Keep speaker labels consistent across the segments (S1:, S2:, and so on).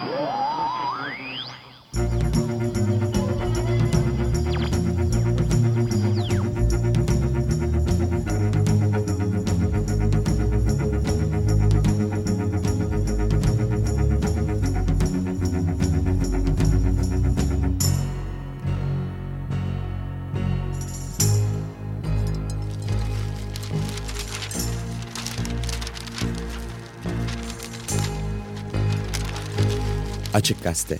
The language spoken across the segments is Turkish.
S1: Oh! Açık Gazete.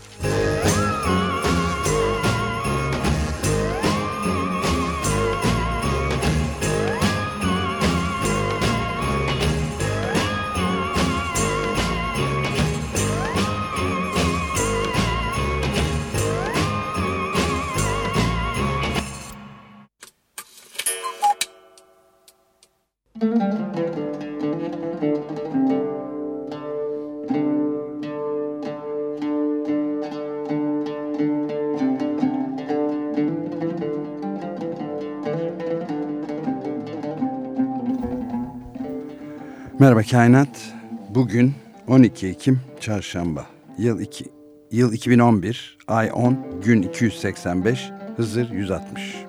S2: Merhaba Kainat. Bugün 12 Ekim Çarşamba. Yıl 2 Yıl 2011, ay 10, gün 285, Hızır 160.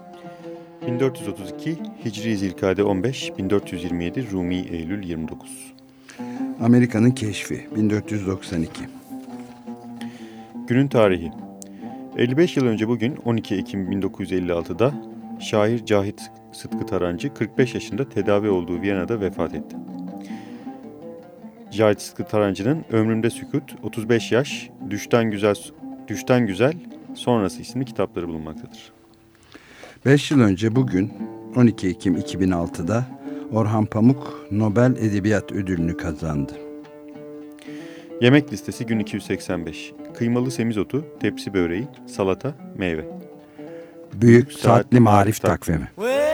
S3: 1432 Hicri Zilkade 15, 1427 Rumi Eylül 29.
S2: Amerika'nın keşfi 1492.
S3: Günün tarihi 55 yıl önce bugün 12 Ekim 1956'da şair Cahit Sıtkı Tarancı 45 yaşında tedavi olduğu Viyana'da vefat etti. Cahit Sıtkı Tarancı'nın Ömrümde Sükut, 35 yaş, Düşten Güzel, Düşten Güzel, Sonrası isimli kitapları bulunmaktadır.
S2: 5 yıl önce bugün 12 Ekim 2006'da Orhan Pamuk Nobel Edebiyat Ödülünü kazandı.
S3: Yemek listesi gün 285. Kıymalı semizotu, tepsi böreği, salata, meyve.
S2: Büyük Saatli Marif Takvimi.
S4: Well,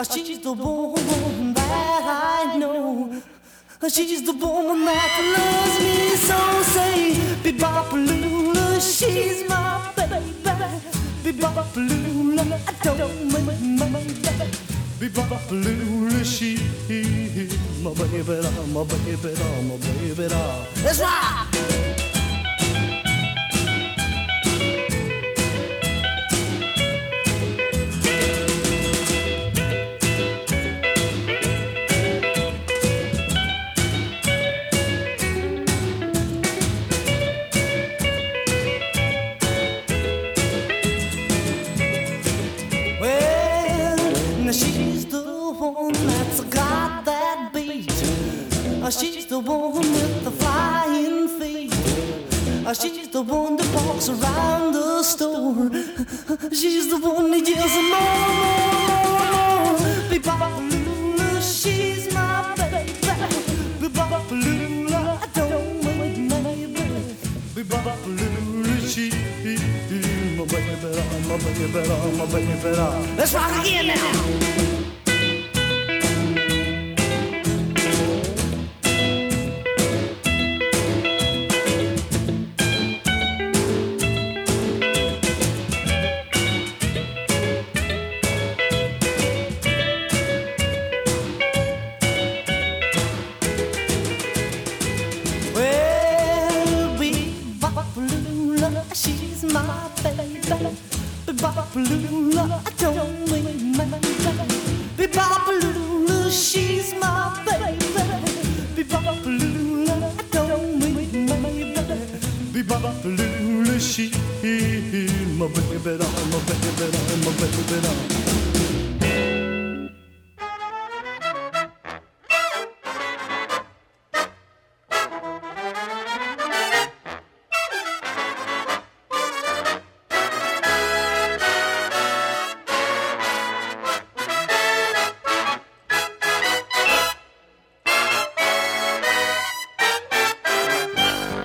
S4: She's the woman that I know. She's the woman that loves me so. Say, Bebopalula, she's my baby. Bebopalula, I don't mean my baby. Bebopalula, she my baby, my baby, my baby. Let's rock! She's the one with the flying feet. Uh, She's the one that walks around the store. She's the one that yells more, more, more. Bebopalula, she's my baby. Bebopalula, I don't mean maybe. Bebopalula, she's my baby, my baby, my baby. Let's rock again now.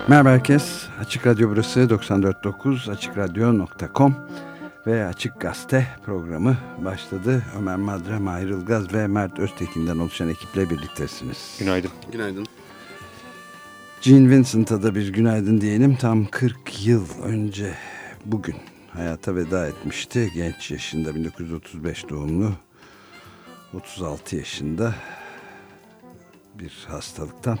S2: Merhaba herkes. Açık Radyo burası 94.9 AçıkRadyo.com ve Açık Gazete programı başladı. Ömer Madra, Mahir Ilgaz ve Mert Öztekin'den oluşan ekiple birliktesiniz.
S3: Günaydın.
S1: Günaydın.
S2: Gene Vincent'a da bir günaydın diyelim. Tam 40 yıl önce bugün hayata veda etmişti. Genç yaşında 1935 doğumlu 36 yaşında bir hastalıktan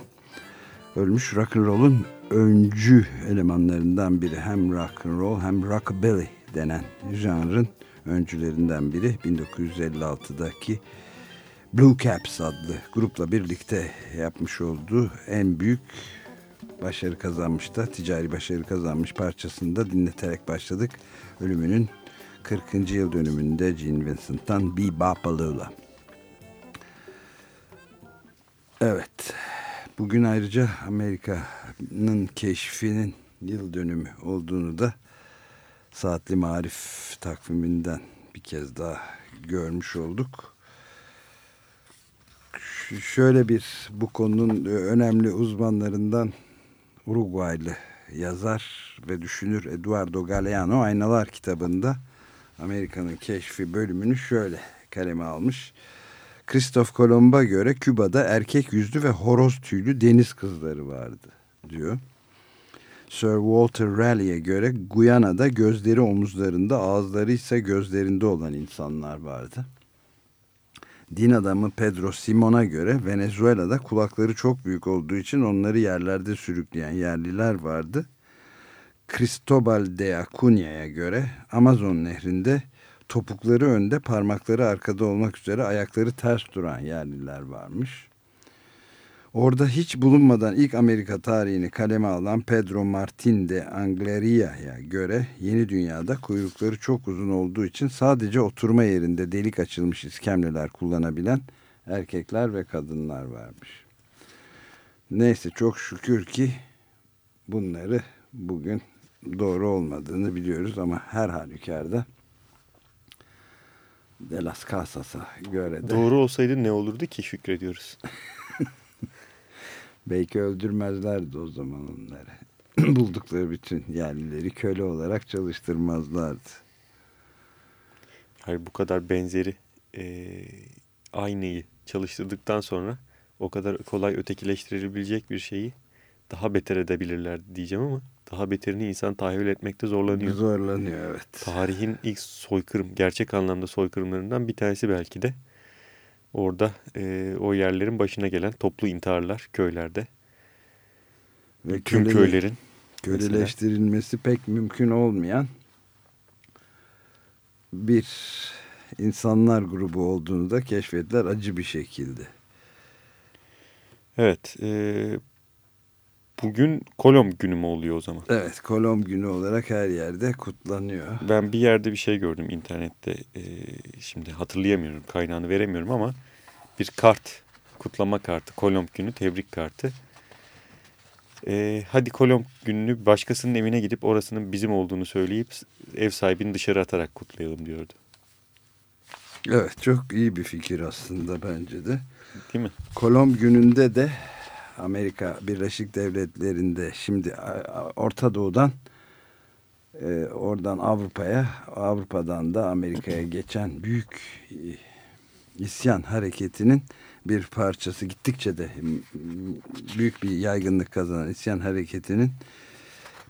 S2: ölmüş rock'n'roll'un öncü elemanlarından biri. Hem rock'n'roll hem rockabilly denen janrın öncülerinden biri. 1956'daki Blue Caps adlı grupla birlikte yapmış olduğu en büyük başarı kazanmış da ticari başarı kazanmış parçasını da dinleterek başladık. Ölümünün 40. yıl dönümünde Gene Vincent'tan Bebopaloola. Evet. Bugün ayrıca Amerika'nın keşfinin yıl dönümü olduğunu da Saatli Marif takviminden bir kez daha görmüş olduk. Şöyle bir bu konunun önemli uzmanlarından Uruguaylı yazar ve düşünür Eduardo Galeano Aynalar kitabında Amerika'nın keşfi bölümünü şöyle kaleme almış. Kristof Kolomb'a göre Küba'da erkek yüzlü ve horoz tüylü deniz kızları vardı diyor. Sir Walter Raleigh'e göre Guyana'da gözleri omuzlarında ağızları ise gözlerinde olan insanlar vardı. Din adamı Pedro Simon'a göre Venezuela'da kulakları çok büyük olduğu için onları yerlerde sürükleyen yerliler vardı. Cristobal de Acuña'ya göre Amazon nehrinde topukları önde parmakları arkada olmak üzere ayakları ters duran yerliler varmış. Orada hiç bulunmadan ilk Amerika tarihini kaleme alan Pedro Martin de Angleria'ya göre yeni dünyada kuyrukları çok uzun olduğu için sadece oturma yerinde delik açılmış iskemleler kullanabilen erkekler ve kadınlar varmış. Neyse çok şükür ki bunları bugün doğru olmadığını biliyoruz ama her halükarda de las Casas'a göre de
S3: Doğru olsaydı ne olurdu ki şükrediyoruz.
S2: belki öldürmezlerdi o zaman onları. Buldukları bütün yerlileri köle olarak çalıştırmazlardı.
S3: Hayır bu kadar benzeri e, aynıyı çalıştırdıktan sonra o kadar kolay ötekileştirilebilecek bir şeyi daha beter edebilirler diyeceğim ama daha beterini insan tahayyül etmekte zorlanıyor.
S2: Zorlanıyor evet.
S3: Tarihin ilk soykırım, gerçek anlamda soykırımlarından bir tanesi belki de. Orada e, o yerlerin başına gelen toplu intiharlar köylerde.
S2: Ve
S3: Tüm
S2: köle-
S3: köylerin
S2: köleleştirilmesi pek mümkün olmayan bir insanlar grubu olduğunu da keşfettiler acı bir şekilde.
S3: Evet. e, bugün Kolom günü mü oluyor o zaman?
S2: Evet, Kolom günü olarak her yerde kutlanıyor.
S3: Ben bir yerde bir şey gördüm internette. e, şimdi hatırlayamıyorum, kaynağını veremiyorum ama bir kart, kutlama kartı, Kolom günü tebrik kartı. E, hadi Kolom gününü başkasının evine gidip orasının bizim olduğunu söyleyip ev sahibini dışarı atarak kutlayalım diyordu.
S2: Evet, çok iyi bir fikir aslında bence de.
S3: Değil mi?
S2: Kolom gününde de Amerika Birleşik Devletleri'nde şimdi Orta Doğu'dan e, oradan Avrupa'ya Avrupa'dan da Amerika'ya geçen büyük e, isyan hareketinin bir parçası gittikçe de büyük bir yaygınlık kazanan isyan hareketinin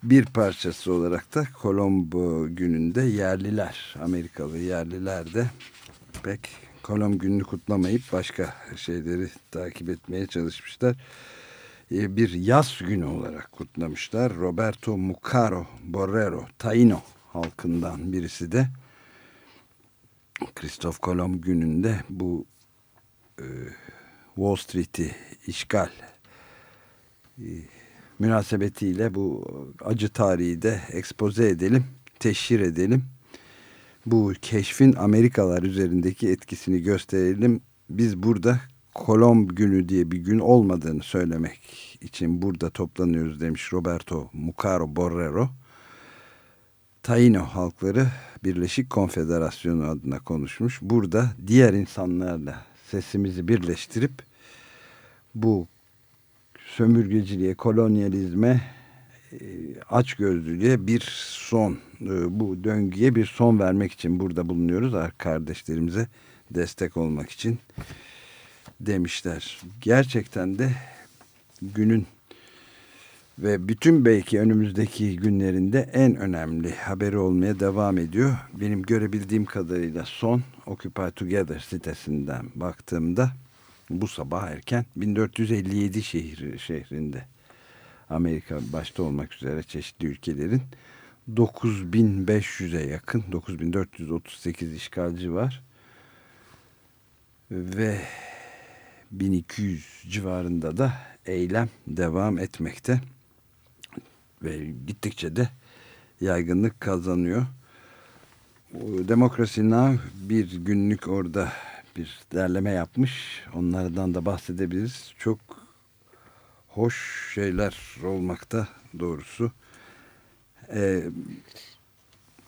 S2: bir parçası olarak da Kolombo gününde yerliler Amerikalı yerliler de pek Kolom gününü kutlamayıp başka şeyleri takip etmeye çalışmışlar. Ee, Bir yaz günü olarak kutlamışlar. Roberto Mucaro Borrero Taino halkından birisi de Kristof Kolomb gününde bu e, Wall Street'i işgal e, münasebetiyle bu acı tarihi de ekspoze edelim, teşhir edelim bu keşfin Amerikalar üzerindeki etkisini gösterelim. Biz burada Kolomb günü diye bir gün olmadığını söylemek için burada toplanıyoruz demiş Roberto Mucaro Borrero. Taino halkları Birleşik Konfederasyonu adına konuşmuş. Burada diğer insanlarla sesimizi birleştirip bu sömürgeciliğe, kolonyalizme e, açgözlülüğe bir son e, bu döngüye bir son vermek için burada bulunuyoruz kardeşlerimize destek olmak için demişler. Gerçekten de günün ve bütün belki önümüzdeki günlerinde en önemli haberi olmaya devam ediyor. Benim görebildiğim kadarıyla son Occupy Together sitesinden baktığımda bu sabah erken 1457 şehri, şehrinde Amerika başta olmak üzere çeşitli ülkelerin 9500'e yakın 9438 işgalci var ve 1200 civarında da eylem devam etmekte ve gittikçe de yaygınlık kazanıyor. Demokrasi Now bir günlük orada bir derleme yapmış. Onlardan da bahsedebiliriz. Çok hoş şeyler olmakta doğrusu. Ee,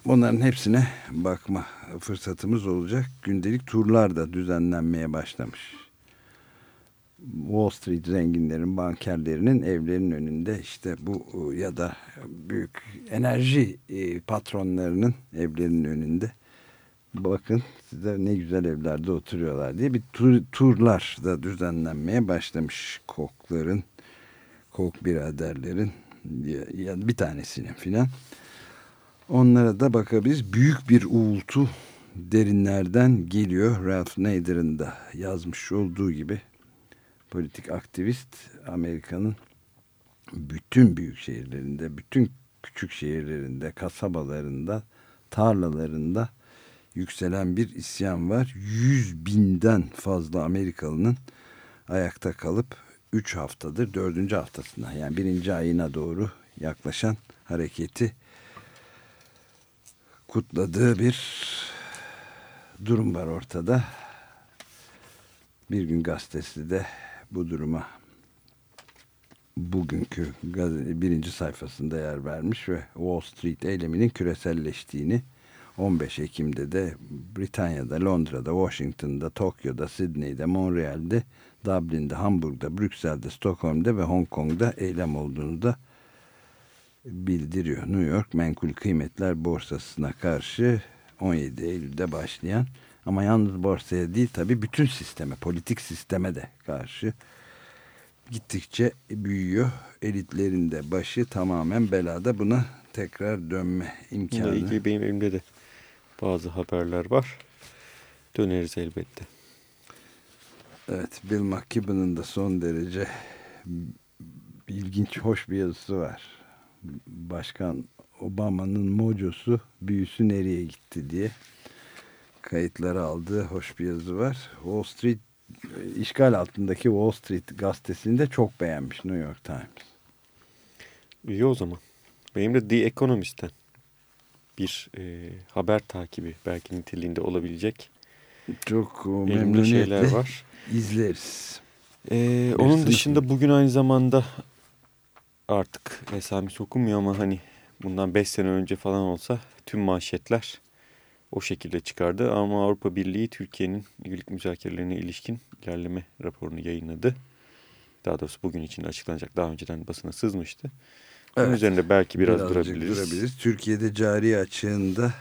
S2: onların hepsine bakma fırsatımız olacak. Gündelik turlar da düzenlenmeye başlamış. Wall Street zenginlerin, bankerlerinin evlerinin önünde işte bu ya da büyük enerji e, patronlarının evlerinin önünde bakın size ne güzel evlerde oturuyorlar diye bir tur, turlar da düzenlenmeye başlamış kokların, kok biraderlerin ya, ya bir tanesinin filan. Onlara da bakabiliriz. Büyük bir uğultu derinlerden geliyor. Ralph Nader'ın da yazmış olduğu gibi politik aktivist Amerika'nın bütün büyük şehirlerinde, bütün küçük şehirlerinde, kasabalarında, tarlalarında yükselen bir isyan var. Yüz binden fazla Amerikalının ayakta kalıp üç haftadır dördüncü haftasına yani birinci ayına doğru yaklaşan hareketi kutladığı bir durum var ortada. Bir gün gazetesi de bu duruma bugünkü birinci sayfasında yer vermiş ve Wall Street eyleminin küreselleştiğini 15 Ekim'de de Britanya'da, Londra'da, Washington'da, Tokyo'da, Sydney'de, Montreal'de, Dublin'de, Hamburg'da, Brüksel'de, Stockholm'da ve Hong Kong'da eylem olduğunu da bildiriyor. New York Menkul Kıymetler Borsası'na karşı 17 Eylül'de başlayan ama yalnız borsaya değil tabi bütün sisteme, politik sisteme de karşı gittikçe büyüyor. Elitlerin de başı tamamen belada buna tekrar dönme imkanı.
S3: İlgili benim elimde de bazı haberler var. Döneriz elbette.
S2: Evet, Bill McKibben'ın da son derece ilginç, hoş bir yazısı var. Başkan Obama'nın mocosu büyüsü nereye gitti diye kayıtları aldığı hoş bir yazı var. Wall Street işgal altındaki Wall Street gazetesini de çok beğenmiş New York Times.
S3: İyi o zaman. Benim de The Economist'ten bir e, haber takibi belki niteliğinde olabilecek
S2: çok
S3: memnun şeyler var.
S2: izleriz.
S3: Ee, onun dışında bugün aynı zamanda artık esami okunmuyor ama hani bundan 5 sene önce falan olsa tüm manşetler o şekilde çıkardı. Ama Avrupa Birliği Türkiye'nin üyelik müzakerelerine ilişkin ilerleme raporunu yayınladı. Daha doğrusu bugün için açıklanacak. Daha önceden basına sızmıştı. Evet. Onun üzerinde belki biraz durabiliriz. durabiliriz.
S2: Türkiye'de cari açığında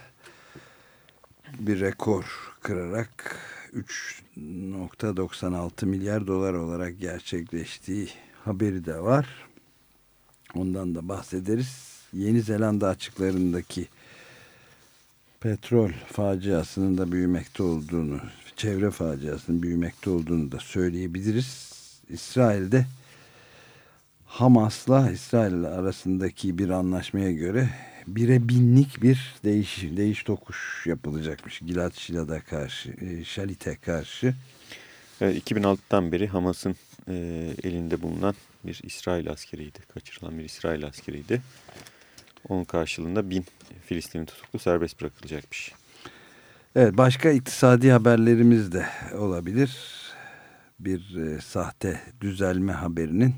S2: bir rekor kırarak 3.96 milyar dolar olarak gerçekleştiği haberi de var. Ondan da bahsederiz. Yeni Zelanda açıklarındaki petrol faciasının da büyümekte olduğunu, çevre faciasının büyümekte olduğunu da söyleyebiliriz. İsrail'de Hamas'la İsrail arasındaki bir anlaşmaya göre bire binlik bir değiş, değiş tokuş yapılacakmış. Gilad Şilad'a karşı, e, Şalit'e karşı.
S3: Evet, 2006'dan beri Hamas'ın e, elinde bulunan bir İsrail askeriydi. Kaçırılan bir İsrail askeriydi. Onun karşılığında bin Filistinli tutuklu serbest bırakılacakmış.
S2: Evet başka iktisadi haberlerimiz de olabilir. Bir e, sahte düzelme haberinin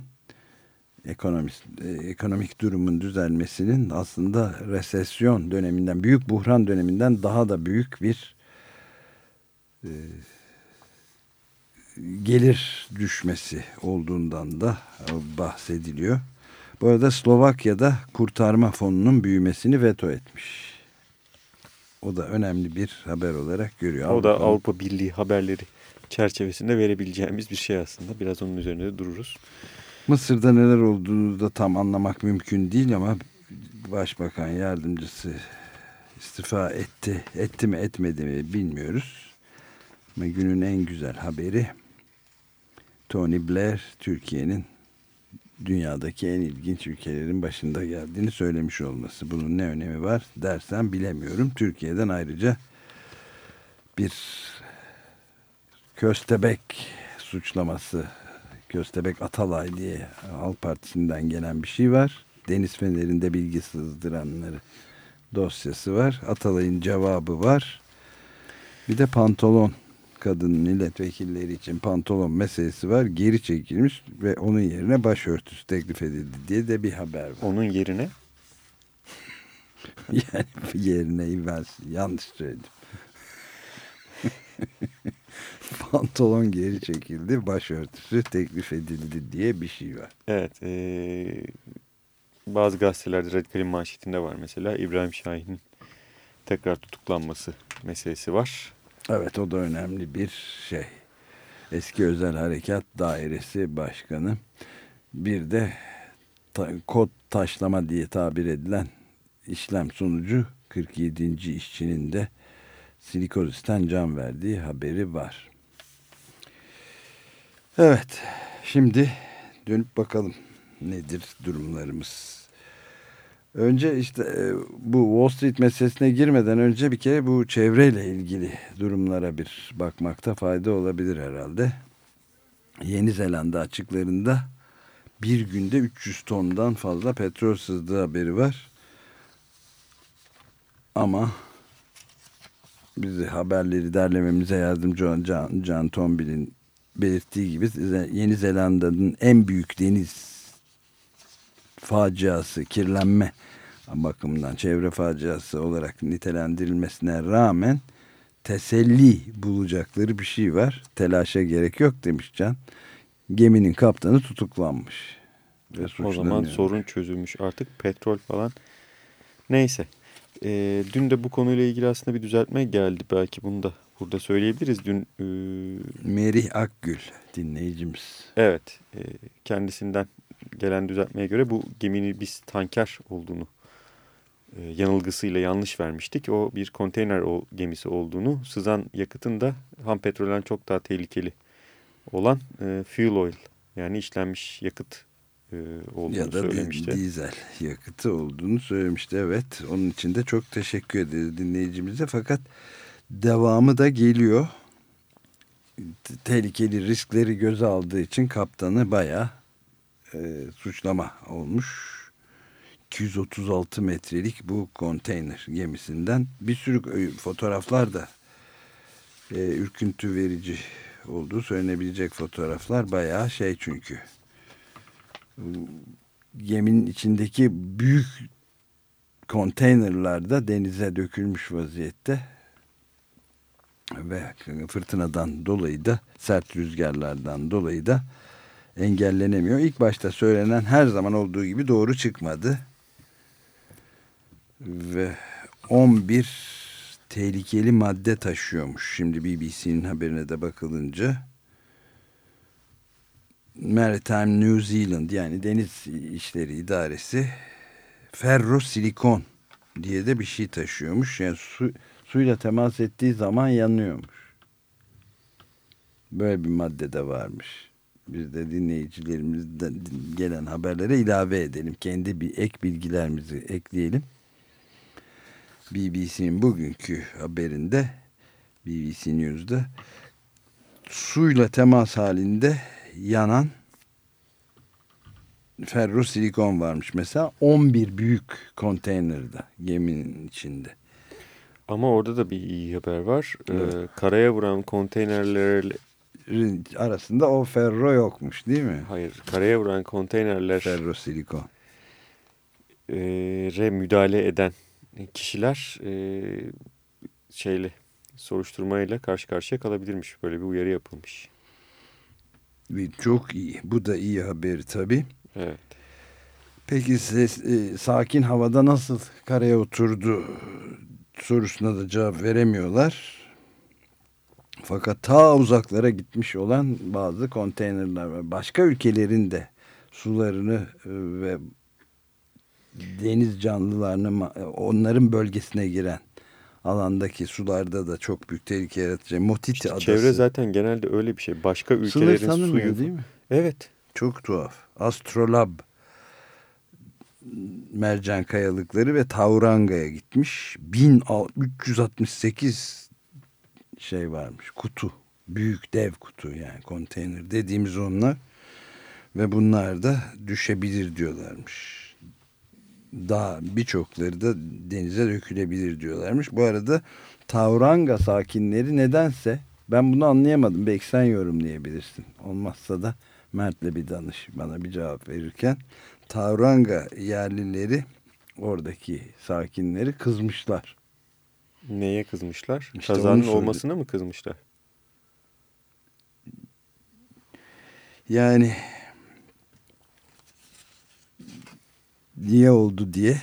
S2: ekonomik, e, ekonomik durumun düzelmesinin aslında resesyon döneminden, büyük buhran döneminden daha da büyük bir e, gelir düşmesi olduğundan da bahsediliyor. Bu arada Slovakya'da kurtarma fonunun büyümesini veto etmiş. O da önemli bir haber olarak görüyor.
S3: O da
S2: Avrupa-
S3: Avrupa Birliği haberleri çerçevesinde verebileceğimiz bir şey aslında. Biraz onun üzerine de dururuz.
S2: Mısır'da neler olduğunu da tam anlamak mümkün değil ama Başbakan yardımcısı istifa etti. Etti mi etmedi mi bilmiyoruz. Ama günün en güzel haberi Tony Blair Türkiye'nin dünyadaki en ilginç ülkelerin başında geldiğini söylemiş olması. Bunun ne önemi var dersen bilemiyorum. Türkiye'den ayrıca bir köstebek suçlaması Köstebek Atalay diye Halk Partisi'nden gelen bir şey var. Deniz Feneri'nde bilgi sızdıranları dosyası var. Atalay'ın cevabı var. Bir de pantolon kadın milletvekilleri için pantolon meselesi var. Geri çekilmiş ve onun yerine başörtüsü teklif edildi diye de bir haber var.
S3: Onun yerine
S2: Yani yerine ben yanlış söyledim. Pantolon geri çekildi, başörtüsü teklif edildi diye bir şey var.
S3: evet eee, bazı gazetelerde Radikal'in manşetinde var mesela İbrahim Şahin'in tekrar tutuklanması meselesi var.
S2: Evet o da önemli bir şey. Eski Özel Harekat Dairesi Başkanı. Bir de ta- kod taşlama diye tabir edilen işlem sonucu 47. işçinin de silikozisten can verdiği haberi var. Evet şimdi dönüp bakalım nedir durumlarımız. Önce işte e, bu Wall Street meselesine girmeden önce bir kere bu çevreyle ilgili durumlara bir bakmakta fayda olabilir herhalde. Yeni Zelanda açıklarında bir günde 300 tondan fazla petrol sızdığı haberi var. Ama bizi haberleri derlememize yardımcı olan Can, Can Tombil'in belirttiği gibi Yeni Zelanda'nın en büyük deniz faciası, kirlenme bakımından çevre faciası olarak nitelendirilmesine rağmen teselli bulacakları bir şey var. Telaşa gerek yok demiş Can. Geminin kaptanı tutuklanmış. Ve
S3: O zaman sorun çözülmüş artık petrol falan. Neyse. Eee, dün de bu konuyla ilgili aslında bir düzeltme geldi. Belki bunu da burada söyleyebiliriz. Dün eee,
S2: Merih Akgül dinleyicimiz.
S3: evet eee, kendisinden gelen düzeltmeye göre bu geminin biz tanker olduğunu eee, yanılgısıyla yanlış vermiştik. O bir konteyner o gemisi olduğunu, sızan yakıtın da ham petrolden çok daha tehlikeli olan eee, fuel oil yani işlenmiş yakıt eee, olduğunu
S2: ya da
S3: söylemişti.
S2: dizel yakıtı olduğunu söylemişti. Evet onun için de çok teşekkür ederiz dinleyicimize. Fakat devamı da geliyor. Tehlikeli riskleri göze aldığı için kaptanı bayağı e, suçlama olmuş. 236 metrelik bu konteyner gemisinden. Bir sürü e, fotoğraflar da e, ürküntü verici olduğu söylenebilecek fotoğraflar. Bayağı şey çünkü. Geminin içindeki büyük konteynerler de denize dökülmüş vaziyette. Ve fırtınadan dolayı da sert rüzgarlardan dolayı da engellenemiyor. İlk başta söylenen her zaman olduğu gibi doğru çıkmadı. Ve 11 tehlikeli madde taşıyormuş. Şimdi BBC'nin haberine de bakılınca Maritime New Zealand yani Deniz İşleri İdaresi ferrosilikon diye de bir şey taşıyormuş. Yani su, suyla temas ettiği zaman yanıyormuş. Böyle bir madde de varmış. Biz de dinleyicilerimizden gelen haberlere ilave edelim. Kendi bir ek bilgilerimizi ekleyelim. BBC'nin bugünkü haberinde BBC News'da suyla temas halinde yanan ferrosilikon varmış mesela 11 büyük konteynerde geminin içinde.
S3: Ama orada da bir iyi haber var. Ee,
S2: Evet.
S3: karaya vuran konteynerler
S2: Arasında o ferro yokmuş değil mi?
S3: hayır karaya vuran konteynerler
S2: Ferrosilikon.
S3: e, re müdahale eden kişiler e, şeyle soruşturmayla karşı karşıya kalabilirmiş. Böyle bir uyarı yapılmış.
S2: Çok iyi. Bu da iyi haber tabii.
S3: Evet.
S2: Peki ses, e, sakin havada nasıl karaya oturdu sorusuna da cevap veremiyorlar. Fakat ta uzaklara gitmiş olan bazı konteynerler var. Başka ülkelerin de sularını e, ve deniz canlılarını ma- onların bölgesine giren alandaki sularda da çok büyük tehlike yaratacak. Motiti
S3: İşte
S2: adası.
S3: çevre zaten genelde öyle bir şey. Başka
S2: Sınır
S3: ülkelerin
S2: tanımıyor
S3: suyu.
S2: değil mi?
S3: Evet.
S2: Çok tuhaf. Astrolab mercan kayalıkları ve Tauranga'ya gitmiş. 1368 şey varmış. Kutu. Büyük dev kutu yani konteyner dediğimiz onlar. Ve bunlar da düşebilir diyorlarmış. Daha birçokları da denize dökülebilir diyorlarmış. Bu arada Tauranga sakinleri nedense ben bunu anlayamadım. Belki sen yorumlayabilirsin. Olmazsa da Mert'le bir danış bana bir cevap verirken. Tauranga yerlileri oradaki sakinleri kızmışlar.
S3: Neye kızmışlar?
S2: İşte
S3: Kazanın olmasına mı kızmışlar?
S2: Yani niye oldu diye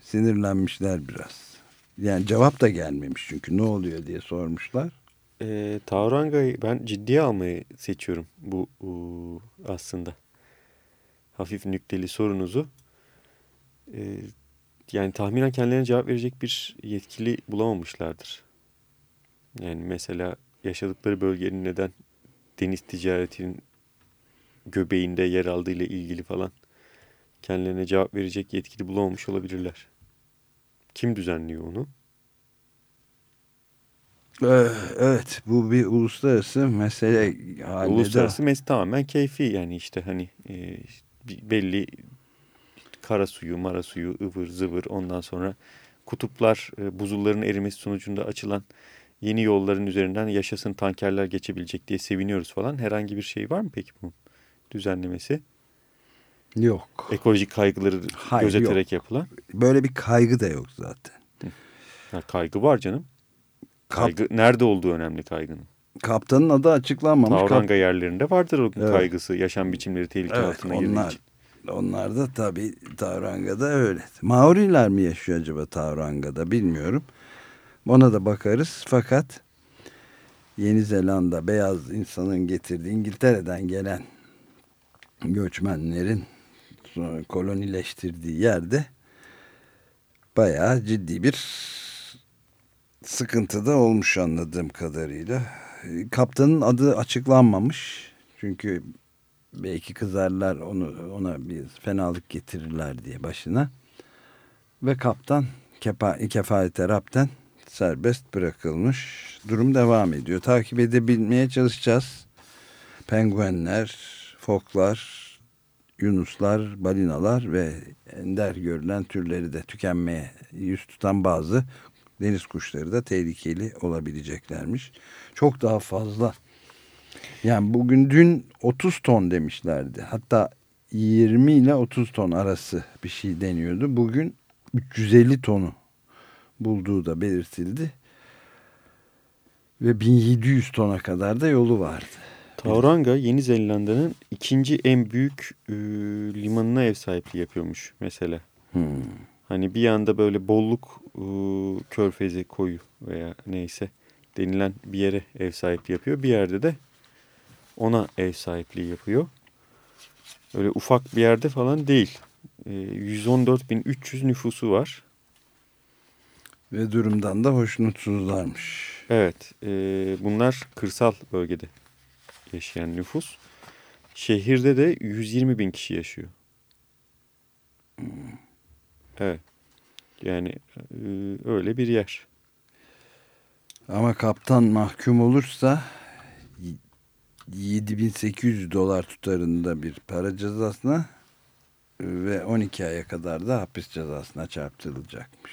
S2: sinirlenmişler biraz. Yani cevap da gelmemiş çünkü ne oluyor diye sormuşlar.
S3: E, Tauranga'yı ben ciddiye almayı seçiyorum bu bu aslında. Hafif nükteli sorunuzu. E, yani tahminen kendilerine cevap verecek bir yetkili bulamamışlardır. Yani mesela yaşadıkları bölgenin neden deniz ticaretinin göbeğinde yer aldığı ile ilgili falan kendilerine cevap verecek yetkili bulamamış olabilirler. Kim düzenliyor onu?
S2: Ee, Evet bu bir uluslararası mesele halinde.
S3: Uluslararası mes tamamen keyfi yani işte hani e, belli kara suyu, mara suyu, ıvır zıvır ondan sonra kutuplar e, buzulların erimesi sonucunda açılan yeni yolların üzerinden yaşasın tankerler geçebilecek diye seviniyoruz falan. Herhangi bir şey var mı peki bunun düzenlemesi?
S2: Yok.
S3: Ekolojik kaygıları
S2: Hayır,
S3: gözeterek yapılan.
S2: Böyle bir kaygı da yok zaten.
S3: Ha, kaygı var canım.
S2: Kap-
S3: Kaygı, nerede olduğu önemli kaygının.
S2: kaptanın adı açıklanmamış. Kap-
S3: Tavranga yerlerinde vardır o
S2: Evet.
S3: kaygısı. Yaşam biçimleri tehlike
S2: Evet,
S3: altına girdiği
S2: onlar,
S3: için.
S2: Onlar da tabii Tavranga'da öyle. Maoriler mi yaşıyor acaba Tavranga'da bilmiyorum. Ona da bakarız fakat Yeni Zelanda beyaz insanın getirdiği İngiltere'den gelen göçmenlerin kolonileştirdiği yerde bayağı ciddi bir sıkıntı da olmuş anladığım kadarıyla. Kaptanın adı açıklanmamış. Çünkü belki kızarlar onu ona bir fenalık getirirler diye başına. Ve kaptan kepa, kefalete rapten serbest bırakılmış. Durum devam ediyor. Takip edebilmeye çalışacağız. Penguenler, foklar, yunuslar, balinalar ve ender görülen türleri de tükenmeye yüz tutan bazı deniz kuşları da tehlikeli olabileceklermiş. Çok daha fazla. Yani bugün dün 30 ton demişlerdi. Hatta 20 ile 30 ton arası bir şey deniyordu. Bugün 350 tonu bulduğu da belirtildi. Ve 1700 tona kadar da yolu vardı.
S3: Tauranga Yeni Zelanda'nın ikinci en büyük e, limanına ev sahipliği yapıyormuş mesela.
S2: Hmm.
S3: Hani bir yanda böyle bolluk e, körfezi koyu veya neyse denilen bir yere ev sahipliği yapıyor. Bir yerde de ona ev sahipliği yapıyor. Öyle ufak bir yerde falan değil. E, 114.300 nüfusu var.
S2: Ve durumdan da hoşnutsuzlarmış.
S3: Evet, e, bunlar kırsal bölgede yaşayan nüfus. Şehirde de 120 bin kişi yaşıyor. Evet, yani e, öyle bir yer.
S2: Ama kaptan mahkum olursa 7800 dolar tutarında bir para cezasına ve 12 aya kadar da hapis cezasına çarptırılacakmış.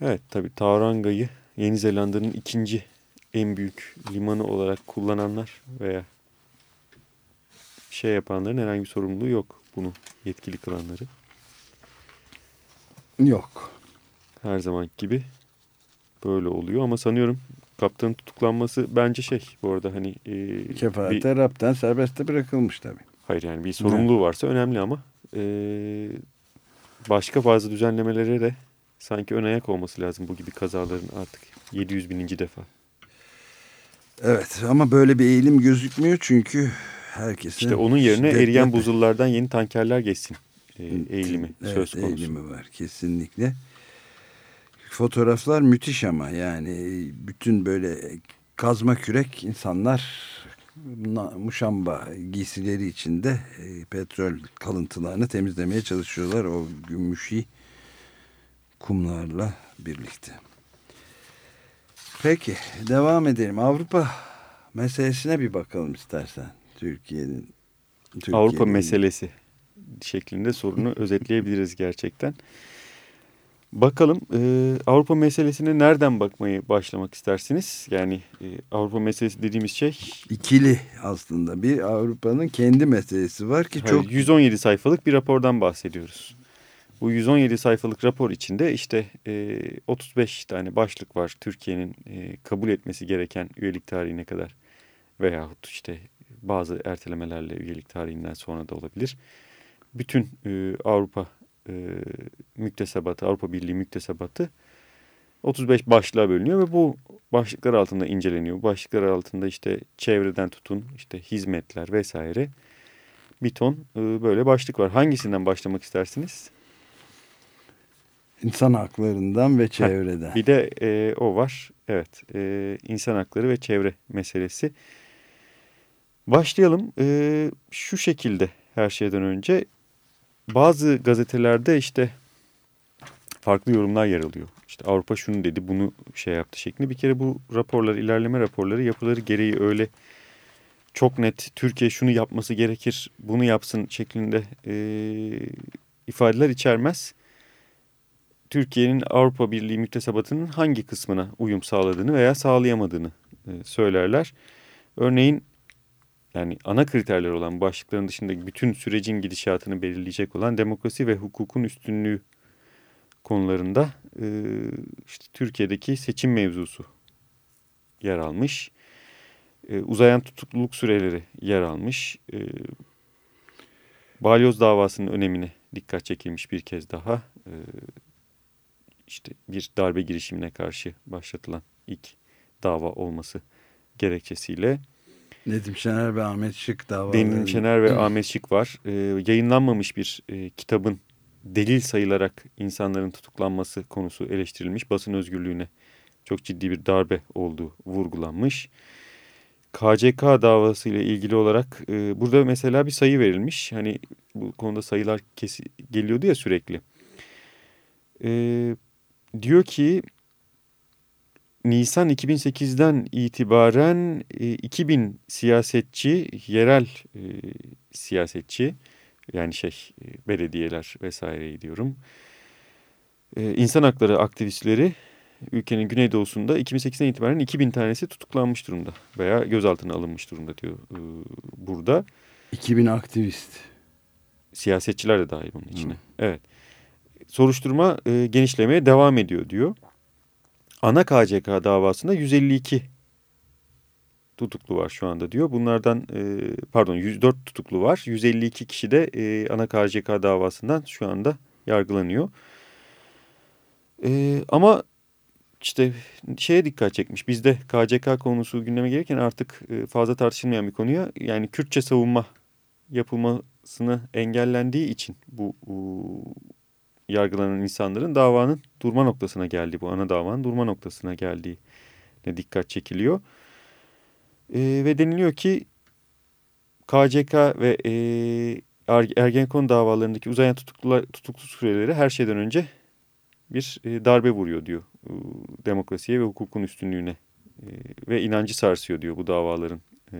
S3: Evet, tabii Tauranga'yı Yeni Zelanda'nın ikinci en büyük limanı olarak kullananlar veya şey yapanların herhangi bir sorumluluğu yok bunu yetkili kılanları.
S2: Yok.
S3: Her zaman gibi böyle oluyor ama sanıyorum kaptanın tutuklanması bence şey bu arada hani e, bir-
S2: Kefalete rapten serbeste bırakılmış tabii.
S3: Hayır yani bir sorumluluğu varsa önemli ama e, başka bazı düzenlemelere de sanki ön ayak olması lazım bu gibi kazaların artık 700 bininci defa.
S2: Evet ama böyle bir eğilim gözükmüyor çünkü herkesin...
S3: İşte onun yerine
S2: şiddetle-
S3: eriyen buzullardan yeni tankerler geçsin e, eğilimi
S2: Evet,
S3: söz konusu.
S2: eğilimi var kesinlikle. Fotoğraflar müthiş ama yani bütün böyle kazma kürek insanlar muşamba giysileri içinde e, petrol kalıntılarını temizlemeye çalışıyorlar o gümüşi kumlarla birlikte. Peki devam edelim. Avrupa meselesine bir bakalım istersen. Türkiye'nin
S3: Avrupa
S2: Türkiye'nin-
S3: meselesi şeklinde sorunu özetleyebiliriz gerçekten. Bakalım e, Avrupa meselesine nereden bakmayı başlamak istersiniz? Yani e, Avrupa meselesi dediğimiz şey
S2: ikili aslında bir Avrupa'nın kendi meselesi var ki
S3: Hayır,
S2: çok
S3: 117 sayfalık bir rapordan bahsediyoruz. Bu 117 sayfalık rapor içinde işte e, 35 tane başlık var. Türkiye'nin e, kabul etmesi gereken üyelik tarihine kadar veyahut işte bazı ertelemelerle üyelik tarihinden sonra da olabilir. Bütün e, Avrupa e, müktesebatı, Avrupa Birliği müktesebatı 35 başlığa bölünüyor ve bu başlıklar altında inceleniyor. Bu başlıklar altında işte çevreden tutun, işte hizmetler vesaire bir ton e, böyle başlık var. Hangisinden başlamak istersiniz?
S2: insan haklarından ve çevreden.
S3: Bir de e, o var. Evet, e, insan hakları ve çevre meselesi. Başlayalım. E, şu şekilde her şeyden önce bazı gazetelerde işte farklı yorumlar yer alıyor. İşte Avrupa şunu dedi, bunu şey yaptı şeklinde. Bir kere bu raporlar, ilerleme raporları yapıları gereği öyle çok net Türkiye şunu yapması gerekir, bunu yapsın şeklinde e, ifadeler içermez. Türkiye'nin Avrupa Birliği müktesebatının hangi kısmına uyum sağladığını veya sağlayamadığını e, söylerler. Örneğin yani ana kriterler olan başlıkların dışındaki bütün sürecin gidişatını belirleyecek olan demokrasi ve hukukun üstünlüğü konularında e, işte Türkiye'deki seçim mevzusu yer almış. E, uzayan tutukluluk süreleri yer almış. E, balyoz davasının önemine dikkat çekilmiş bir kez daha. E, işte bir darbe girişimine karşı başlatılan ilk dava olması gerekçesiyle.
S2: Nedim Şener ve Ahmet Şık davaları.
S3: Benim Şener ve Ahmet Şık var. E, yayınlanmamış bir e, kitabın delil sayılarak insanların tutuklanması konusu eleştirilmiş. Basın özgürlüğüne çok ciddi bir darbe olduğu vurgulanmış. KCK davası ile ilgili olarak e, burada mesela bir sayı verilmiş. Hani bu konuda sayılar kesi, geliyordu ya sürekli. E, diyor ki Nisan 2008'den itibaren e, 2000 siyasetçi, yerel e, siyasetçi yani şey e, belediyeler vesaireyi diyorum. E, insan hakları aktivistleri ülkenin güneydoğusunda 2008'den itibaren 2000 tanesi tutuklanmış durumda veya gözaltına alınmış durumda diyor e, burada.
S2: 2000 aktivist.
S3: Siyasetçiler de dahil bunun içine. Evet. Soruşturma e, genişlemeye devam ediyor diyor. Ana KCK davasında 152 tutuklu var şu anda diyor. Bunlardan e, pardon 104 tutuklu var. 152 kişi de e, ana KCK davasından şu anda yargılanıyor. E, ama işte şeye dikkat çekmiş. Bizde KCK konusu gündeme gelirken artık e, fazla tartışılmayan bir konuya yani Kürtçe savunma yapılmasını engellendiği için bu, bu yargılanan insanların davanın durma noktasına geldiği, bu ana davanın durma noktasına geldiğine dikkat çekiliyor. E, ve deniliyor ki KCK ve e, Ergenekon davalarındaki uzayan tutuklu, tutuklu süreleri her şeyden önce bir e, darbe vuruyor diyor e, demokrasiye ve hukukun üstünlüğüne e, ve inancı sarsıyor diyor bu davaların e,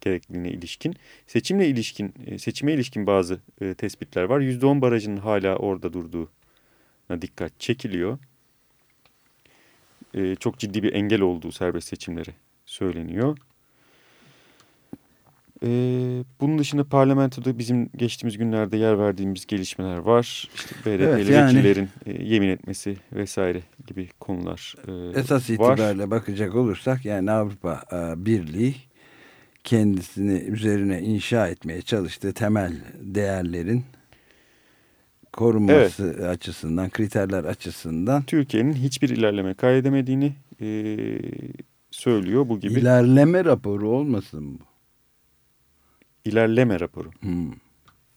S3: gerekliliğine ilişkin. Seçimle ilişkin, e, seçime ilişkin bazı e, tespitler var. %10 barajının hala orada durduğuna dikkat çekiliyor. E, çok ciddi bir engel olduğu serbest seçimlere söyleniyor. Bunun dışında parlamentoda bizim geçtiğimiz günlerde yer verdiğimiz gelişmeler var. İşte BDP'li
S2: Evet, yani-
S3: vekillerin e, yemin etmesi vesaire gibi konular e,
S2: Esas
S3: var.
S2: itibariyle bakacak olursak yani Avrupa e, Birliği kendisini üzerine inşa etmeye çalıştığı temel değerlerin korunması açısından, kriterler açısından
S3: Türkiye'nin hiçbir ilerleme kaydedemediğini e, söylüyor bu gibi.
S2: ilerleme raporu olmasın bu?
S3: ilerleme raporu.
S2: Hmm.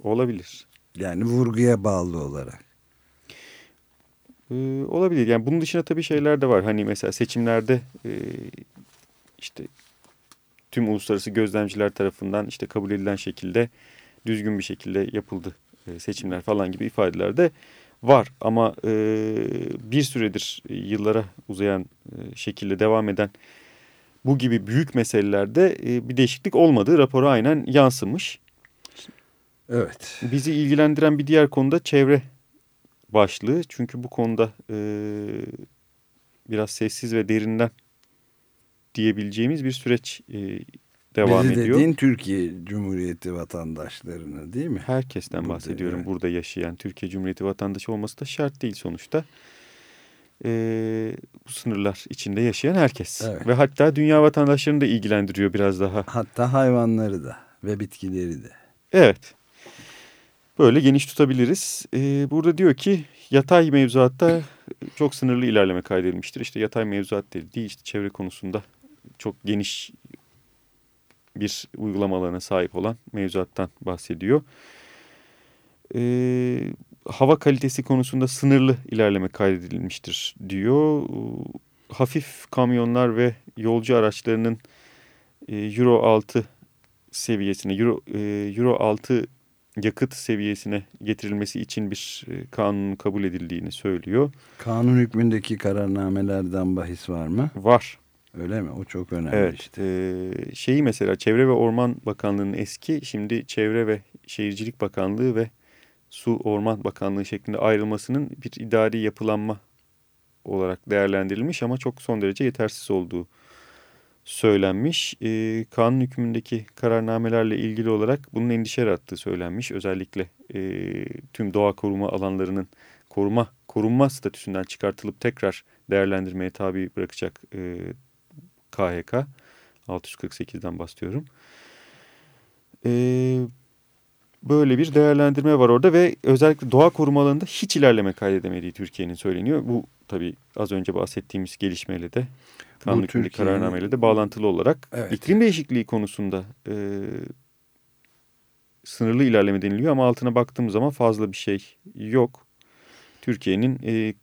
S3: Olabilir.
S2: Yani vurguya bağlı olarak.
S3: Ee, olabilir. Yani bunun dışında tabii şeyler de var. Hani mesela seçimlerde e, işte tüm uluslararası gözlemciler tarafından işte kabul edilen şekilde düzgün bir şekilde yapıldı e, seçimler falan gibi ifadeler de var. Ama e, bir süredir e, yıllara uzayan e, şekilde devam eden bu gibi büyük meselelerde e, bir değişiklik olmadığı rapora aynen yansımış.
S2: Evet.
S3: Bizi ilgilendiren bir diğer konuda çevre başlığı. Çünkü bu konuda e, biraz sessiz ve derinden diyebileceğimiz bir süreç e, devam
S2: Bizi
S3: ediyor.
S2: dediğin Türkiye Cumhuriyeti vatandaşlarını değil mi?
S3: Herkesten
S2: Burada,
S3: bahsediyorum.
S2: evet.
S3: Burada yaşayan Türkiye Cumhuriyeti vatandaşı olması da şart değil sonuçta. E, bu sınırlar içinde yaşayan herkes.
S2: Evet.
S3: Ve hatta dünya vatandaşlarını da ilgilendiriyor biraz daha.
S2: Hatta hayvanları da ve bitkileri de.
S3: Evet. Böyle geniş tutabiliriz. Ee, burada diyor ki yatay mevzuatta çok sınırlı ilerleme kaydedilmiştir. İşte yatay mevzuat dediği işte çevre konusunda çok geniş bir uygulama alanına sahip olan mevzuattan bahsediyor. Ee, hava kalitesi konusunda sınırlı ilerleme kaydedilmiştir diyor. Ee, Hafif kamyonlar ve yolcu araçlarının e, Euro 6 seviyesine, Euro, e, Euro 6 yakıt seviyesine getirilmesi için bir e, kanunun kabul edildiğini söylüyor.
S2: Kanun hükmündeki kararnamelerden bahis var mı?
S3: Var.
S2: Öyle mi? O çok önemli
S3: Evet.
S2: işte.
S3: e, şeyi mesela Çevre ve Orman Bakanlığı'nın eski, şimdi Çevre ve Şehircilik Bakanlığı ve Su Orman Bakanlığı şeklinde ayrılmasının bir idari yapılanma olarak değerlendirilmiş ama çok son derece yetersiz olduğu söylenmiş. E, kanun hükmündeki kararnamelerle ilgili olarak bunun endişe yarattığı söylenmiş. Özellikle e, tüm doğa koruma alanlarının koruma korunma statüsünden çıkartılıp tekrar değerlendirmeye tabi bırakacak e, KHK 648'den bahsediyorum. E, böyle bir değerlendirme var orada ve özellikle doğa koruma alanında hiç ilerleme kaydedemediği Türkiye'nin söyleniyor. Bu tabii az önce bahsettiğimiz gelişmeyle de kanun
S2: Türkiye'nin-
S3: kararnameyle de bağlantılı olarak
S2: Evet.
S3: iklim değişikliği konusunda e, sınırlı ilerleme deniliyor ama altına baktığım zaman fazla bir şey yok. Türkiye'nin e,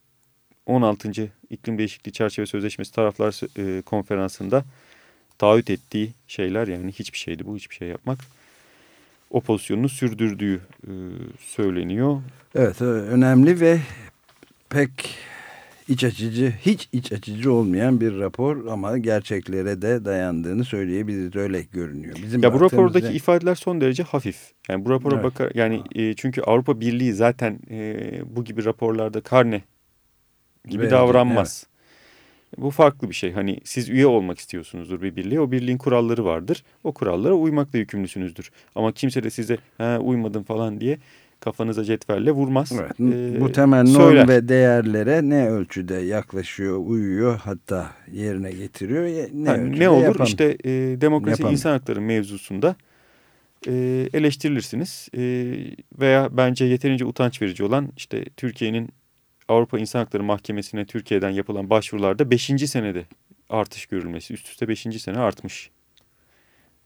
S3: 16. İklim Değişikliği Çerçeve Sözleşmesi Taraflar e, Konferansı'nda taahhüt ettiği şeyler yani hiçbir şeydi bu hiçbir şey yapmak. O pozisyonunu sürdürdüğü e, söyleniyor.
S2: Evet ö- önemli ve pek iç açıcı, hiç iç açıcı olmayan bir rapor ama gerçeklere de dayandığını söyleyebiliriz. Öyle görünüyor. Bizim
S3: Ya bu rapordaki ifadeler son derece hafif. Yani bu rapora
S2: Evet.
S3: bakar yani e, çünkü Avrupa Birliği zaten e, bu gibi raporlarda karne gibi
S2: Verecek,
S3: davranmaz. Bu farklı bir şey. Hani siz üye olmak istiyorsunuzdur bir birliğe. O birliğin kuralları vardır. O kurallara uymakla yükümlüsünüzdür. Ama kimse de size ha, uymadın falan diye kafanıza cetvelle vurmaz.
S2: Evet,
S3: Ee,
S2: bu temel norm
S3: söyler.
S2: ve değerlere ne ölçüde yaklaşıyor, uyuyor hatta yerine getiriyor. Ne, ölçüde
S3: ne olur
S2: yapamıyor.
S3: işte e, demokrasi
S2: Yapamıyor.
S3: insan hakları mevzusunda e, eleştirilirsiniz. E, veya bence yeterince utanç verici olan işte Türkiye'nin Avrupa İnsan Hakları Mahkemesi'ne Türkiye'den yapılan başvurularda 5. senede artış görülmesi. Üst üste 5. sene artmış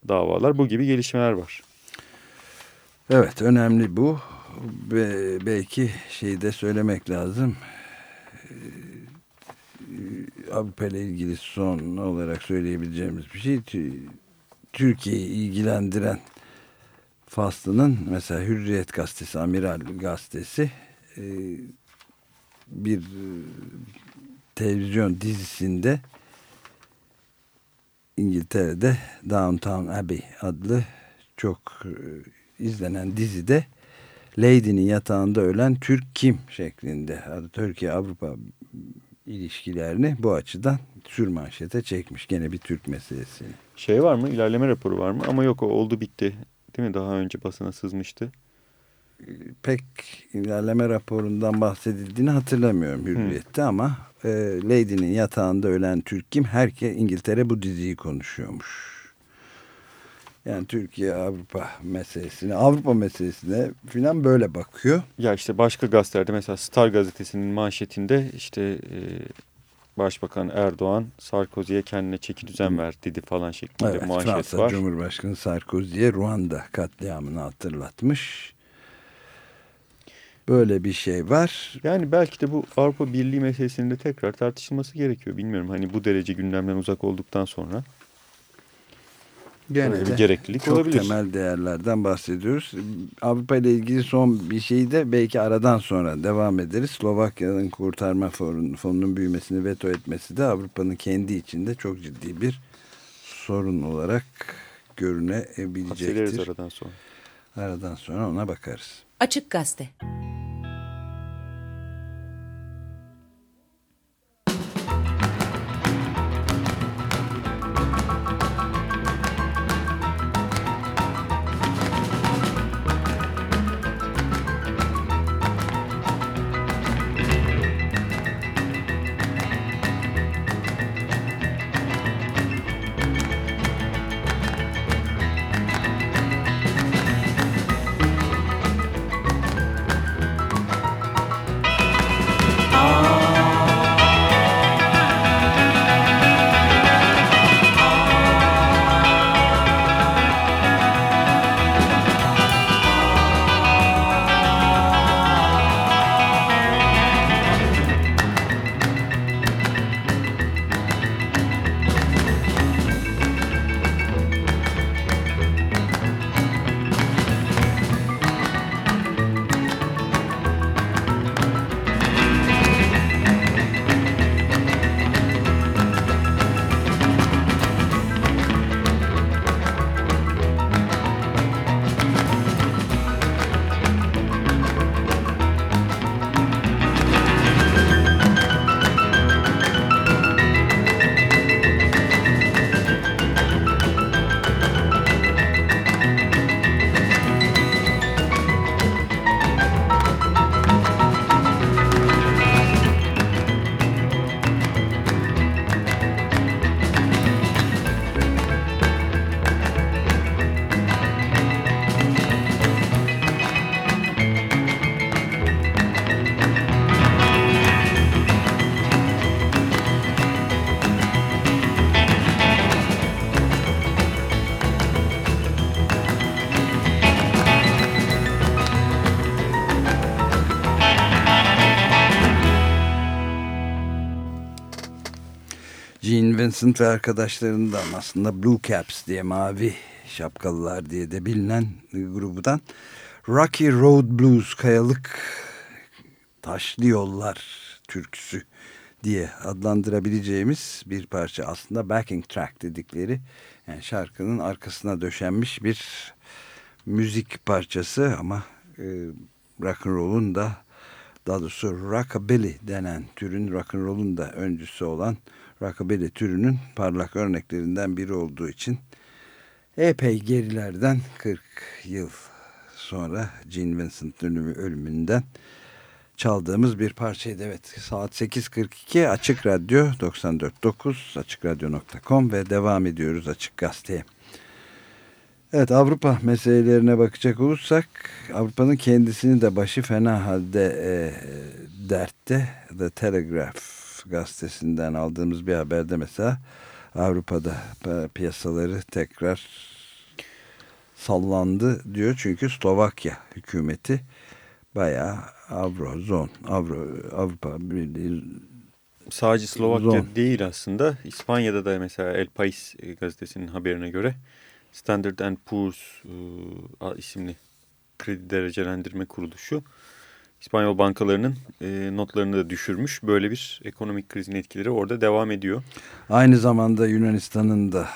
S3: davalar. Bu gibi gelişmeler var.
S2: Evet önemli bu. Ve belki şeyi de söylemek lazım. Ee, Avrupa ile ilgili son olarak söyleyebileceğimiz bir şey. Tü- Türkiye'yi ilgilendiren faslının mesela Hürriyet Gazetesi, Amiral Gazetesi e, bir e, televizyon dizisinde İngiltere'de Downtown Abbey adlı çok e, izlenen dizide Lady'nin yatağında ölen Türk kim şeklinde Türkiye-Avrupa ilişkilerini bu açıdan sürmanşete çekmiş. Gene bir Türk meselesini.
S3: Şey var mı? İlerleme raporu var mı? Ama yok o oldu bitti. Değil mi? Daha önce basına sızmıştı.
S2: Pek ilerleme raporundan bahsedildiğini hatırlamıyorum Hürriyet'te ama e, Lady'nin yatağında ölen Türk kim? Herkes İngiltere bu diziyi konuşuyormuş. Yani Türkiye Avrupa meselesine, Avrupa meselesine filan böyle bakıyor.
S3: Ya işte başka gazetelerde mesela Star gazetesinin manşetinde işte e, Başbakan Erdoğan Sarkozy'ye kendine çeki düzen ver dedi falan şeklinde
S2: Evet,
S3: manşet
S2: Fransa
S3: var.
S2: Cumhurbaşkanı Sarkozy'ye Ruanda katliamını hatırlatmış. Böyle bir şey var.
S3: Yani belki de bu Avrupa Birliği meselesinin de tekrar tartışılması gerekiyor. Bilmiyorum hani bu derece gündemden uzak olduktan sonra
S2: Gene de
S3: gereklilik
S2: çok
S3: olabilir.
S2: temel değerlerden bahsediyoruz. Avrupa ile ilgili son bir şeyi de belki aradan sonra devam ederiz. Slovakya'nın kurtarma fonunun, büyümesini veto etmesi de Avrupa'nın kendi içinde çok ciddi bir sorun olarak görünebilecektir.
S3: aradan sonra.
S2: Aradan sonra ona bakarız.
S5: Açık Gazete.
S2: Gene Vincent ve arkadaşlarından aslında Blue Caps diye mavi şapkalılar diye de bilinen grubundan Rocky Road Blues kayalık taşlı yollar türküsü diye adlandırabileceğimiz bir parça. Aslında backing track dedikleri yani şarkının arkasına döşenmiş bir müzik parçası ama e, rock and roll'un da daha doğrusu rockabilly denen türün rock and roll'un da öncüsü olan rockabilly türünün parlak örneklerinden biri olduğu için epey gerilerden 40 yıl sonra Gene Vincent'ın ölümü, ölümünden çaldığımız bir parçaydı. Evet saat 8.42 Açık Radyo 94.9 AçıkRadyo.com ve devam ediyoruz Açık Gazete'ye. Evet Avrupa meselelerine bakacak olursak Avrupa'nın kendisini de başı fena halde e, dertte The Telegraph gazetesinden aldığımız bir haberde mesela Avrupa'da piyasaları tekrar sallandı diyor. Çünkü Slovakya hükümeti bayağı Avrozon, Avro, Avrupa Birliği
S3: Sadece Slovakya
S2: Zon.
S3: değil aslında. İspanya'da da mesela El País e, gazetesinin haberine göre Standard and Poor's e, isimli kredi derecelendirme kuruluşu İspanyol bankalarının e, notlarını da düşürmüş. Böyle bir ekonomik krizin etkileri orada devam ediyor.
S2: Aynı zamanda Yunanistan'ın da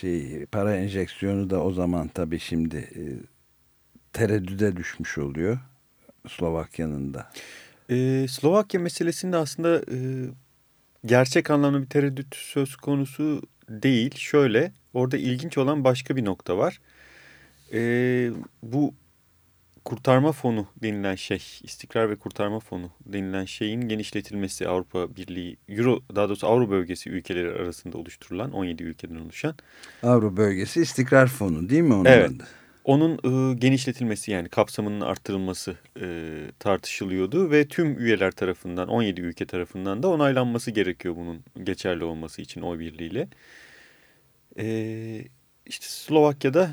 S2: şey para enjeksiyonu da o zaman tabii şimdi e, tereddüde düşmüş oluyor. Slovakya'nın da.
S3: Ee, Slovakya meselesinde aslında e, gerçek anlamda bir tereddüt söz konusu değil. Şöyle orada ilginç olan başka bir nokta var. Ee, bu kurtarma fonu denilen şey, istikrar ve kurtarma fonu denilen şeyin genişletilmesi Avrupa Birliği, Euro daha doğrusu Avro bölgesi ülkeleri arasında oluşturulan 17 ülkeden oluşan.
S2: Avrupa Bölgesi İstikrar Fonu değil mi onun
S3: Evet.
S2: adı?
S3: Onun e, genişletilmesi yani kapsamının arttırılması e, tartışılıyordu ve tüm üyeler tarafından 17 ülke tarafından da onaylanması gerekiyor bunun geçerli olması için oy birliğiyle. E, işte Slovakya'da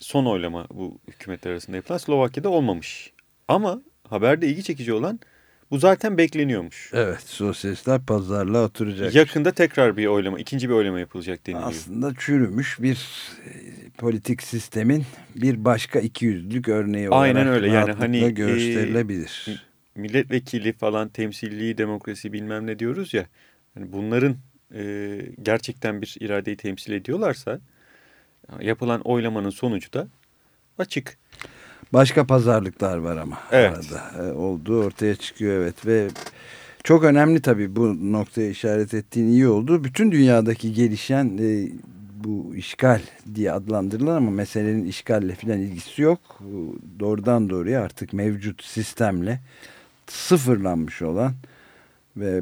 S3: son oylama bu hükümetler arasında yapılan Slovakya'da olmamış. Ama haberde ilgi çekici olan bu zaten bekleniyormuş.
S2: Evet sosyalistler pazarlığa oturacak.
S3: Yakında tekrar bir oylama, ikinci bir oylama yapılacak deniliyor.
S2: Aslında çürümüş bir e, politik sistemin bir başka ikiyüzlülük örneği olarak
S3: Aynen öyle. Yani hani, e,
S2: gösterilebilir.
S3: milletvekili falan temsilliği demokrasi bilmem ne diyoruz ya. Hani bunların e, gerçekten bir iradeyi temsil ediyorlarsa yapılan oylamanın sonucu da açık.
S2: Başka pazarlıklar var ama
S3: Evet.
S2: arada e, olduğu ortaya çıkıyor evet ve çok önemli tabii bu noktaya işaret ettiğin iyi oldu. Bütün dünyadaki gelişen e, bu işgal diye adlandırılan ama meselenin işgalle falan ilgisi yok. Doğrudan doğruya artık mevcut sistemle sıfırlanmış olan ve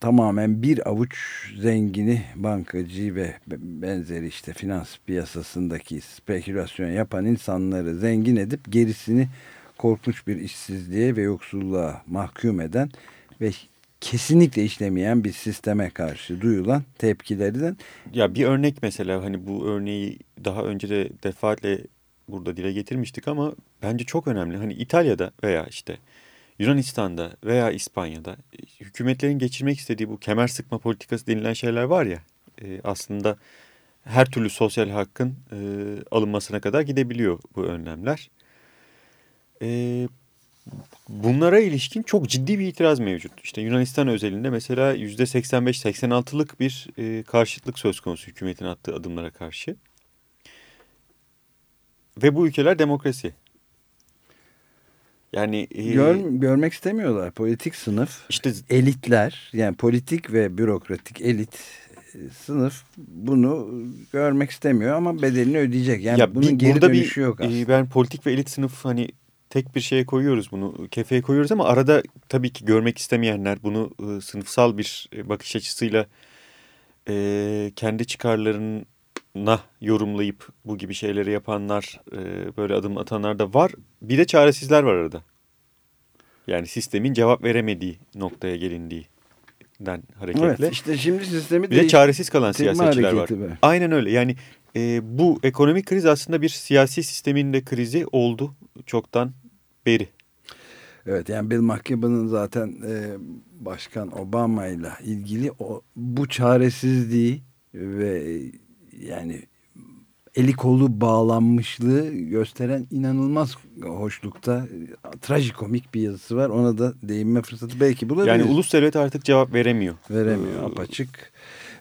S2: tamamen bir avuç zengini bankacı ve benzeri işte finans piyasasındaki spekülasyon yapan insanları zengin edip gerisini korkunç bir işsizliğe ve yoksulluğa mahkum eden ve kesinlikle işlemeyen bir sisteme karşı duyulan tepkilerden
S3: Ya bir örnek mesela hani bu örneği daha önce de defaatle burada dile getirmiştik ama bence çok önemli. Hani İtalya'da veya işte Yunanistan'da veya İspanya'da e, hükümetlerin geçirmek istediği bu kemer sıkma politikası denilen şeyler var ya e, aslında her türlü sosyal hakkın e, alınmasına kadar gidebiliyor bu önlemler. E, bunlara ilişkin çok ciddi bir itiraz mevcut. İşte Yunanistan özelinde mesela %85-86'lık bir e, karşıtlık söz konusu hükümetin attığı adımlara karşı. Ve bu ülkeler demokrasi. Yani e,
S2: gör, görmek istemiyorlar. Politik sınıf,
S3: işte
S2: elitler yani politik ve bürokratik elit e, sınıf bunu görmek istemiyor ama bedelini ödeyecek. Yani
S3: ya
S2: bunun
S3: bir-
S2: geri dönüşü
S3: bir,
S2: yok aslında.
S3: e, ben politik ve elit sınıf hani tek bir şeye koyuyoruz bunu kefeye koyuyoruz ama arada tabii ki görmek istemeyenler bunu sınıfsal bir bakış açısıyla kendi çıkarlarına yorumlayıp bu gibi şeyleri yapanlar e, böyle adım atanlar da var. Bir de çaresizler var arada. Yani sistemin cevap veremediği noktaya gelindiğinden hareketle.
S2: Evet işte şimdi sistemi
S3: Bir de çaresiz kalan siyasetçiler var.
S2: var.
S3: Aynen öyle. Yani e, bu ekonomik kriz aslında bir siyasi sistemin de krizi oldu çoktan beri.
S2: Evet yani Bill McKibben'ın zaten e, Başkan Obama ile ilgili o, bu çaresizliği ve yani eli kolu bağlanmışlığı gösteren inanılmaz hoşlukta trajikomik bir yazısı var. Ona da değinme fırsatı belki bulabiliriz.
S3: Yani ulus devlet artık cevap veremiyor.
S2: veremiyor apaçık.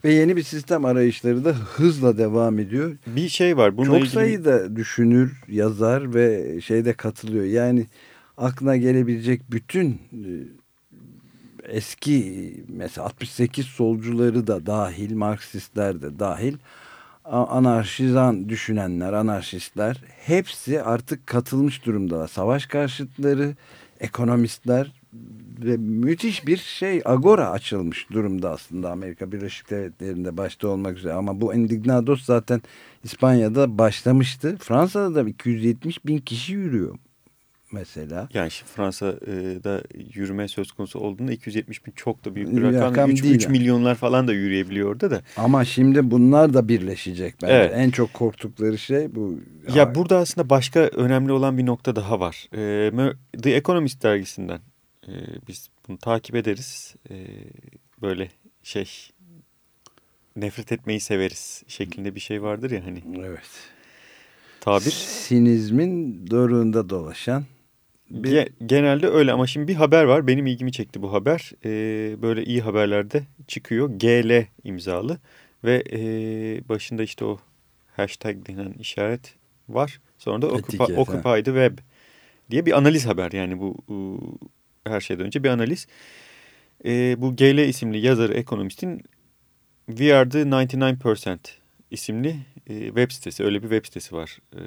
S2: Ve yeni bir sistem arayışları da hızla devam ediyor.
S3: Bir şey var. Bununla
S2: Çok
S3: ilgili
S2: sayıda düşünür, yazar ve şeyde katılıyor. Yani aklına gelebilecek bütün e, eski mesela 68 solcuları da dahil, Marksistler de dahil anarşizan düşünenler, anarşistler hepsi artık katılmış durumdalar. Savaş karşıtları, ekonomistler ve müthiş bir şey agora açılmış durumda aslında Amerika Birleşik Devletleri'nde başta olmak üzere ama bu Indignados zaten İspanya'da başlamıştı. Fransa'da da 270 bin kişi yürüyor mesela.
S3: yani şimdi Fransa'da yürüme söz konusu olduğunda 270 bin çok da büyük bir rakam.
S2: rakam
S3: 3,
S2: değil
S3: 3
S2: yani.
S3: milyonlar falan da yürüyebiliyor orada da.
S2: Ama şimdi bunlar da birleşecek bence.
S3: Evet.
S2: En çok korktukları şey bu.
S3: Ya burada aslında başka önemli olan bir nokta daha var. Ee, The Economist dergisinden e, biz bunu takip ederiz. Ee, böyle şey nefret etmeyi severiz şeklinde bir şey vardır ya hani
S2: Evet.
S3: tabir.
S2: Sinizmin doruğunda dolaşan
S3: Ge- genelde öyle ama şimdi bir haber var benim ilgimi çekti bu haber. Ee, böyle iyi haberlerde çıkıyor GL imzalı ve e, başında işte o hashtag denen işaret var. Sonra da
S2: Etiket,
S3: Occupy. Occupy the Web diye bir analiz haber yani bu, bu her şeyden önce bir analiz. Ee, bu GL isimli yazarı ekonomistin We Are the 99% isimli e, web sitesi öyle bir web sitesi var. Ee,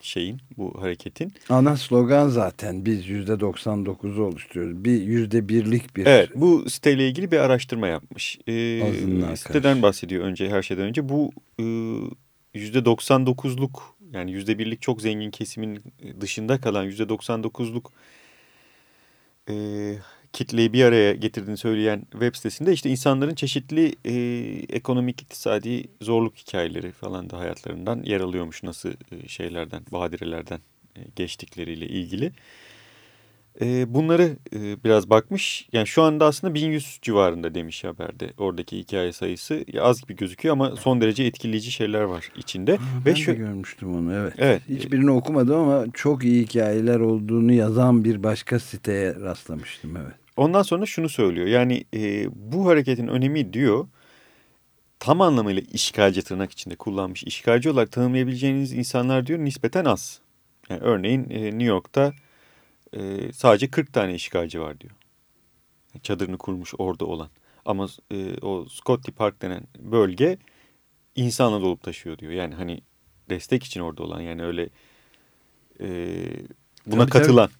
S3: şeyin, bu hareketin.
S2: Ana slogan zaten biz yüzde 99'u oluşturuyoruz. Bir yüzde birlik bir.
S3: Evet bu siteyle ilgili bir araştırma yapmış. Ee,
S2: Azınlığa
S3: siteden
S2: karşı.
S3: bahsediyor önce her şeyden önce. Bu e, yüzde 99'luk yani yüzde birlik çok zengin kesimin dışında kalan yüzde 99'luk e, kitleyi bir araya getirdiğini söyleyen web sitesinde işte insanların çeşitli e, ekonomik, iktisadi zorluk hikayeleri falan da hayatlarından yer alıyormuş. Nasıl e, şeylerden, badirelerden e, geçtikleriyle ilgili. E, bunları e, biraz bakmış. Yani şu anda aslında 1100 civarında demiş haberde. Oradaki hikaye sayısı Ya az gibi gözüküyor ama son derece etkileyici şeyler var içinde.
S2: Ben
S3: Ve
S2: de
S3: şu
S2: görmüştüm onu evet.
S3: Evet.
S2: Hiçbirini okumadım ama çok iyi hikayeler olduğunu yazan bir başka siteye rastlamıştım evet.
S3: Ondan sonra şunu söylüyor. Yani e, bu hareketin önemi diyor tam anlamıyla işgalci tırnak içinde kullanmış işgalci olarak tanımlayabileceğiniz insanlar diyor nispeten az. Yani örneğin e, New York'ta e, sadece 40 tane işgalci var diyor. Çadırını kurmuş orada olan. Ama e, o Scotty Park denen bölge insanla dolup taşıyor diyor. Yani hani destek için orada olan yani öyle e, buna
S2: Tabii, tabii.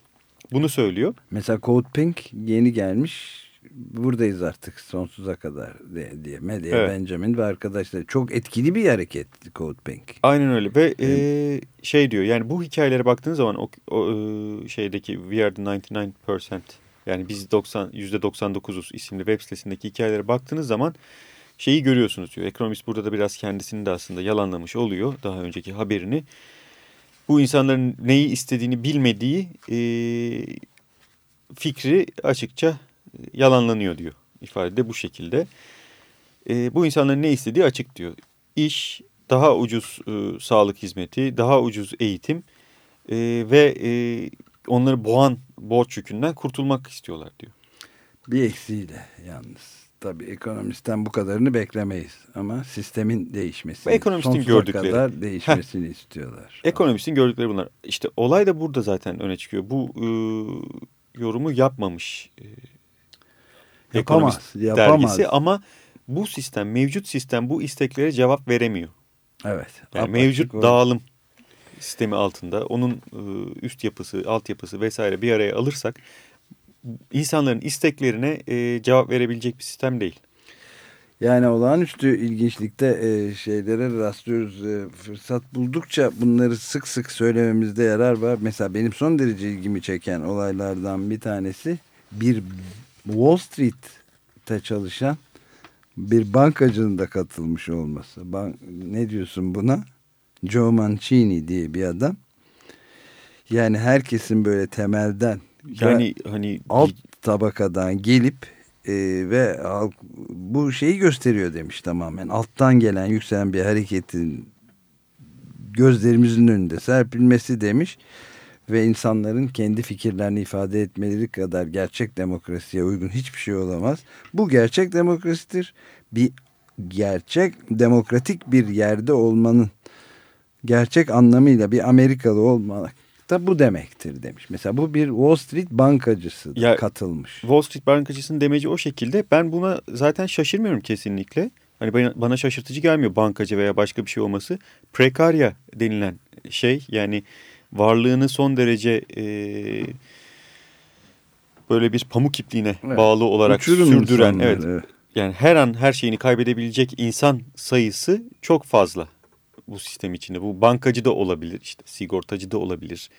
S3: Bunu söylüyor.
S2: Mesela Code Pink yeni gelmiş. Buradayız artık sonsuza kadar diye, diye. Medya
S3: Evet.
S2: Benjamin ve arkadaşlar. Çok etkili bir hareket Code Pink.
S3: Aynen öyle ve e, şey diyor yani bu hikayelere baktığınız zaman o, o e, şeydeki We Are the 99% yani biz 90 %99'uz isimli web sitesindeki hikayelere baktığınız zaman şeyi görüyorsunuz diyor. Ekonomist burada da biraz kendisini de aslında yalanlamış oluyor daha önceki haberini. Bu insanların neyi istediğini bilmediği e, fikri açıkça yalanlanıyor diyor. İfade de bu şekilde. E, bu insanların ne istediği açık diyor. İş, daha ucuz e, sağlık hizmeti, daha ucuz eğitim e, ve e, onları boğan borç yükünden kurtulmak istiyorlar diyor.
S2: Bir eksiğiyle yalnız. Tabii ekonomistten bu kadarını beklemeyiz. Ama sistemin değişmesini,
S3: Ve ekonomistin gördükleri.
S2: kadar değişmesini istiyorlar.
S3: Ekonomistin gördükleri bunlar. İşte olay da burada zaten öne çıkıyor. Bu e, yorumu yapmamış e,
S2: Yapamaz,
S3: Ekonomist
S2: yapamaz.
S3: dergisi ama bu sistem, mevcut sistem bu isteklere cevap veremiyor.
S2: Evet.
S3: Yani mevcut
S2: o.
S3: dağılım sistemi altında onun e, üst yapısı, altyapısı vesaire bir araya alırsak insanların isteklerine e, cevap verebilecek bir sistem değil.
S2: Yani olağanüstü ilginçlikte e, şeylere rastlıyoruz. E, fırsat buldukça bunları sık sık söylememizde yarar var. Mesela benim son derece ilgimi çeken olaylardan bir tanesi bir Wall Street'te çalışan bir bankacının da katılmış olması. Ban ne diyorsun buna? Joe Mancini diye bir adam. Yani herkesin böyle temelden
S3: Yani hani
S2: alt tabakadan gelip e, ve halk, bu şeyi gösteriyor demiş tamamen. Alttan gelen yükselen bir hareketin gözlerimizin önünde serpilmesi demiş ve insanların kendi fikirlerini ifade etmeleri kadar gerçek demokrasiye uygun hiçbir şey olamaz. Bu gerçek demokrasidir. Bir gerçek demokratik bir yerde olmanın gerçek anlamıyla bir Amerikalı olmak da bu demektir demiş. Mesela bu bir Wall Street bankacısı da
S3: Ya-
S2: katılmış.
S3: Wall Street bankacısının demeci o şekilde. Ben buna zaten şaşırmıyorum kesinlikle. Hani bana, bana şaşırtıcı gelmiyor bankacı veya başka bir şey olması. Prekarya denilen şey yani varlığını son derece e, böyle bir pamuk ipliğine
S2: Evet.
S3: bağlı olarak
S2: Uçurum
S3: sürdüren
S2: insanları,
S3: evet. yani her an her şeyini kaybedebilecek insan sayısı çok fazla bu sistem içinde. Bu bankacı da olabilir, işte sigortacı da olabilir.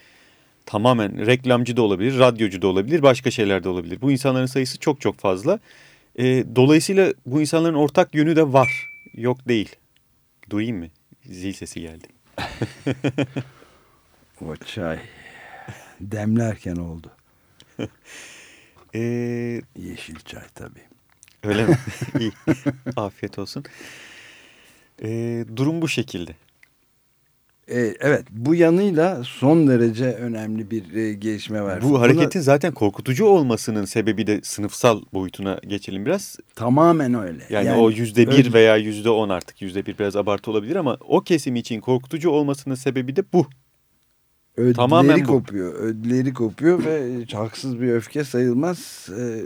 S3: Tamamen reklamcı da olabilir, radyocu da olabilir, başka şeyler de olabilir. Bu insanların sayısı çok çok fazla. E, dolayısıyla bu insanların ortak yönü de var. Yok değil. Duyayım mı? Zil sesi geldi.
S2: O çay demlerken oldu.
S3: E,
S2: Yeşil çay tabii.
S3: öyle mi? İyi. Afiyet olsun. E, durum bu şekilde.
S2: E, evet bu yanıyla son derece önemli bir e, gelişme var.
S3: Bu
S2: Buna
S3: hareketin zaten korkutucu olmasının sebebi de sınıfsal boyutuna geçelim biraz.
S2: tamamen öyle.
S3: Yani, o yüzde bir veya yüzde on artık yüzde bir biraz abartı olabilir ama o kesim için korkutucu olmasının sebebi de bu.
S2: ödleri
S3: tamamen bu.
S2: kopuyor. Ödleri kopuyor ve haksız bir öfke sayılmaz. E,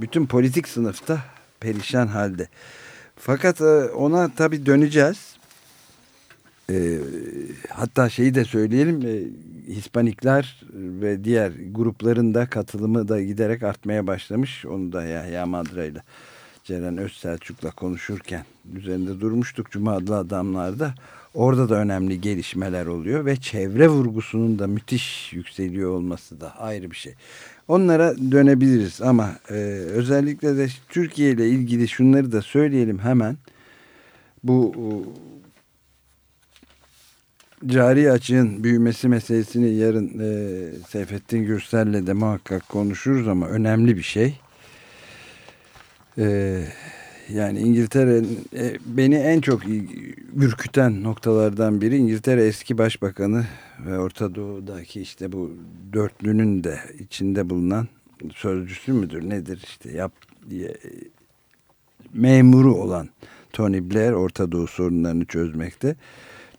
S2: bütün politik sınıfta perişan halde. Fakat e, ona tabii döneceğiz. E, hatta şeyi de söyleyelim e, Hispanikler ve diğer grupların da katılımı da giderek artmaya başlamış. Onu da Yahya Madra ile Ceren Özselçuk'la konuşurken üzerinde durmuştuk Cuma adlı adamlarda. Orada da önemli gelişmeler oluyor ve çevre vurgusunun da müthiş yükseliyor olması da ayrı bir şey. Onlara dönebiliriz ama e, özellikle de Türkiye ile ilgili şunları da söyleyelim hemen. Bu cari açığın büyümesi meselesini yarın e, Seyfettin Gürsel'le de muhakkak konuşuruz ama önemli bir şey. E, yani İngiltere e, beni en çok ürküten noktalardan biri İngiltere eski başbakanı ve Orta Doğu'daki işte bu dörtlünün de içinde bulunan sözcüsü müdür nedir işte yap diye memuru olan Tony Blair Orta Doğu sorunlarını çözmekte.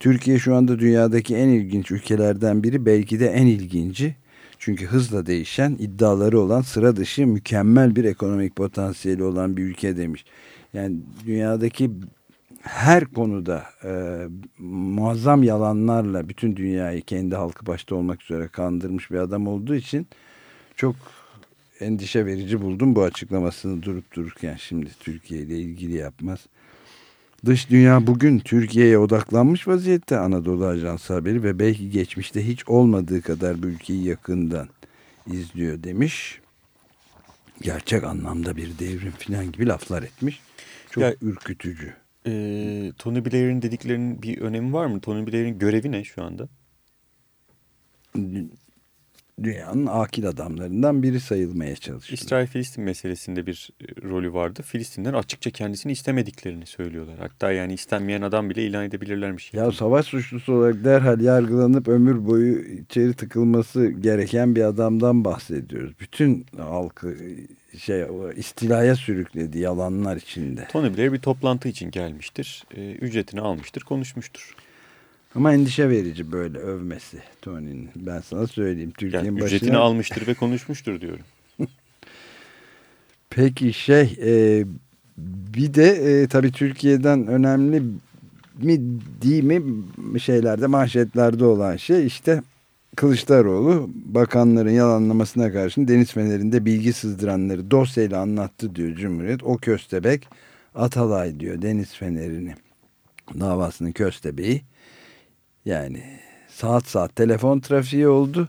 S2: Türkiye şu anda dünyadaki en ilginç ülkelerden biri belki de en ilginci. Çünkü hızla değişen iddiaları olan sıra dışı mükemmel bir ekonomik potansiyeli olan bir ülke demiş. Yani dünyadaki her konuda e, muazzam yalanlarla bütün dünyayı kendi halkı başta olmak üzere kandırmış bir adam olduğu için çok endişe verici buldum bu açıklamasını durup dururken şimdi Türkiye ile ilgili yapmaz. Dış dünya bugün Türkiye'ye odaklanmış vaziyette Anadolu Ajansı haberi ve belki geçmişte hiç olmadığı kadar bu ülkeyi yakından izliyor demiş. Gerçek anlamda bir devrim falan gibi laflar etmiş. Çok ya, ürkütücü.
S3: E, Tony Blair'in dediklerinin bir önemi var mı? Tony Blair'in görevi ne şu anda?
S2: Dünyanın akil adamlarından biri sayılmaya çalışıyor.
S3: İsrail-Filistin meselesinde bir e, rolü vardı. Filistinler açıkça kendisini istemediklerini söylüyorlar. Hatta yani istenmeyen adam bile ilan edebilirlermiş.
S2: Ya savaş suçlusu olarak derhal yargılanıp ömür boyu içeri tıkılması gereken bir adamdan bahsediyoruz. Bütün halkı şey istilaya sürükledi yalanlar içinde.
S3: Tony Blair bir toplantı için gelmiştir. E, ücretini almıştır, konuşmuştur.
S2: Ama endişe verici böyle övmesi Tony'nin. Ben sana söyleyeyim.
S3: Türkiye'nin yani ücretini başına... almıştır ve konuşmuştur diyorum.
S2: Peki şey e, bir de e, tabii Türkiye'den önemli mi değil mi şeylerde manşetlerde olan şey işte Kılıçdaroğlu bakanların yalanlamasına karşın deniz fenerinde bilgi sızdıranları dosyayla anlattı diyor Cumhuriyet. O köstebek Atalay diyor deniz fenerini davasının köstebeği. Yani saat saat telefon trafiği oldu.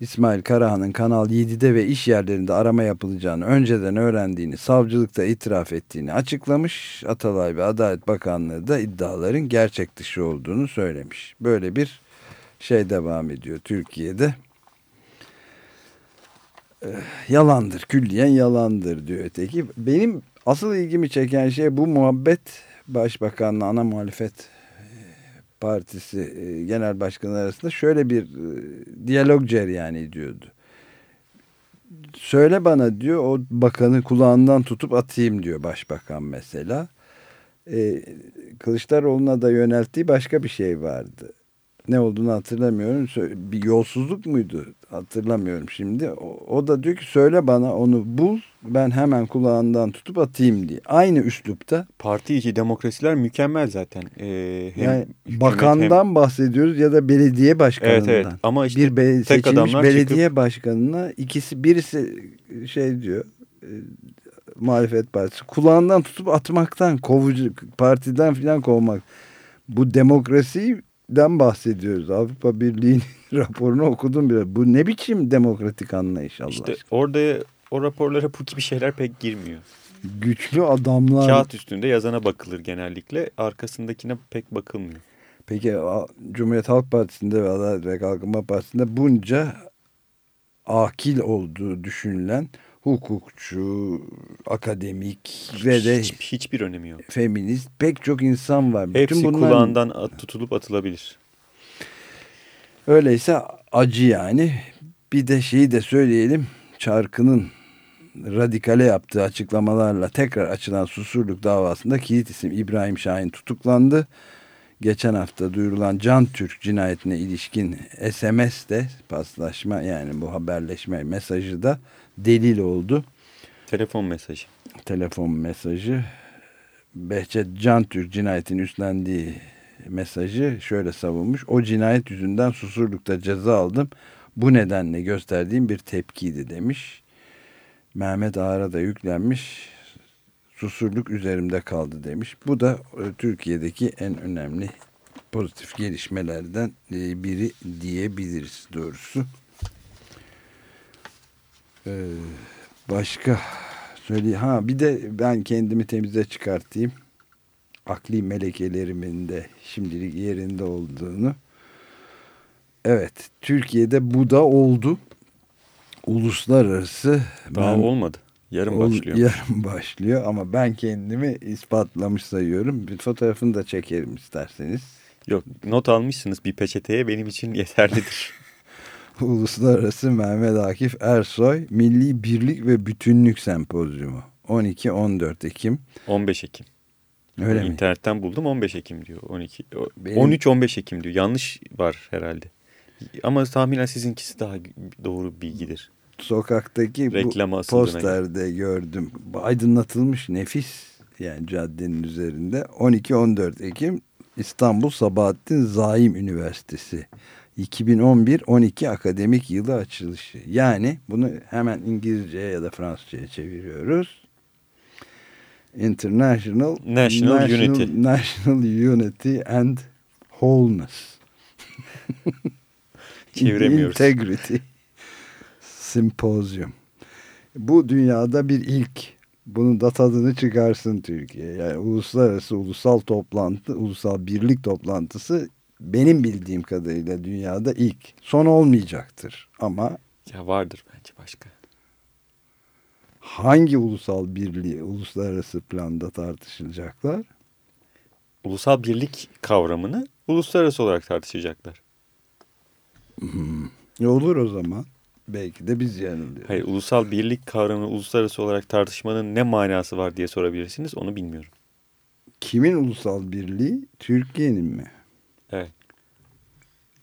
S2: İsmail Karahan'ın Kanal 7'de ve iş yerlerinde arama yapılacağını önceden öğrendiğini, savcılıkta itiraf ettiğini açıklamış. Atalay ve Adalet Bakanlığı da iddiaların gerçek dışı olduğunu söylemiş. Böyle bir şey devam ediyor Türkiye'de. Ee, yalandır, külliyen yalandır diyor öteki. Benim asıl ilgimi çeken şey bu muhabbet Başbakanla ana muhalefet Partisi e, genel başkanı arasında şöyle bir e, diyalog cereyan ediyordu. Söyle bana diyor o bakanı kulağından tutup atayım diyor başbakan mesela. E, Kılıçdaroğlu'na da yönelttiği başka bir şey vardı ne olduğunu hatırlamıyorum. Bir yolsuzluk muydu? Hatırlamıyorum şimdi. O, o da diyor ki söyle bana onu bul ben hemen kulağından tutup atayım diye. Aynı üslupta.
S3: Parti içi demokrasiler mükemmel zaten. Ee,
S2: hem yani bakandan hem... bahsediyoruz ya da belediye başkanından. Evet evet ama işte bir be tek seçilmiş belediye çıkıp... başkanına ikisi birisi şey diyor e, muhalefet partisi kulağından tutup atmaktan kovucu partiden filan kovmak. Bu demokrasiyi den bahsediyoruz. Avrupa Birliği'nin raporunu okudum biraz. Bu ne biçim demokratik anlayış Allah İşte
S3: aşkına. orada o raporlara bu gibi şeyler pek girmiyor.
S2: Güçlü adamlar.
S3: Kağıt üstünde yazana bakılır genellikle. Arkasındakine pek bakılmıyor.
S2: Peki Cumhuriyet Halk Partisi'nde ve Adalet ve Kalkınma Partisi'nde bunca akil olduğu düşünülen hukukçu, akademik
S3: hiç,
S2: ve de
S3: hiç, hiçbir önemi yok.
S2: Feminist pek çok insan var.
S3: Hepsi Bütün bunlar... kulağından at, tutulup atılabilir.
S2: Öyleyse acı yani. Bir de şeyi de söyleyelim. Çarkı'nın radikale yaptığı açıklamalarla tekrar açılan susurluk davasında kilit isim İbrahim Şahin tutuklandı. Geçen hafta duyurulan Can Türk cinayetine ilişkin SMS de paslaşma yani bu haberleşme mesajı da delil oldu.
S3: Telefon mesajı.
S2: Telefon mesajı. Behçet Can Türk cinayetini üstlendiği mesajı şöyle savunmuş. O cinayet yüzünden susurlukta ceza aldım. Bu nedenle gösterdiğim bir tepkiydi demiş. Mehmet Ağar'a da yüklenmiş. Susurluk üzerimde kaldı demiş. Bu da e, Türkiye'deki en önemli pozitif gelişmelerden e, biri diyebiliriz doğrusu. Ee, başka söyle ha bir de ben kendimi temize çıkartayım. Akli melekelerimin de şimdilik yerinde olduğunu. Evet, Türkiye'de bu da oldu. Uluslararası
S3: Daha
S2: ben-
S3: olmadı. Yarın
S2: Ol-
S3: başlıyor.
S2: Yarın başlıyor ama ben kendimi ispatlamış sayıyorum. Bir fotoğrafını da çekerim isterseniz.
S3: Yok not almışsınız bir peçeteye benim için yeterlidir.
S2: Uluslararası Mehmet Akif Ersoy Milli Birlik ve Bütünlük Sempozyumu. 12-14 Ekim.
S3: 15 Ekim.
S2: Öyle mi?
S3: İnternetten buldum 15 Ekim diyor. 12 o-
S2: Benim-
S3: 13-15 Ekim diyor. Yanlış var herhalde. Ama tahminen sizinkisi daha doğru bilgidir.
S2: Sokaktaki
S3: Reklama
S2: bu posterde gördüm. Aydınlatılmış nefis yani caddenin üzerinde 12-14 Ekim İstanbul Sabahattin Zaim Üniversitesi 2011-12 akademik yılı açılışı. Yani bunu hemen İngilizceye ya da Fransızcaya çeviriyoruz. International
S3: National Unity.
S2: National Unity and Wholeness.
S3: Çeviremiyoruz.
S2: Integrity Simpozyum. Bu dünyada bir ilk. Bunun da tadını çıkarsın Türkiye. Yani uluslararası ulusal toplantı, ulusal birlik toplantısı benim bildiğim kadarıyla dünyada ilk. Son olmayacaktır. Ama
S3: Ya vardır bence başka.
S2: hangi ulusal birliği uluslararası planda tartışılacaklar?
S3: Ulusal birlik kavramını uluslararası olarak tartışacaklar.
S2: E olur o zaman. Belki de biz yanılıyoruz.
S3: Hayır ulusal birlik kavramını uluslararası olarak tartışmanın ne manası var diye sorabilirsiniz onu bilmiyorum.
S2: Kimin ulusal birliği? Türkiye'nin mi?
S3: Evet.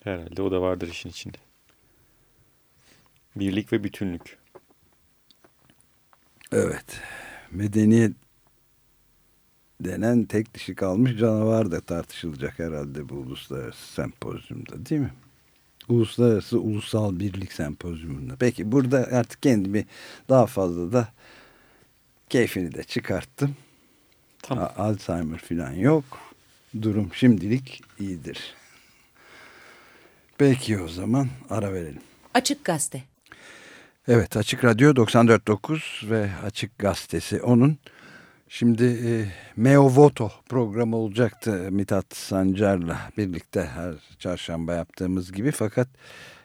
S3: Herhalde o da vardır işin içinde. Birlik ve bütünlük.
S2: Evet. Medeniyet denen tek dişi kalmış canavar da tartışılacak herhalde bu uluslararası sempozyumda değil mi? Uluslararası Ulusal Birlik Sempozyumunda. Peki burada artık kendimi daha fazla da keyfini de çıkarttım.
S3: Tamam.
S2: A- Alzheimer falan yok. Durum şimdilik iyidir. Peki o zaman ara verelim.
S5: Açık Gazete.
S2: Evet Açık Radyo 94.9 ve Açık Gazetesi onun. Şimdi e, Meo Voto programı olacaktı Mithat Sancar'la birlikte her çarşamba yaptığımız gibi. Fakat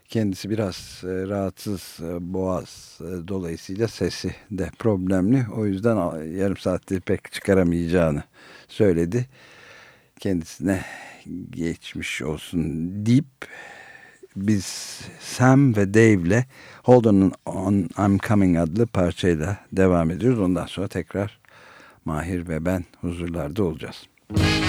S2: kendisi biraz e, rahatsız e, boğaz e, dolayısıyla sesi de problemli. O yüzden yarım saattir pek çıkaramayacağını söyledi. Kendisine geçmiş olsun deyip biz Sam ve Dave'le Hold On, On I'm Coming adlı parçayla devam ediyoruz. Ondan sonra tekrar Mahir ve ben huzurlarda olacağız.
S6: Don't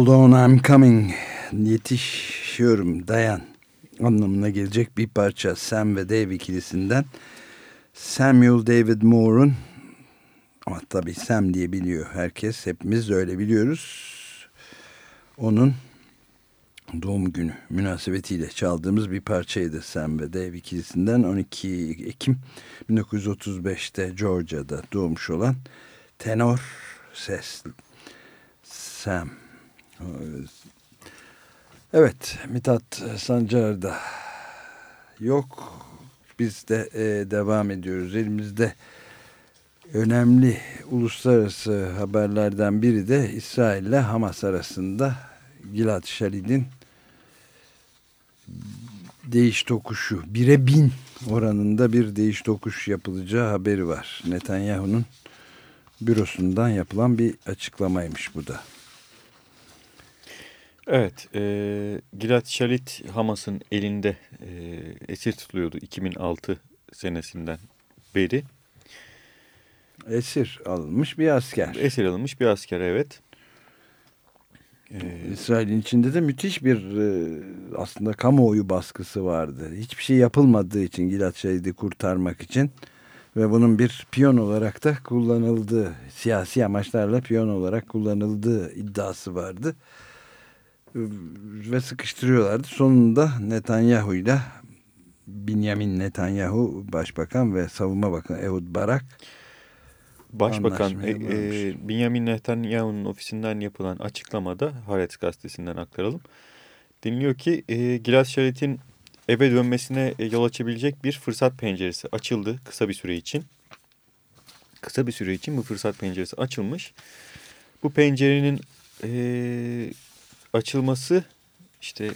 S6: Hold on I'm coming.
S2: Yetişiyorum dayan anlamına gelecek bir parça Sam ve Dave ikilisinden. Samuel David Moore'un ama tabii Sam diye biliyor herkes. Hepimiz öyle biliyoruz. Onun doğum günü münasebetiyle çaldığımız bir parçaydı Sam ve Dave ikilisinden 12 Ekim 1935'te Georgia'da doğmuş olan tenor ses Sam Evet Mithat Sancar'da yok biz de e, devam ediyoruz elimizde önemli uluslararası haberlerden biri de İsrail ile Hamas arasında Gilad Şalid'in değiş tokuşu bire bin oranında bir değiş tokuş yapılacağı haberi var. Netanyahu'nun bürosundan yapılan bir açıklamaymış bu da.
S3: Evet, e, Gilad Shalit Hamas'ın elinde e, esir tutuluyordu 2006 senesinden beri.
S2: Esir alınmış bir asker.
S3: Esir alınmış bir asker, evet. E,
S2: İsrail'in içinde de müthiş bir e, aslında kamuoyu baskısı vardı. Hiçbir şey yapılmadığı için Gilad Şehid'i kurtarmak için ve bunun bir piyon olarak da kullanıldığı, siyasi amaçlarla piyon olarak kullanıldığı iddiası vardı. Ve sıkıştırıyorlardı. Sonunda Netanyahu ile Benjamin Netanyahu Başbakan ve Savunma Bakanı Ehud Barak
S3: Başbakan e, e, Benjamin Netanyahu'nun ofisinden yapılan açıklamada Haaretz gazetesinden aktaralım. Deniliyor ki e, Gilad Sharit'in eve dönmesine e, yol açabilecek bir fırsat penceresi açıldı kısa bir süre için. Kısa bir süre için bu fırsat penceresi açılmış. Bu pencerenin e, açılması işte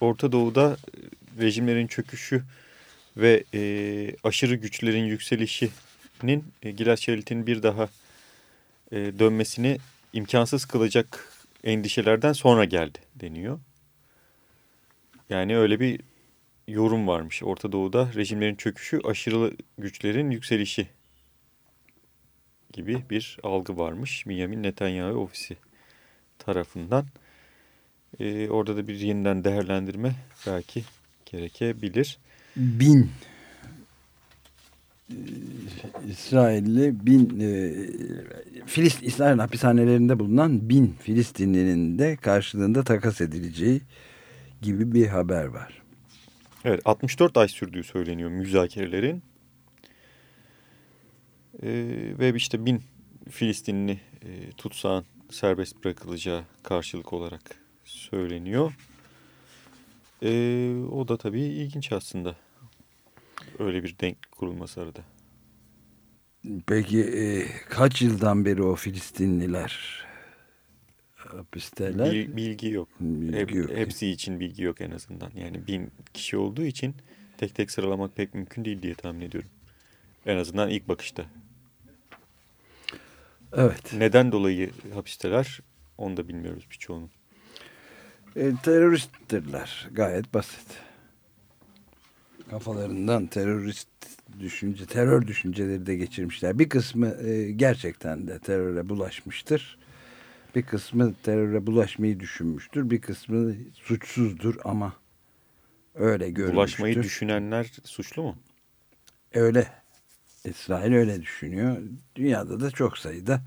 S3: Orta Doğu'da e, rejimlerin çöküşü ve e, aşırı güçlerin yükselişinin e, Gilad Sharit'in bir daha e, dönmesini imkansız kılacak endişelerden sonra geldi deniyor. Yani öyle bir yorum varmış. Orta Doğu'da rejimlerin çöküşü, aşırı güçlerin yükselişi gibi bir algı varmış. Benjamin Netanyahu ofisi tarafından. Ee, orada da bir yeniden değerlendirme belki gerekebilir.
S2: Bin İsrailli bin e, Filist İsrail hapishanelerinde bulunan bin Filistinlinin de karşılığında takas edileceği gibi bir haber var.
S3: Evet 64 ay sürdüğü söyleniyor müzakerelerin. Ee, ve işte bin Filistinli e, tutsağın serbest bırakılacağı karşılık olarak söyleniyor. Ee, o da tabii ilginç aslında. Öyle bir denk kurulması arada.
S2: Peki e, kaç yıldan beri o Filistinliler hapisteler?
S3: Bil- bilgi yok.
S2: Bilgi
S3: Hep-
S2: yok.
S3: Hepsi için bilgi yok en azından. Yani bin kişi olduğu için tek tek sıralamak pek mümkün değil diye tahmin ediyorum. En azından ilk bakışta.
S2: Evet.
S3: Neden dolayı hapisteler onu da bilmiyoruz birçoğunun.
S2: E, teröristtirler. Gayet basit. Kafalarından terörist düşünce, terör düşünceleri de geçirmişler. Bir kısmı e, gerçekten de teröre bulaşmıştır. Bir kısmı teröre bulaşmayı düşünmüştür. Bir kısmı suçsuzdur ama öyle görmüştür.
S3: Bulaşmayı düşünenler suçlu mu?
S2: Öyle. İsrail öyle düşünüyor. Dünyada da çok sayıda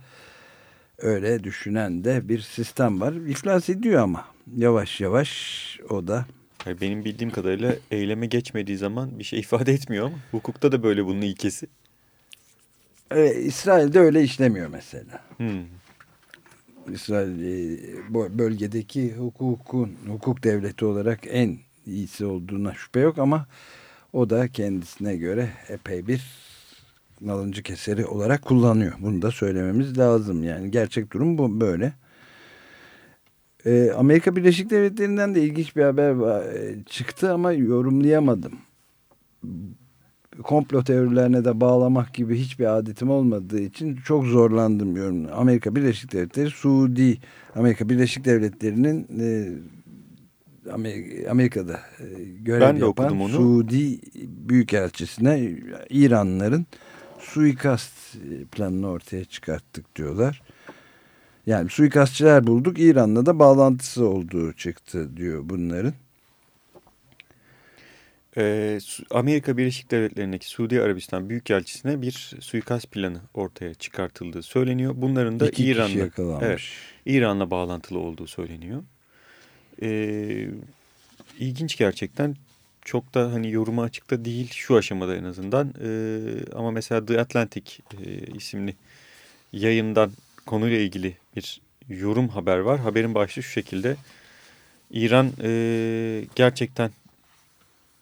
S2: öyle düşünen de bir sistem var. İflas ediyor ama yavaş yavaş o da
S3: Yani benim bildiğim kadarıyla eyleme geçmediği zaman bir şey ifade etmiyor ama hukukta da böyle bunun ilkesi.
S2: Öyle, İsrail'de öyle işlemiyor mesela.
S3: Hmm.
S2: İsrail e, bu bölgedeki hukukun hukuk devleti olarak en iyisi olduğuna şüphe yok ama o da kendisine göre epey bir nalıncı keseri olarak kullanıyor. Bunu da söylememiz lazım. Yani gerçek durum bu böyle. Ee, Amerika Birleşik Devletleri'nden de ilginç bir haber var- e, çıktı ama yorumlayamadım. Komplo teorilerine de bağlamak gibi hiçbir adetim olmadığı için çok zorlandım yorum. Amerika Birleşik Devletleri Suudi Amerika Birleşik Devletleri'nin e, Amer- Amerika'da e, görev
S3: Ben de
S2: yapan
S3: onu.
S2: Suudi Büyükelçisi'ne İranların suikast planını ortaya çıkarttık diyorlar. Yani suikastçılar bulduk İran'la da bağlantısı olduğu çıktı diyor bunların.
S3: Ee, Amerika Birleşik Devletleri'ndeki Suudi Arabistan Büyükelçisi'ne bir suikast planı ortaya çıkartıldığı söyleniyor. Bunların da İran'la evet, İran'la bağlantılı olduğu söyleniyor. Ee, ilginç gerçekten. Çok da hani yoruma açıkta değil şu aşamada en azından. Ee, ama mesela The Atlantic e, isimli yayından konuyla ilgili bir yorum haber var. Haberin başlığı şu şekilde. İran e, gerçekten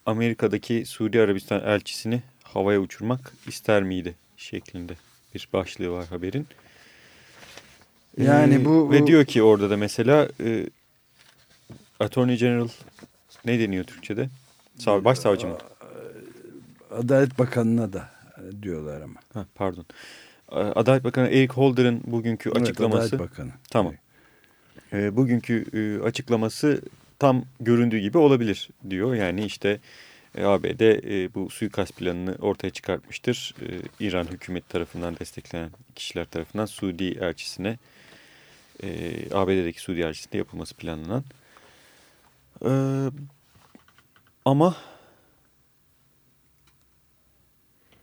S3: Amerika'daki Suudi Arabistan elçisini havaya uçurmak ister miydi şeklinde bir başlığı var haberin.
S2: Yani
S3: Ee,
S2: bu-
S3: ve diyor ki orada da mesela e, Attorney General ne deniyor Türkçe'de? Sav başsavcı mı?
S2: Adalet Bakanı'na da e, diyorlar ama.
S3: Ha, pardon. Adalet Bakanı Eric Holder'ın bugünkü
S2: Evet,
S3: açıklaması.
S2: Adalet Bakanı.
S3: Tamam. E, bugünkü e, açıklaması tam göründüğü gibi olabilir diyor. Yani işte e, ABD e, bu suikast planını ortaya çıkartmıştır. E, İran hükümeti tarafından desteklenen kişiler tarafından Suudi elçisine e, ABD'deki Suudi elçisine yapılması planlanan. E, ama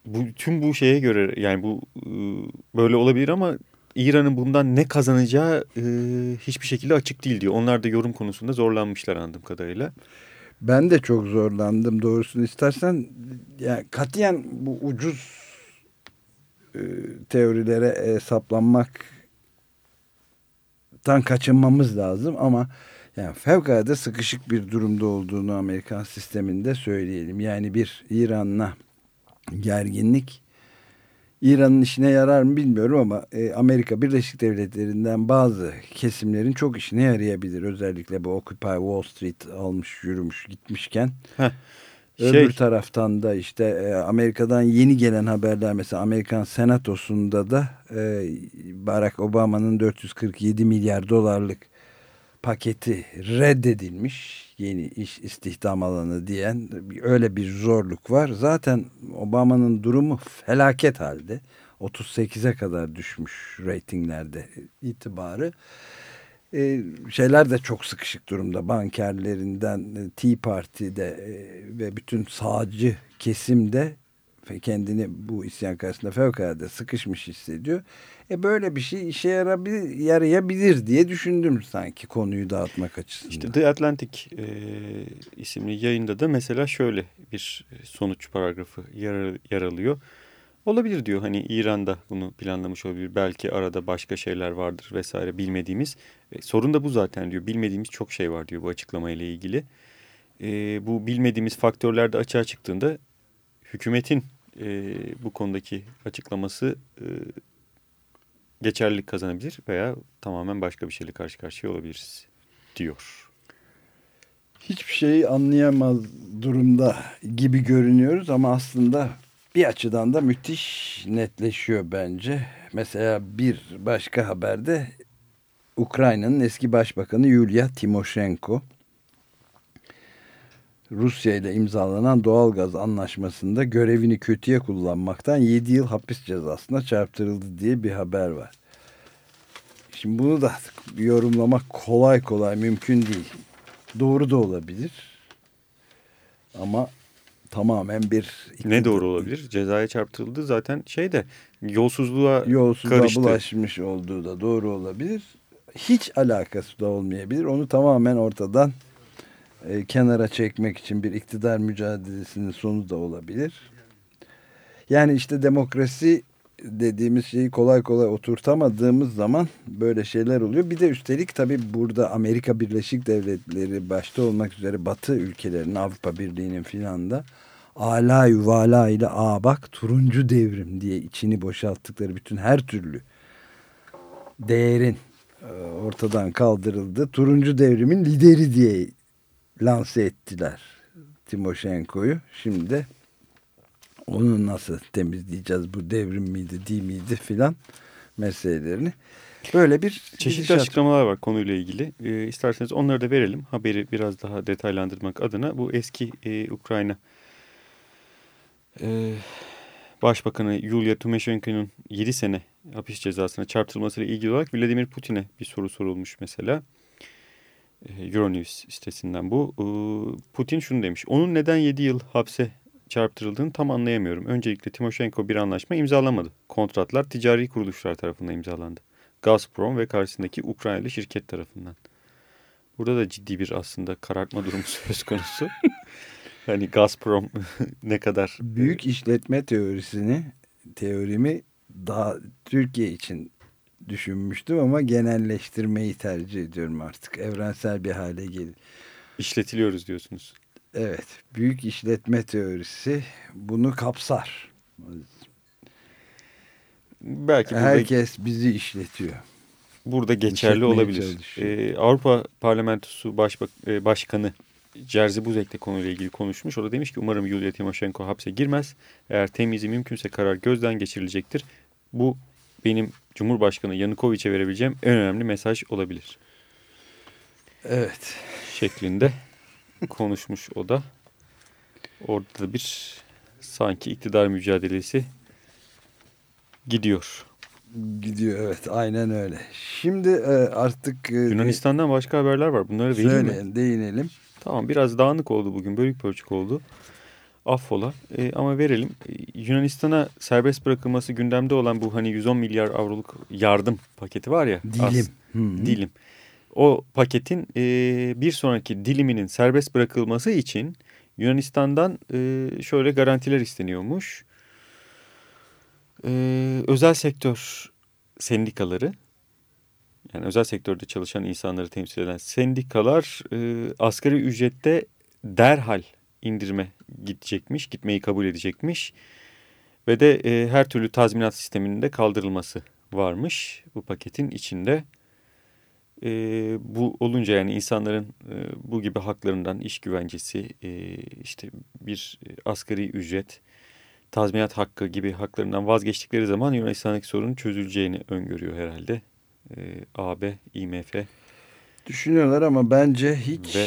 S3: bu tüm bu şeye göre yani bu e, böyle olabilir ama İran'ın bundan ne kazanacağı e, hiçbir şekilde açık değil diyor. Onlar da yorum konusunda zorlanmışlar anladığım kadarıyla.
S2: Ben de çok zorlandım doğrusunu istersen. Yani katiyen bu ucuz e, teorilere hesaplanmak tan kaçınmamız lazım ama yani fevkalade sıkışık bir durumda olduğunu Amerikan sisteminde söyleyelim. Yani bir İran'la gerginlik İran'ın işine yarar mı bilmiyorum ama e, Amerika Birleşik Devletleri'nden bazı kesimlerin çok işine yarayabilir. Özellikle bu Occupy Wall Street almış yürümüş gitmişken.
S3: Heh,
S2: Öbür
S3: şey-
S2: taraftan da işte e, Amerika'dan yeni gelen haberler mesela Amerikan Senatosu'nda da e, Barack Obama'nın 447 milyar dolarlık paketi reddedilmiş yeni iş istihdam alanı diyen öyle bir zorluk var. Zaten Obama'nın durumu felaket halde. 38'e kadar düşmüş reytinglerde itibarı. E, şeyler de çok sıkışık durumda. Bankerlerinden e, Tea Party'de e, ve bütün sağcı kesimde kendini bu isyan karşısında fevkalade sıkışmış hissediyor. E böyle bir şey işe yarabilir, yarayabilir diye düşündüm sanki konuyu dağıtmak açısından.
S3: İşte The Atlantic e, isimli yayında da mesela şöyle bir sonuç paragrafı yer, yer alıyor. Olabilir diyor hani İran'da bunu planlamış olabilir. Belki arada başka şeyler vardır vesaire bilmediğimiz. E, sorun da bu zaten diyor. Bilmediğimiz çok şey var diyor bu açıklamayla ilgili. E, bu bilmediğimiz faktörler de açığa çıktığında hükümetin e, bu konudaki açıklaması e, geçerlilik kazanabilir veya tamamen başka bir şeyle karşı karşıya olabiliriz diyor.
S2: Hiçbir şeyi anlayamaz durumda gibi görünüyoruz ama aslında bir açıdan da müthiş netleşiyor bence. Mesela bir başka haberde Ukrayna'nın eski başbakanı Yulia Timoshenko Rusya ile imzalanan doğalgaz anlaşmasında görevini kötüye kullanmaktan 7 yıl hapis cezasına çarptırıldı diye bir haber var. Şimdi bunu da yorumlamak kolay kolay mümkün değil. Doğru da olabilir. Ama tamamen bir...
S3: Ne doğru olabilir? Cezaya çarptırıldı zaten şey de yolsuzluğa
S2: Yolsuzluğa
S3: karıştı.
S2: bulaşmış olduğu da doğru olabilir. Hiç alakası da olmayabilir. Onu tamamen ortadan e, kenara çekmek için bir iktidar mücadelesinin sonu da olabilir. Yani işte demokrasi dediğimiz şeyi kolay kolay oturtamadığımız zaman böyle şeyler oluyor. Bir de üstelik tabii burada Amerika Birleşik Devletleri başta olmak üzere Batı ülkelerinin Avrupa Birliği'nin filan da ala yuvala ile aa bak turuncu devrim diye içini boşalttıkları bütün her türlü değerin e, ortadan kaldırıldı. Turuncu devrimin lideri diye lanse ettiler Timoshenko'yu. Şimdi de onu nasıl temizleyeceğiz bu devrim miydi değil miydi filan meselelerini. Böyle bir
S3: Çeşitli
S2: gidişat.
S3: açıklamalar var konuyla ilgili. Ee, isterseniz onları da verelim. Haberi biraz daha detaylandırmak adına. Bu eski e, Ukrayna e, Başbakanı Yulia Tymoshenko'nun 7 sene hapis cezasına çarptırılmasıyla ilgili olarak Vladimir Putin'e bir soru sorulmuş mesela. E, Euronews sitesinden bu. Putin şunu demiş. Onun neden 7 yıl hapse çarptırıldığını tam anlayamıyorum. Öncelikle Timoshenko bir anlaşma imzalamadı. Kontratlar ticari kuruluşlar tarafından imzalandı. Gazprom ve karşısındaki Ukraynalı şirket tarafından. Burada da ciddi bir aslında karartma durumu söz konusu. hani Gazprom ne kadar...
S2: Büyük işletme teorisini, teorimi daha Türkiye için düşünmüştüm ama genelleştirmeyi tercih ediyorum artık. Evrensel bir hale gelin.
S3: işletiliyoruz diyorsunuz.
S2: Evet, büyük işletme teorisi bunu kapsar.
S3: Belki burada,
S2: Herkes bizi işletiyor.
S3: burada geçerli
S2: İşletmeye
S3: olabilir.
S2: çalışıyor.
S3: Ee, Avrupa Parlamentosu Başbak e, Başkanı Jerzy Buzek de konuyla ilgili konuşmuş. O da demiş ki umarım Yulia Timoshenko hapse girmez. Eğer temizi mümkünse karar gözden geçirilecektir. Bu benim Cumhurbaşkanı Yanukovic'e verebileceğim en önemli mesaj olabilir.
S2: Evet.
S3: Şeklinde konuşmuş o da. Orada da bir sanki iktidar mücadelesi gidiyor.
S2: Gidiyor evet aynen öyle. Şimdi e, artık e,
S3: Yunanistan'dan başka haberler var. Mi?
S2: söyleyin, değinelim.
S3: Tamam biraz dağınık oldu bugün. Bölük pörçük oldu. Affola. E, ama verelim. E, Yunanistan'a serbest bırakılması gündemde olan bu hani 110 milyar avroluk yardım paketi var ya.
S2: Dilim.
S3: as-
S2: Hı hı.
S3: dilim. O paketin e, bir sonraki diliminin serbest bırakılması için Yunanistan'dan e, şöyle garantiler isteniyormuş. E, özel sektör sendikaları yani özel sektörde çalışan insanları temsil eden sendikalar e, asgari ücrette derhal indirime gidecekmiş, gitmeyi kabul edecekmiş. Ve de e, her türlü tazminat sisteminin de kaldırılması varmış bu paketin içinde. E, bu olunca yani insanların e, bu gibi haklarından iş güvencesi, e, işte bir asgari ücret, tazminat hakkı gibi haklarından vazgeçtikleri zaman Yunanistan'daki sorunun çözüleceğini öngörüyor herhalde. E, AB, IMF
S2: Düşünüyorlar ama bence hiç
S3: ve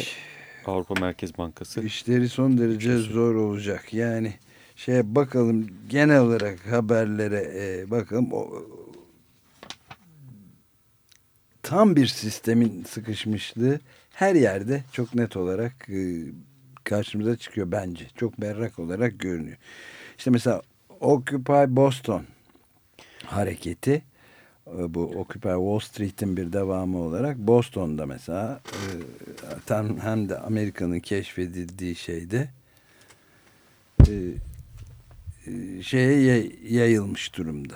S3: Avrupa Merkez Bankası.
S2: işleri son derece zor olacak. Yani şeye bakalım genel olarak haberlere e, bakalım. O, tam bir sistemin sıkışmışlığı her yerde çok net olarak e, karşımıza çıkıyor bence. Çok berrak olarak görünüyor. İşte mesela Occupy Boston hareketi bu Occupy Wall Street'in bir devamı olarak Boston'da mesela e, tam hem de Amerika'nın keşfedildiği şeyde e, e, şeye yay- yayılmış durumda.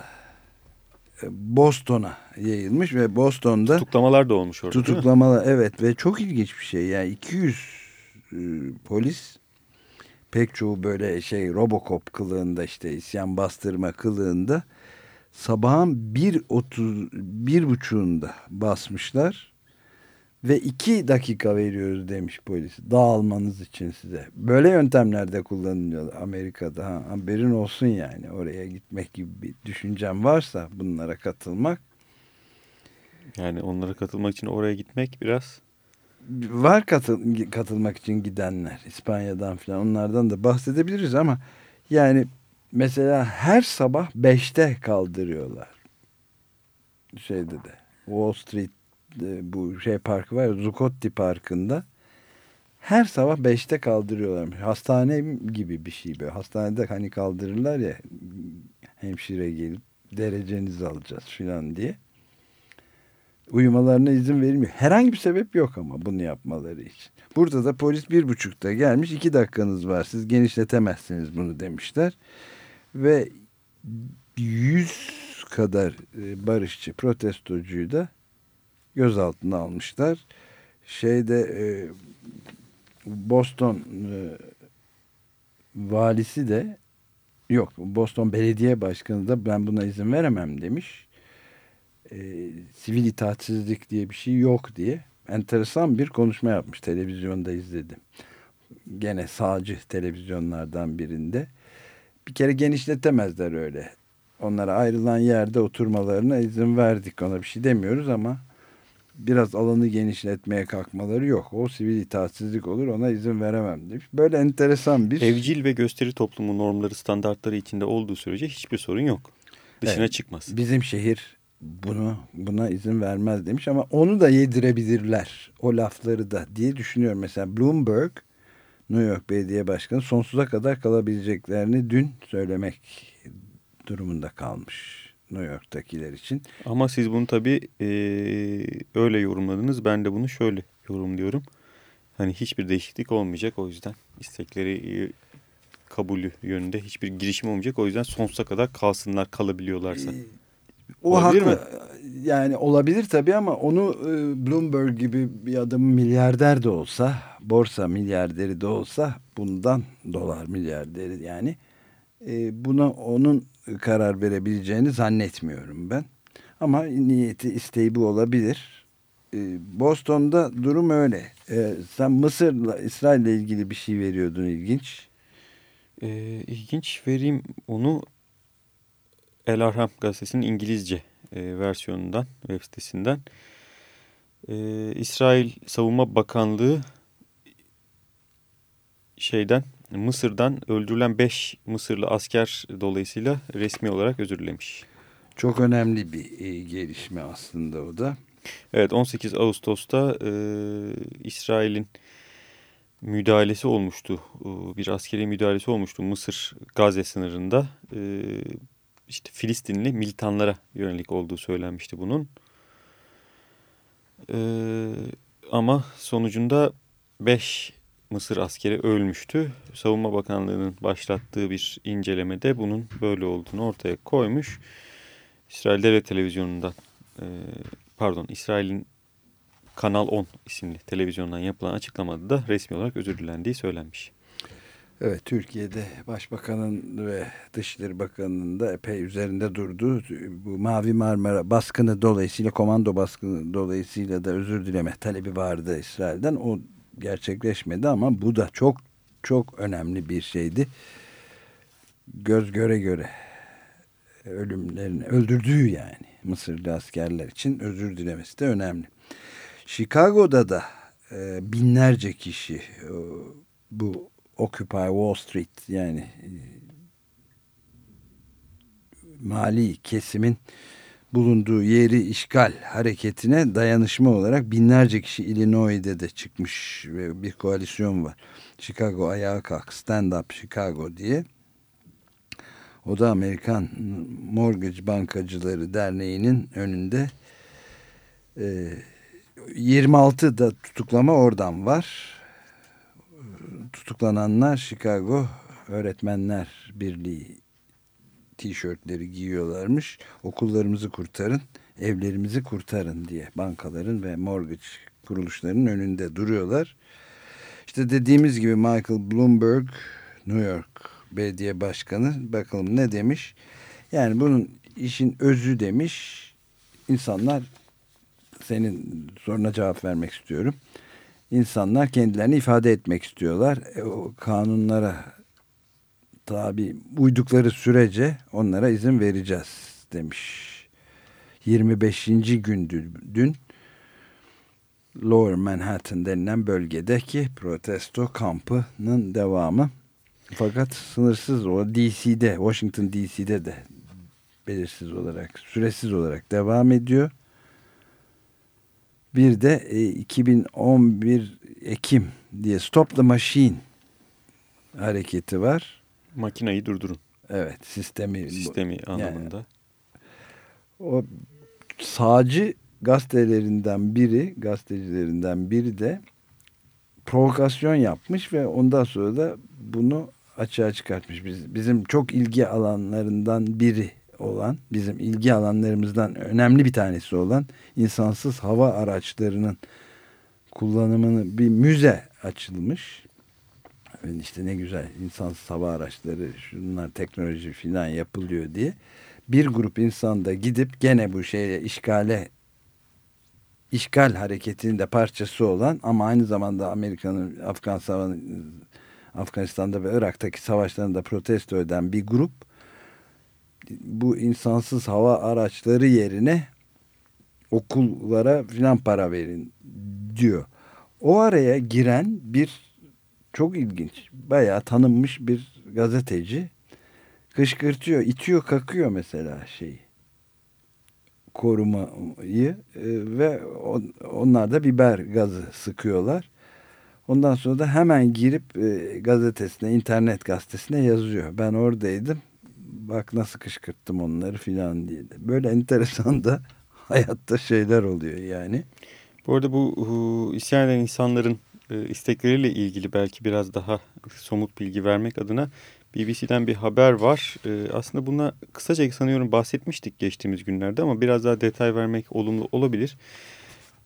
S2: E, Boston'a yayılmış ve Boston'da
S3: Tutuklamalar da olmuş orada
S2: tutuklamalar evet ve çok ilginç bir şey. Yani 200 e, polis pek çoğu böyle şey Robocop kılığında işte isyan bastırma kılığında sabahın 1.30 bir buçuğunda basmışlar ve iki dakika veriyoruz demiş polis dağılmanız için size. Böyle yöntemler de kullanılıyor Amerika'da. Ha, haberin olsun yani oraya gitmek gibi bir düşüncem varsa bunlara katılmak.
S3: Yani onlara katılmak için oraya gitmek biraz
S2: Var katıl, katılmak için gidenler İspanya'dan falan onlardan da bahsedebiliriz ama yani mesela her sabah 5'te kaldırıyorlar. Şeyde de Wall Street bu şey parkı var Zuccotti Parkı'nda her sabah 5'te kaldırıyorlar. Hastane gibi bir şey böyle. Hastanede hani kaldırırlar ya hemşire gelip derecenizi alacağız filan diye. Uyumalarına izin verilmiyor. Herhangi bir sebep yok ama bunu yapmaları için. Burada da polis bir buçukta gelmiş. iki dakikanız var. Siz genişletemezsiniz bunu demişler. Ve yüz kadar e, barışçı, protestocuyu da gözaltına almışlar. Şeyde e, Boston e, valisi de yok Boston Belediye Başkanı da ben buna izin veremem demiş. E, sivil itaatsizlik diye bir şey yok diye enteresan bir konuşma yapmış televizyonda izledim. Gene sağcı televizyonlardan birinde. Bir kere genişletemezler öyle. Onlara ayrılan yerde oturmalarına izin verdik. Ona bir şey demiyoruz ama biraz alanı genişletmeye kalkmaları yok. O sivil itaatsizlik olur ona izin veremem demiş. Böyle enteresan bir...
S3: evcil ve gösteri toplumu normları standartları içinde olduğu sürece hiçbir sorun yok. dışına
S2: Evet.
S3: çıkmaz.
S2: Bizim şehir bunu buna izin vermez demiş ama onu da yedirebilirler o lafları da diye düşünüyorum. Mesela Bloomberg New York Belediye Başkanı sonsuza kadar kalabileceklerini dün söylemek durumunda kalmış New York'takiler için.
S3: Ama siz bunu tabii e, öyle yorumladınız. Ben de bunu şöyle yorumluyorum. Hani hiçbir değişiklik olmayacak. O yüzden istekleri e, kabulü yönünde hiçbir girişim olmayacak. O yüzden sonsuza kadar kalsınlar kalabiliyorlarsa.
S2: O
S3: Olabilir
S2: haklı. Yani olabilir tabii ama onu e, Bloomberg gibi bir adam milyarder de olsa, borsa milyarderi de olsa bundan dolar milyarderi yani e, buna onun karar verebileceğini zannetmiyorum ben. Ama niyeti isteği bu olabilir. E, Boston'da durum öyle. Sen Mısır'la İsrail'le ilgili bir şey veriyordun ilginç.
S3: E, ilginç vereyim onu El Arham gazetesinin İngilizce e, versiyonundan, web sitesinden. E, İsrail Savunma Bakanlığı şeyden Mısır'dan öldürülen 5 Mısırlı asker dolayısıyla resmi olarak özür dilemiş.
S2: Çok önemli bir e, gelişme aslında o da.
S3: Evet 18 Ağustos'ta e, İsrail'in müdahalesi olmuştu. E, bir askeri müdahalesi olmuştu Mısır Gazze sınırında. E, işte Filistinli militanlara yönelik olduğu söylenmişti bunun. E, ama sonucunda 5 Mısır askeri ölmüştü. Savunma Bakanlığı'nın başlattığı bir incelemede bunun böyle olduğunu ortaya koymuş. İsrail Devlet Televizyonu'ndan e, pardon İsrail'in Kanal 10 isimli televizyondan yapılan açıklamada da resmi olarak özür dilendiği söylenmiş.
S2: Evet Türkiye'de Başbakanın ve Dışişleri Bakanı'nın da epey üzerinde durduğu bu Mavi Marmara baskını dolayısıyla komando baskını dolayısıyla da özür dileme talebi vardı İsrail'den. O gerçekleşmedi ama bu da çok çok önemli bir şeydi. Göz göre göre ölümlerini öldürdüğü yani Mısırlı askerler için özür dilemesi de önemli. Chicago'da da e, binlerce kişi e, bu Occupy Wall Street yani e, mali kesimin bulunduğu yeri işgal hareketine dayanışma olarak binlerce kişi Illinois'de de çıkmış ve bir koalisyon var. Chicago ayağa kalk Stand Up Chicago diye. O da Amerikan Mortgage Bankacıları Derneği'nin önünde e, 26 da tutuklama oradan var. Tutuklananlar Chicago Öğretmenler Birliği tişörtleri giyiyorlarmış. Okullarımızı kurtarın, evlerimizi kurtarın diye bankaların ve mortgage kuruluşlarının önünde duruyorlar. İşte dediğimiz gibi Michael Bloomberg New York Belediye Başkanı bakalım ne demiş. Yani bunun işin özü demiş. İnsanlar senin soruna cevap vermek istiyorum. İnsanlar kendilerini ifade etmek istiyorlar. E, o kanunlara tabi uydukları sürece onlara izin vereceğiz demiş. 25. gündü dün Lower Manhattan denilen bölgedeki protesto kampının devamı. Fakat sınırsız o DC'de, Washington DC'de de belirsiz olarak, süresiz olarak devam ediyor. Bir de e, 2011 Ekim diye Stop the Machine hareketi var.
S3: Makinayı durdurun
S2: Evet sistemi.
S3: sistemi anlamında.
S2: O sağcı gazetelerinden biri, gazetecilerinden biri de provokasyon yapmış ve ondan sonra da bunu açığa çıkartmış. Biz, bizim çok ilgi alanlarından biri olan, bizim ilgi alanlarımızdan önemli bir tanesi olan insansız hava araçlarının kullanımını bir müze açılmış. Yani işte ne güzel insansız hava araçları, şunlar teknoloji filan yapılıyor diye. Bir grup insan da gidip gene bu şeyle işgale işgal hareketinin de parçası olan ama aynı zamanda Amerika'nın Afgan Afganistan'da ve Irak'taki savaşlarında protesto eden bir grup bu insansız hava araçları yerine okullara filan para verin diyor. O araya giren bir çok ilginç, bayağı tanınmış bir gazeteci kışkırtıyor, itiyor, kakıyor mesela şeyi korumayı e, ve on, onlar da biber gazı sıkıyorlar. Ondan sonra da hemen girip e, gazetesine, internet gazetesine yazıyor. Ben oradaydım. Bak nasıl kışkırttım onları filan diye. de. Böyle enteresan da hayatta şeyler oluyor yani.
S3: Bu arada bu uh, isyan eden insanların e, istekleriyle ilgili belki biraz daha somut bilgi vermek adına BBC'den bir haber var. Aslında buna kısaca sanıyorum bahsetmiştik geçtiğimiz günlerde ama biraz daha detay vermek olumlu olabilir.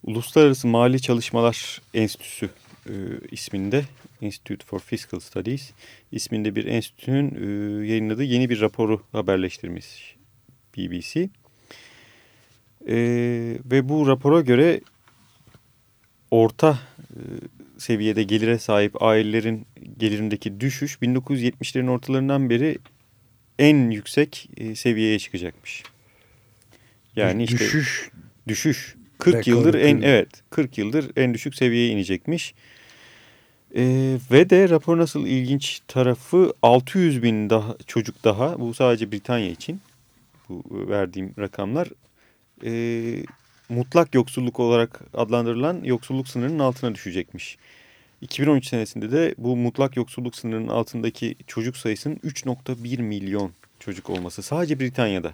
S3: Uluslararası Mali Çalışmalar Enstitüsü e, isminde Institute for Fiscal Studies isminde bir enstitünün e, yayınladığı yeni bir raporu haberleştirmiş BBC. E, ve bu rapora göre orta e, seviyede gelire sahip ailelerin gelirindeki düşüş 1970'lerin ortalarından beri en yüksek e, seviyeye çıkacakmış. Yani işte
S2: Düşüş
S3: düşüş 40
S2: Rekoru
S3: yıldır en evet 40 yıldır en düşük seviyeye inecekmiş. Ee, ve de rapor nasıl ilginç tarafı 600 bin daha çocuk daha bu sadece Britanya için bu verdiğim rakamlar e, mutlak yoksulluk olarak adlandırılan yoksulluk sınırının altına düşecekmiş. 2013 senesinde de bu mutlak yoksulluk sınırının altındaki çocuk sayısının 3.1 milyon çocuk olması sadece Britanya'da.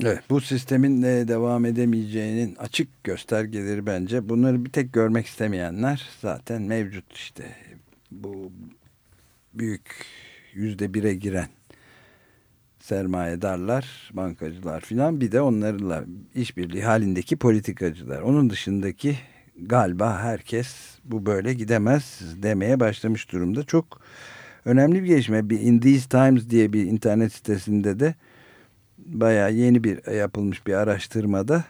S2: Evet, bu sistemin e, devam edemeyeceğinin açık göstergeleri bence. Bunları bir tek görmek istemeyenler zaten mevcut işte. Bu büyük yüzde bire giren sermayedarlar, bankacılar filan bir de onlarla işbirliği halindeki politikacılar. Onun dışındaki galiba herkes bu böyle gidemez demeye başlamış durumda. Çok önemli bir gelişme. Bir In These Times diye bir internet sitesinde de bayağı yeni bir yapılmış bir araştırmada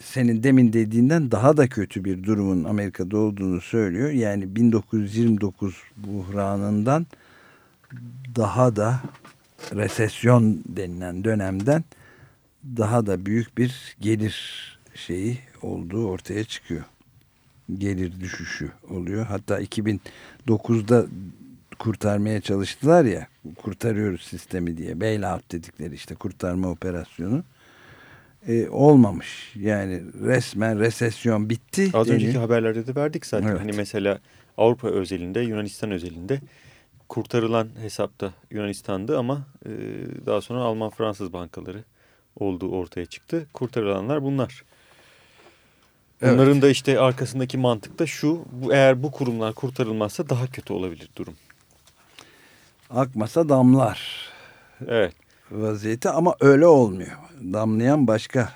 S2: senin demin dediğinden daha da kötü bir durumun Amerika'da olduğunu söylüyor. Yani 1929 buhranından daha da resesyon denilen dönemden daha da büyük bir gelir şeyi olduğu ortaya çıkıyor. Gelir düşüşü oluyor. Hatta 2009'da kurtarmaya çalıştılar ya kurtarıyoruz sistemi diye bailout dedikleri işte kurtarma operasyonu e, olmamış. Yani resmen resesyon bitti.
S3: Az önceki
S2: deniyor.
S3: haberlerde de verdik zaten.
S2: Evet.
S3: Hani mesela Avrupa özelinde, Yunanistan özelinde kurtarılan hesapta Yunanistan'dı ama e, daha sonra Alman Fransız bankaları olduğu ortaya çıktı. Kurtarılanlar bunlar.
S2: Evet.
S3: Bunların da işte arkasındaki mantık da şu. Bu, eğer bu kurumlar kurtarılmazsa daha kötü olabilir durum.
S2: Akmasa damlar
S3: Evet.
S2: vaziyeti ama öyle olmuyor. Damlayan başka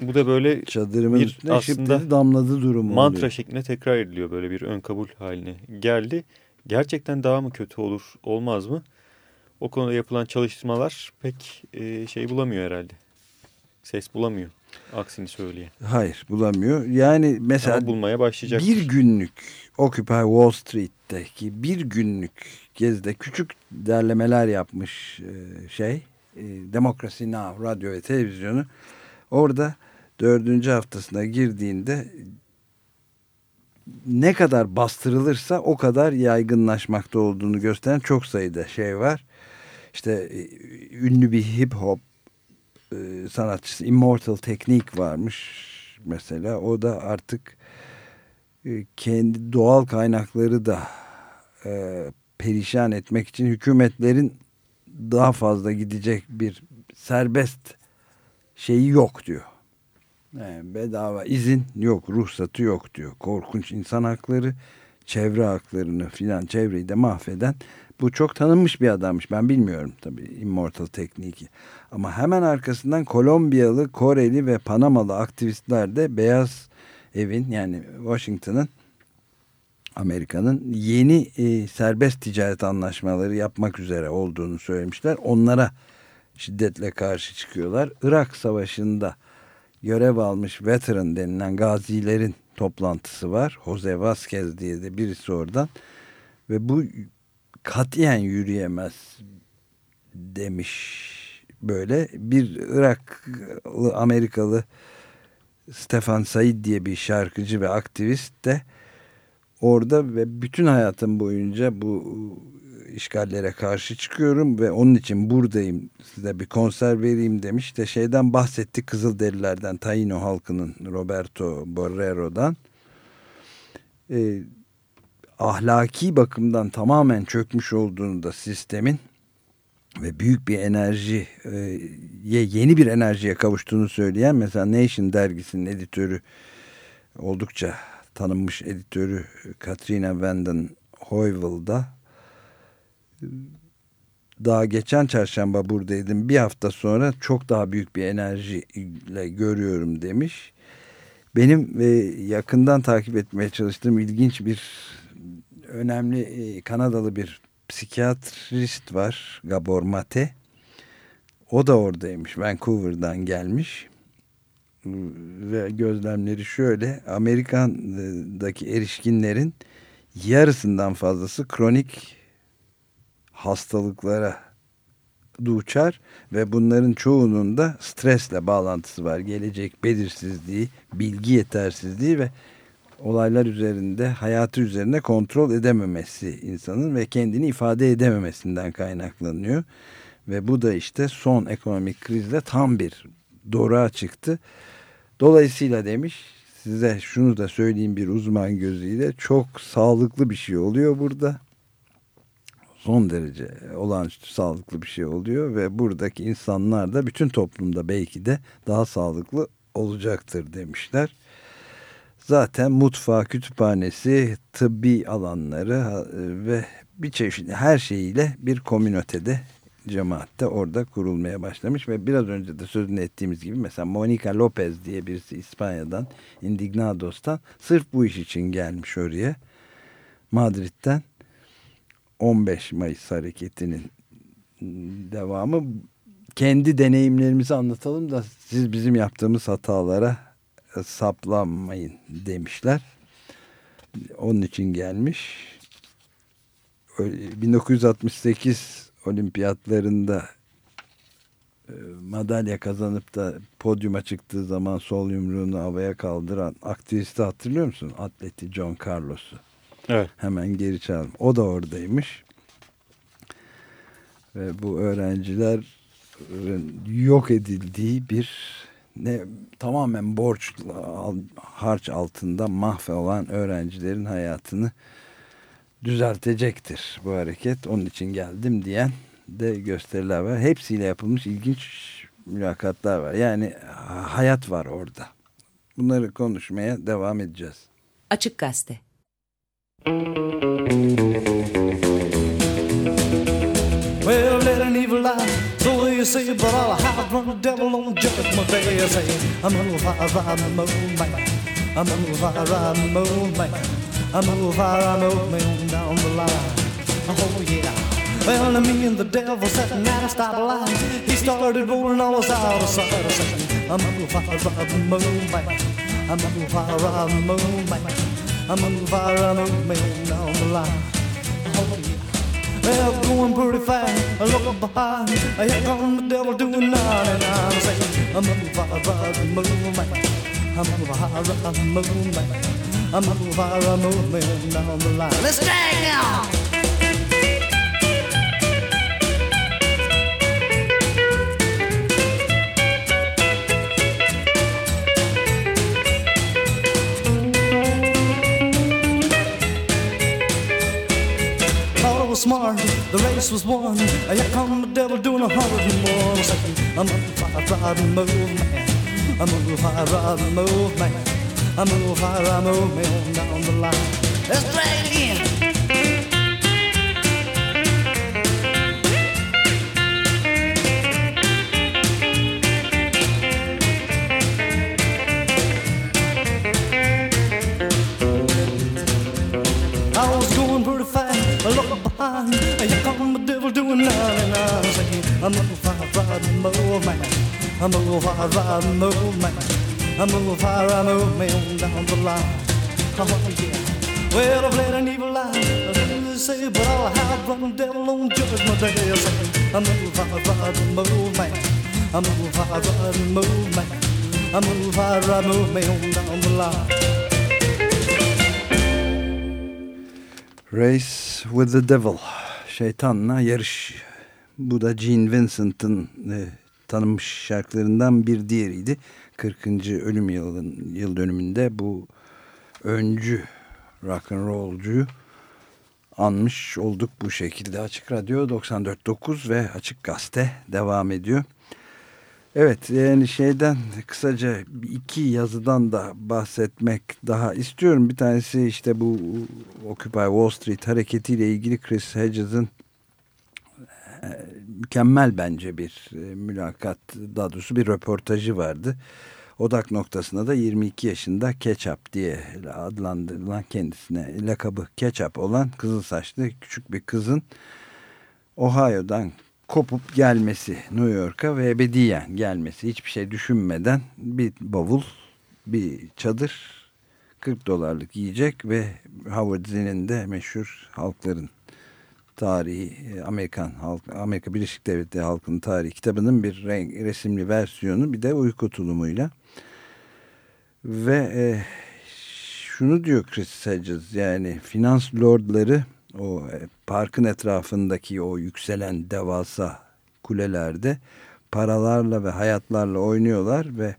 S3: Bu da böyle
S2: çadırımın
S3: Bir
S2: üstüne
S3: aslında
S2: damladı durumu
S3: mantra
S2: oluyor.
S3: şeklinde tekrar ediliyor. Böyle bir ön kabul haline geldi. Gerçekten daha mı kötü olur olmaz mı? O konuda yapılan çalışmalar pek e, şey bulamıyor herhalde. Ses bulamıyor. Aksini söyleye.
S2: Hayır bulamıyor. Yani mesela
S3: Ama bulmaya başlayacak.
S2: bir günlük Occupy Wall Street'teki bir günlük gezide küçük derlemeler yapmış e, şey e, Democracy Now! radyo ve televizyonu orada dördüncü haftasına girdiğinde ne kadar bastırılırsa o kadar yaygınlaşmakta olduğunu gösteren çok sayıda şey var. İşte e, ünlü bir hip hop sanatçısı Immortal Teknik varmış mesela. O da artık kendi doğal kaynakları da e, perişan etmek için hükümetlerin daha fazla gidecek bir serbest şeyi yok diyor. Yani bedava izin yok, ruhsatı yok diyor. Korkunç insan hakları, çevre haklarını filan çevreyi de mahveden bu çok tanınmış bir adammış. Ben bilmiyorum tabii Immortal Tekniği. Ama hemen arkasından Kolombiyalı, Koreli ve Panamalı aktivistler de Beyaz Evin yani Washington'ın Amerika'nın yeni e, serbest ticaret anlaşmaları yapmak üzere olduğunu söylemişler. Onlara şiddetle karşı çıkıyorlar. Irak Savaşı'nda görev almış veteran denilen gazilerin toplantısı var. Jose Vasquez diye de birisi oradan. Ve bu katiyen yürüyemez demiş böyle. Bir Iraklı Amerikalı Stefan Said diye bir şarkıcı ve aktivist de orada ve bütün hayatım boyunca bu işgallere karşı çıkıyorum ve onun için buradayım size bir konser vereyim demiş de şeyden bahsetti Kızılderililerden Taino halkının Roberto Borrero'dan. E, ahlaki bakımdan tamamen çökmüş olduğunu da sistemin ve büyük bir enerjiye yeni bir enerjiye kavuştuğunu söyleyen mesela Nation dergisinin editörü oldukça tanınmış editörü Katrina Vanden Heuvel'da daha geçen çarşamba buradaydım bir hafta sonra çok daha büyük bir enerjiyle görüyorum demiş. Benim e, yakından takip etmeye çalıştığım ilginç bir önemli e, Kanadalı bir psikiyatrist var Gabor Mate. O da oradaymış. Vancouver'dan gelmiş. Ve gözlemleri şöyle. Amerikan'daki erişkinlerin yarısından fazlası kronik hastalıklara duçar ve bunların çoğunun da stresle bağlantısı var. Gelecek belirsizliği, bilgi yetersizliği ve olaylar üzerinde, hayatı üzerine kontrol edememesi insanın ve kendini ifade edememesinden kaynaklanıyor. Ve bu da işte son ekonomik krizle tam bir doğruğa çıktı. Dolayısıyla demiş size şunu da söyleyeyim bir uzman gözüyle çok sağlıklı bir şey oluyor burada. Son derece olağanüstü sağlıklı bir şey oluyor ve buradaki insanlar da bütün toplumda belki de daha sağlıklı olacaktır demişler. Zaten mutfağı, kütüphanesi, tıbbi alanları ve bir çeşit her şeyiyle bir komünotede cemaatte orada kurulmaya başlamış ve biraz önce de sözünü ettiğimiz gibi mesela Monica Lopez diye birisi İspanya'dan Indignados'tan sırf bu iş için gelmiş oraya. Madrid'den 15 Mayıs hareketinin devamı. Kendi deneyimlerimizi anlatalım da siz bizim yaptığımız hatalara saplanmayın demişler. Onun için gelmiş. 1968 olimpiyatlarında e, madalya kazanıp da podyuma çıktığı zaman sol yumruğunu havaya kaldıran aktivisti hatırlıyor musun? Atleti John Carlos'u.
S3: Evet.
S2: Hemen geri çağırdım. O da oradaymış. Ve bu öğrenciler yok edildiği bir ne tamamen borç harç altında mahvolan öğrencilerin hayatını düzeltecektir bu hareket. Onun için geldim diyen de gösteriler var. Hepsiyle yapılmış ilginç mülakatlar var. Yani hayat var orada. Bunları konuşmaya devam edeceğiz.
S5: Açık Gazete
S4: Well, say, but I'll hide from the devil on judgment day. I say, I'm a fire, I'm a moonlight. I'm a fire, I'm a moonlight. I'm a fire, I'm a man down the line. Oh, yeah. Well, me and the devil sitting at a stoplight. He started rolling all us out of sight. I say, I'm a fire, I'm a moonlight. I'm a fire, I'm a moonlight. I'm a fire, I'm a man down the line. Oh, yeah. Well, going pretty fast, I look behind. Here come the devil doing 99. Saying, I'm a fire, I'm moving. I'm a fire, I'm moving. I'm a fire, I'm moving down the line. Let's drag now. Was smart, the race was won. And Here come the devil doing a hundred and more. Saying, I'm a fire, move, man. I'm a fire, move, man. I'm a fire, move, man, down the line. Let's drag it in. The devil doing 99. Saying, I'm a fire, fire, move, man. I'm a fire, fire, move, man. I'm a fire, move, man, down the line. Oh, yeah. Well, I've led an evil lie. I say, but I'll from the devil on judgment day. I'm a fire, move, man. I'm a fire, move, man. I'm a fire, move, man, down the line.
S2: Race with the Devil. Şeytanla yarış. Bu da Gene Vincent'ın e, tanınmış şarkılarından bir diğeriydi. 40. ölüm yılın, yıl dönümünde bu öncü rock and roll'cuyu anmış olduk bu şekilde. Açık Radyo 94.9 ve Açık Gazete devam ediyor. Evet yani şeyden kısaca iki yazıdan da bahsetmek daha istiyorum. Bir tanesi işte bu Occupy Wall Street hareketiyle ilgili Chris Hedges'in e, mükemmel bence bir e, mülakat daha doğrusu bir röportajı vardı. Odak noktasında da 22 yaşında Ketchup diye adlandırılan kendisine lakabı Ketchup olan kızıl saçlı küçük bir kızın Ohio'dan kopup gelmesi New York'a ve ebediyen gelmesi hiçbir şey düşünmeden bir bavul bir çadır 40 dolarlık yiyecek ve Howard Zinn'in de meşhur halkların tarihi Amerikan halk Amerika Birleşik Devletleri halkının tarihi kitabının bir renk, resimli versiyonu bir de uyku tulumuyla. Ve e, şunu diyor Chris Hedges yani finans lordları o e, parkın etrafındaki o yükselen devasa kulelerde paralarla ve hayatlarla oynuyorlar ve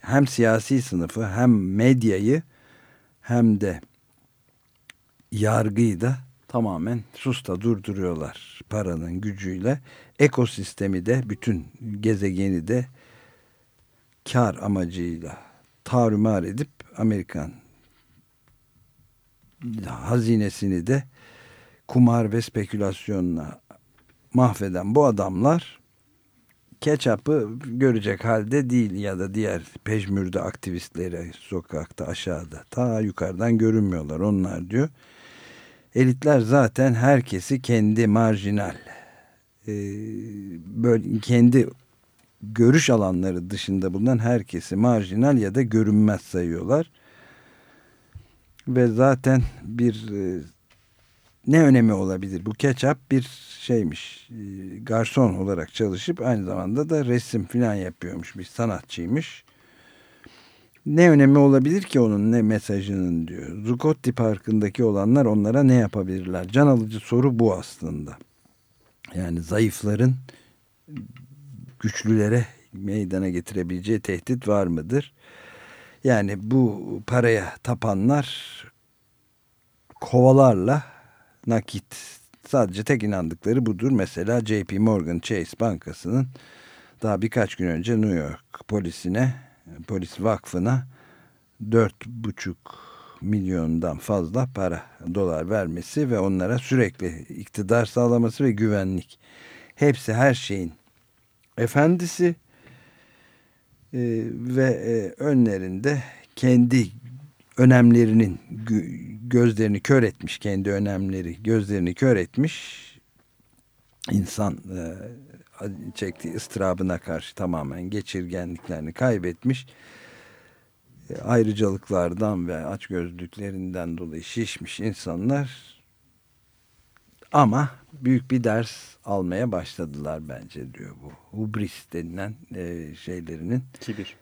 S2: hem siyasi sınıfı hem medyayı hem de yargıyı da tamamen susta durduruyorlar paranın gücüyle. Ekosistemi de bütün gezegeni de kar amacıyla tarumar edip Amerikan hazinesini de kumar ve spekülasyonla mahveden bu adamlar ketçapı görecek halde değil ya da diğer pejmürde aktivistleri sokakta aşağıda ta yukarıdan görünmüyorlar onlar diyor. Elitler zaten herkesi kendi marjinal e, böyle kendi görüş alanları dışında bulunan herkesi marjinal ya da görünmez sayıyorlar. Ve zaten bir e, ne önemi olabilir? Bu ketçap bir şeymiş. E, garson olarak çalışıp aynı zamanda da resim falan yapıyormuş. Bir sanatçıymış. Ne önemi olabilir ki onun ne mesajının diyor. Zuccotti Parkı'ndaki olanlar onlara ne yapabilirler? Can alıcı soru bu aslında. Yani zayıfların güçlülere meydana getirebileceği tehdit var mıdır? Yani bu paraya tapanlar kovalarla nakit sadece tek inandıkları budur. Mesela JP Morgan Chase Bankası'nın daha birkaç gün önce New York polisine, polis vakfına dört buçuk milyondan fazla para dolar vermesi ve onlara sürekli iktidar sağlaması ve güvenlik. Hepsi her şeyin efendisi e, ve e, önlerinde kendi önemlerinin gözlerini kör etmiş kendi önemleri gözlerini kör etmiş insan e, çektiği ıstırabına karşı tamamen geçirgenliklerini kaybetmiş e, ayrıcalıklardan ve açgözlüklerinden dolayı şişmiş insanlar ama büyük bir ders almaya başladılar bence diyor bu. Hubris denilen e, şeylerinin.
S3: Kibir.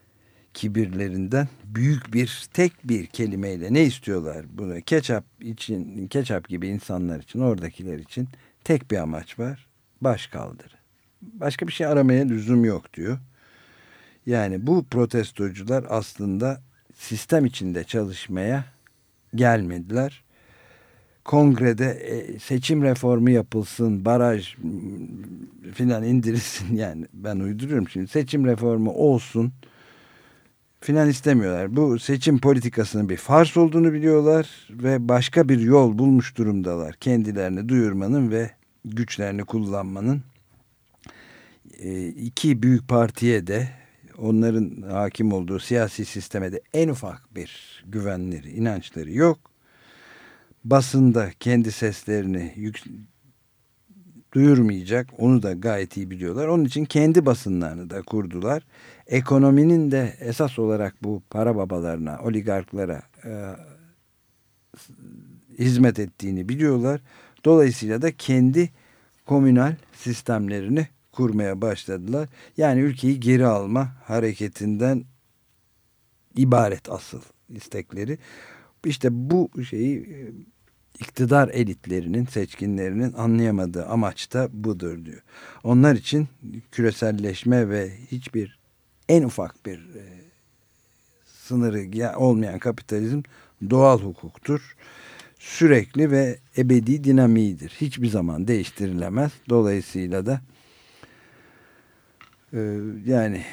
S2: Kibirlerinden büyük bir tek bir kelimeyle ne istiyorlar? Bunu ketçap için, ketçap gibi insanlar için, oradakiler için tek bir amaç var. Baş kaldırı. Başka bir şey aramaya lüzum yok diyor. Yani bu protestocular aslında sistem içinde çalışmaya gelmediler kongrede e, seçim reformu yapılsın, baraj filan indirilsin yani ben uyduruyorum şimdi seçim reformu olsun filan istemiyorlar. Bu seçim politikasının bir fars olduğunu biliyorlar ve başka bir yol bulmuş durumdalar. Kendilerini duyurmanın ve güçlerini kullanmanın e, iki büyük partiye de onların hakim olduğu siyasi sisteme de en ufak bir güvenleri, inançları yok basında kendi seslerini yük, duyurmayacak. Onu da gayet iyi biliyorlar. Onun için kendi basınlarını da kurdular. Ekonominin de esas olarak bu para babalarına, oligarklara e, hizmet ettiğini biliyorlar. Dolayısıyla da kendi komünal sistemlerini kurmaya başladılar. Yani ülkeyi geri alma hareketinden ibaret asıl istekleri. İşte bu şeyi iktidar elitlerinin, seçkinlerinin anlayamadığı amaç da budur diyor. Onlar için küreselleşme ve hiçbir en ufak bir e, sınırı ya- olmayan kapitalizm doğal hukuktur. Sürekli ve ebedi dinamiğidir. Hiçbir zaman değiştirilemez. Dolayısıyla da e, yani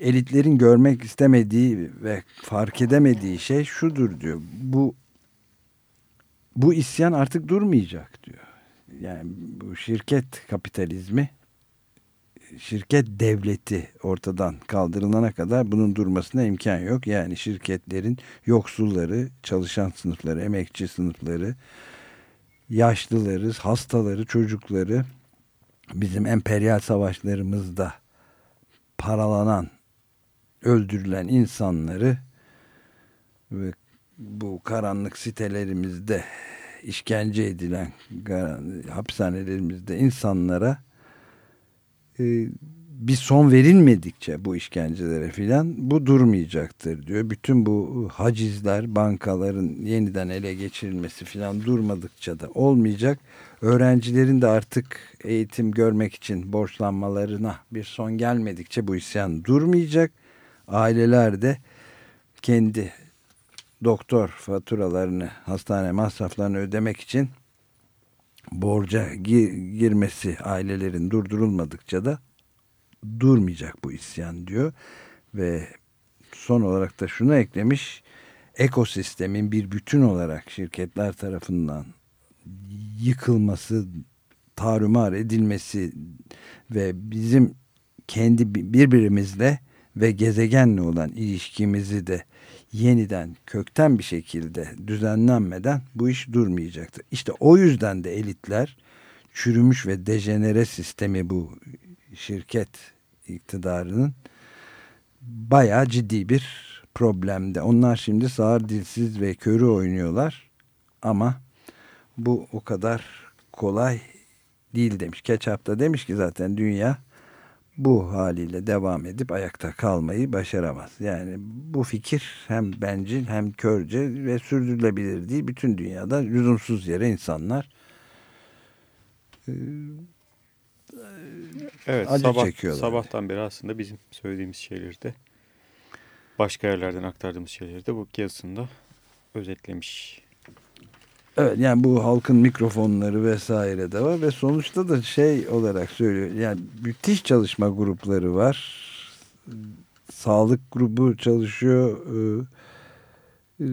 S2: elitlerin görmek istemediği ve fark edemediği şey şudur diyor. Bu bu isyan artık durmayacak diyor. Yani bu şirket kapitalizmi şirket devleti ortadan kaldırılana kadar bunun durmasına imkan yok. Yani şirketlerin yoksulları, çalışan sınıfları, emekçi sınıfları, yaşlıları, hastaları, çocukları bizim emperyal savaşlarımızda paralanan, öldürülen insanları ve bu karanlık sitelerimizde işkence edilen hapishanelerimizde insanlara e, bir son verilmedikçe bu işkencelere filan bu durmayacaktır diyor. Bütün bu hacizler, bankaların yeniden ele geçirilmesi filan durmadıkça da olmayacak. Öğrencilerin de artık eğitim görmek için borçlanmalarına bir son gelmedikçe bu isyan durmayacak. Aileler de kendi doktor faturalarını, hastane masraflarını ödemek için borca gi- girmesi ailelerin durdurulmadıkça da durmayacak bu isyan diyor. Ve son olarak da şunu eklemiş. Ekosistemin bir bütün olarak şirketler tarafından yıkılması, tarumar edilmesi ve bizim kendi birbirimizle ve gezegenle olan ilişkimizi de yeniden kökten bir şekilde düzenlenmeden bu iş durmayacaktır. İşte o yüzden de elitler çürümüş ve dejenere sistemi bu şirket iktidarının bayağı ciddi bir problemde. Onlar şimdi sağır dilsiz ve körü oynuyorlar ama bu o kadar kolay değil demiş. Ketçap da demiş ki zaten dünya bu haliyle devam edip ayakta kalmayı başaramaz. Yani bu fikir hem bencil hem körce ve sürdürülebilir değil. Bütün dünyada lüzumsuz yere insanlar
S3: Evet,
S2: acı
S3: sabah,
S2: çekiyorlar.
S3: sabahtan beri aslında bizim söylediğimiz şeyleri de başka yerlerden aktardığımız şeyleri de bu yazısında özetlemiş.
S2: Evet yani bu halkın mikrofonları vesaire de var ve sonuçta da şey olarak söylüyor. Yani müthiş çalışma grupları var. Sağlık grubu çalışıyor. e, e,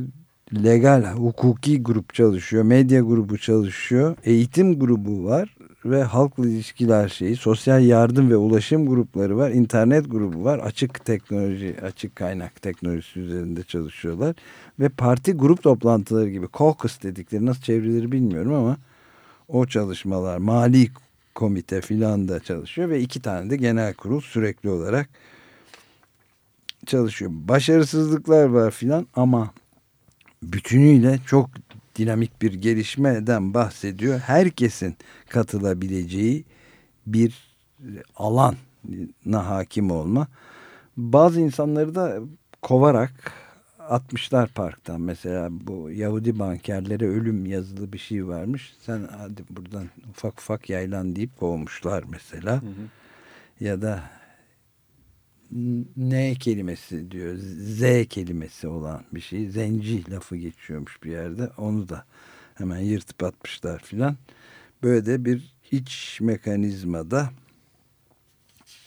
S2: Legal, hukuki grup çalışıyor. Medya grubu çalışıyor. Eğitim grubu var ve halkla ilişkiler şeyi, sosyal yardım ve ulaşım grupları var. internet grubu var. Açık teknoloji, açık kaynak teknolojisi üzerinde çalışıyorlar. Ve parti grup toplantıları gibi caucus dedikleri nasıl çevrilir bilmiyorum ama o çalışmalar mali komite filan da çalışıyor ve iki tane de genel kurul sürekli olarak çalışıyor. Başarısızlıklar var filan ama bütünüyle çok dinamik bir gelişmeden bahsediyor. Herkesin katılabileceği bir alana hakim olma. Bazı insanları da kovarak atmışlar parktan. Mesela bu Yahudi bankerlere ölüm yazılı bir şey varmış. Sen hadi buradan ufak ufak yaylan deyip kovmuşlar mesela. Ya da N kelimesi diyor. Z kelimesi olan bir şey. Zenci lafı geçiyormuş bir yerde. Onu da hemen yırtıp atmışlar filan. Böyle de bir iç mekanizmada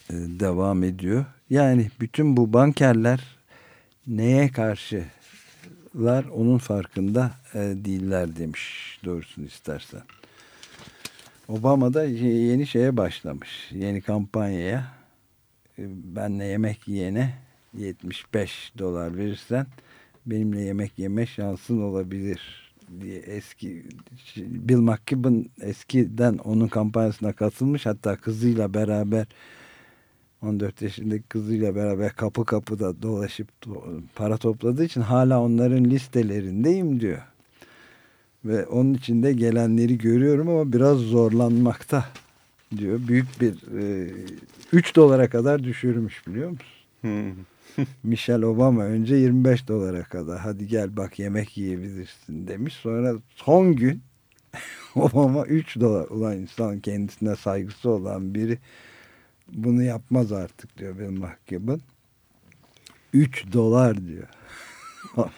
S2: e, devam ediyor. Yani bütün bu bankerler neye karşılar onun farkında e, değiller demiş doğrusunu istersen. Obama da yeni şeye başlamış. Yeni kampanyaya benle yemek yiyene 75 dolar verirsen benimle yemek yeme şansın olabilir diye eski Bill McKibben eskiden onun kampanyasına katılmış hatta kızıyla beraber 14 yaşındaki kızıyla beraber kapı kapıda dolaşıp para topladığı için hala onların listelerindeyim diyor. Ve onun içinde gelenleri görüyorum ama biraz zorlanmakta diyor. Büyük bir e, 3 dolara kadar düşürmüş biliyor musun? Michelle Obama önce 25 dolara kadar hadi gel bak yemek yiyebilirsin demiş. Sonra son gün Obama 3 dolar ulan insan kendisine saygısı olan biri bunu yapmaz artık diyor benim mahkemen. 3 dolar diyor.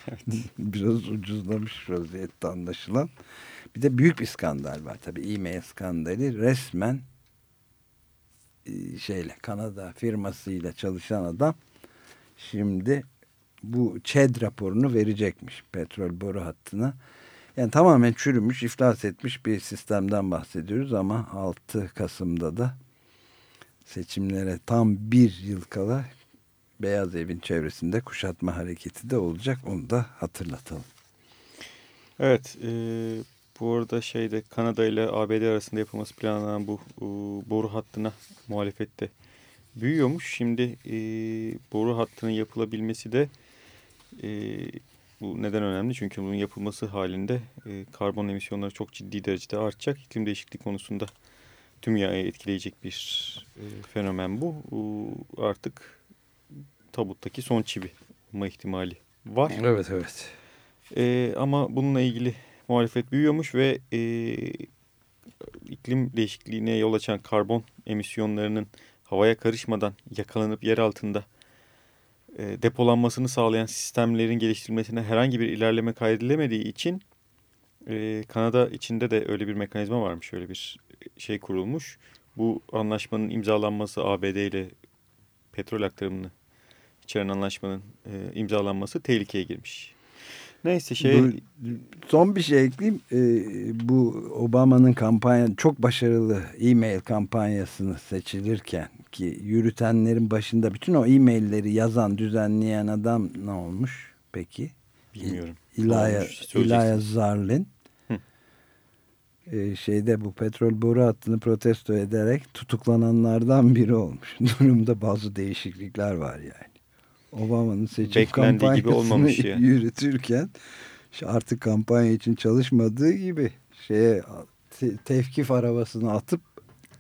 S2: Biraz ucuzlamış vaziyette anlaşılan. Bir de büyük bir skandal var tabii. E-mail skandali resmen şeyle Kanada firmasıyla çalışan adam şimdi bu ÇED raporunu verecekmiş petrol boru hattına. Yani tamamen çürümüş, iflas etmiş bir sistemden bahsediyoruz ama 6 Kasım'da da seçimlere tam bir yıl kala Beyaz Evin çevresinde kuşatma hareketi de olacak. Onu da hatırlatalım.
S3: Evet, e, bu arada şeyde Kanada ile ABD arasında yapılması planlanan bu e, boru hattına muhalefette büyüyormuş. Şimdi e, boru hattının yapılabilmesi de e, bu neden önemli? Çünkü bunun yapılması halinde e, karbon emisyonları çok ciddi derecede artacak. İklim değişikliği konusunda tüm dünyayı etkileyecek bir e, fenomen bu. E, artık tabuttaki son çivi olma ihtimali var.
S2: Evet evet.
S3: E, ama bununla ilgili muhalefet büyüyormuş ve e, iklim değişikliğine yol açan karbon emisyonlarının havaya karışmadan yakalanıp yer altında e, depolanmasını sağlayan sistemlerin geliştirilmesine herhangi bir ilerleme kaydedilemediği için e, Kanada içinde de öyle bir mekanizma varmış, öyle bir şey kurulmuş. Bu anlaşmanın imzalanması ABD ile petrol aktarımını içeren anlaşmanın e, imzalanması tehlikeye girmiş. Neyse şey...
S2: Bu, son bir şey ekleyeyim. Ee, bu Obama'nın kampanya çok başarılı e-mail kampanyasını seçilirken ki yürütenlerin başında bütün o e-mailleri yazan, düzenleyen adam ne olmuş peki?
S3: Bilmiyorum.
S2: İlaya,
S3: söyleyeceksin.
S2: İlaya Zarlin.
S3: Hı.
S2: Ee, şeyde bu petrol boru hattını protesto ederek tutuklananlardan biri olmuş. Durumda bazı değişiklikler var yani. Obama'nın seçim
S3: Beklendiği gibi olmamış
S2: kampanyasını
S3: ya.
S2: yürütürken artık kampanya için çalışmadığı gibi şeye te- tevkif arabasını atıp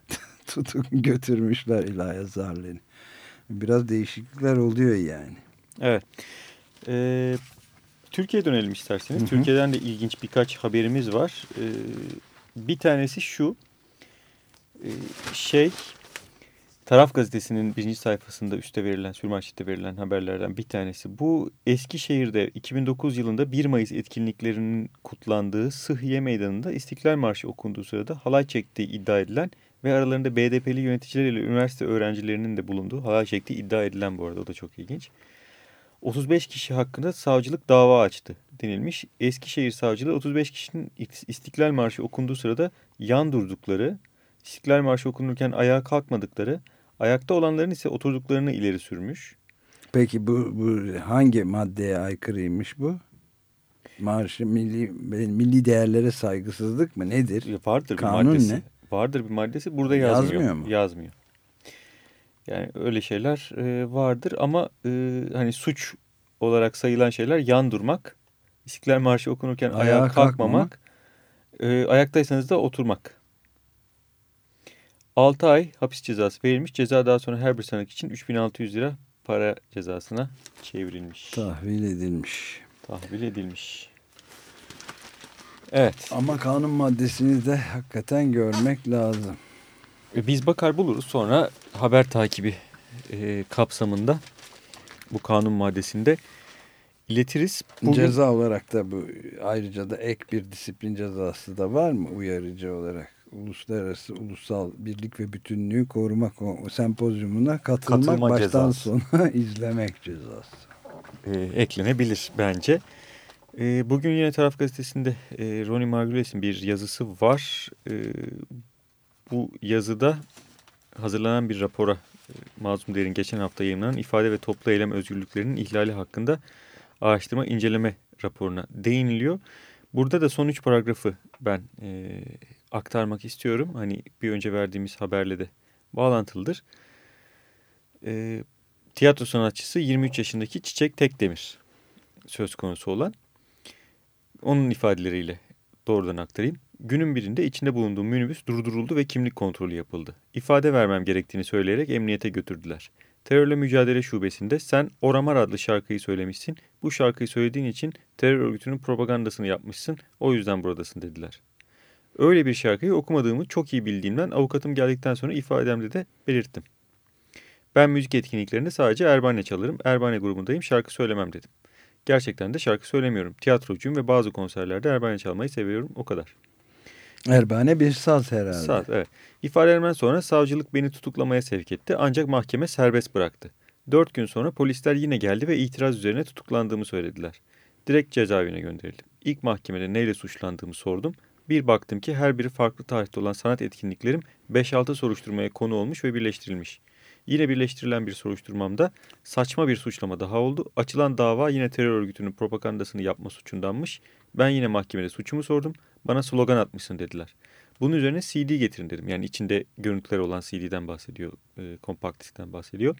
S2: tutuk götürmüşler İlaya Zarlin'i. Biraz değişiklikler oluyor yani.
S3: Evet. Ee, Türkiye'ye dönelim isterseniz.
S2: Hı hı.
S3: Türkiye'den de ilginç birkaç haberimiz var. Ee, bir tanesi şu. Ee, şey, Taraf Gazetesi'nin birinci sayfasında üstte verilen, sürmanşette verilen haberlerden bir tanesi. Bu Eskişehir'de 2009 yılında 1 Mayıs etkinliklerinin kutlandığı Sıhhiye Meydanı'nda İstiklal Marşı okunduğu sırada halay çektiği iddia edilen ve aralarında BDP'li yöneticiler ile üniversite öğrencilerinin de bulunduğu halay çektiği iddia edilen bu arada o da çok ilginç. 35 kişi hakkında savcılık dava açtı denilmiş. Eskişehir Savcılığı 35 kişinin İstiklal Marşı okunduğu sırada yan durdukları, İstiklal Marşı okunurken ayağa kalkmadıkları, ayakta olanların ise oturduklarını ileri sürmüş.
S2: Peki bu, bu hangi maddeye aykırıymış bu? Marşı milli, milli değerlere saygısızlık mı nedir?
S3: Vardır bir
S2: Kanun
S3: maddesi.
S2: ne?
S3: Vardır bir maddesi. Burada yazmıyor.
S2: Yazmıyor mu?
S3: Yazmıyor. Yani öyle şeyler e, vardır ama e, hani suç olarak sayılan şeyler yan durmak, İstiklal Marşı okunurken ayağa,
S2: Ayağa
S3: kalkmamak, e, ayaktaysanız da oturmak. 6 ay hapis cezası verilmiş. Ceza daha sonra her bir sanık için 3600 lira para cezasına çevrilmiş.
S2: Tahvil edilmiş.
S3: Tahvil edilmiş. Evet.
S2: Ama kanun maddesini de hakikaten görmek lazım.
S3: E, Biz bakar buluruz sonra haber takibi e, kapsamında bu kanun maddesinde iletiriz. Bugün,
S2: Ceza olarak da bu ayrıca da ek bir disiplin cezası da var mı uyarıcı olarak? Uluslararası Ulusal Birlik ve Bütünlüğü Koruma Ko- Sempozyumuna katılmak
S3: Katılma
S2: baştan
S3: cezası.
S2: sona izlemek cezası.
S3: e, eklenebilir bence. E, bugün yine Taraf Gazetesi'nde e, Ronnie Margules'in bir yazısı var. E, bu yazıda hazırlanan bir rapora e, Mazlum Der'in geçen hafta yayınlanan ifade ve toplu eylem özgürlüklerinin ihlali hakkında araştırma inceleme raporuna değiniliyor. Burada da son üç paragrafı ben e, aktarmak istiyorum. Hani bir önce verdiğimiz haberle de bağlantılıdır. E, tiyatro sanatçısı 23 yaşındaki Çiçek Tekdemir söz konusu olan. Onun ifadeleriyle doğrudan aktarayım. Günün birinde içinde bulunduğum minibüs durduruldu ve kimlik kontrolü yapıldı. İfade vermem gerektiğini söyleyerek emniyete götürdüler. Terörle Mücadele Şubesi'nde sen Oramar adlı şarkıyı söylemişsin. Bu şarkıyı söylediğin için terör örgütünün propagandasını yapmışsın. O yüzden buradasın dediler. Öyle bir şarkıyı okumadığımı çok iyi bildiğimden avukatım geldikten sonra ifademde de belirttim. Ben müzik etkinliklerinde sadece Erbane çalarım. Erbane grubundayım şarkı söylemem dedim. Gerçekten de şarkı söylemiyorum. Tiyatrocuyum ve bazı konserlerde Erbane çalmayı seviyorum o kadar.
S2: Erbane bir saz herhalde.
S3: Saat, evet. İfadelerimden sonra savcılık beni tutuklamaya sevk etti ancak mahkeme serbest bıraktı. Dört gün sonra polisler yine geldi ve itiraz üzerine tutuklandığımı söylediler. Direkt cezaevine gönderildim. İlk mahkemede neyle suçlandığımı sordum. Bir baktım ki her biri farklı tarihte olan sanat etkinliklerim 5-6 soruşturmaya konu olmuş ve birleştirilmiş. Yine birleştirilen bir soruşturmamda saçma bir suçlama daha oldu. Açılan dava yine terör örgütünün propagandasını yapma suçundanmış. Ben yine mahkemede suçumu sordum. Bana slogan atmışsın dediler. Bunun üzerine CD getirin dedim. Yani içinde görüntüler olan CD'den bahsediyor, e, kompakt diskten bahsediyor.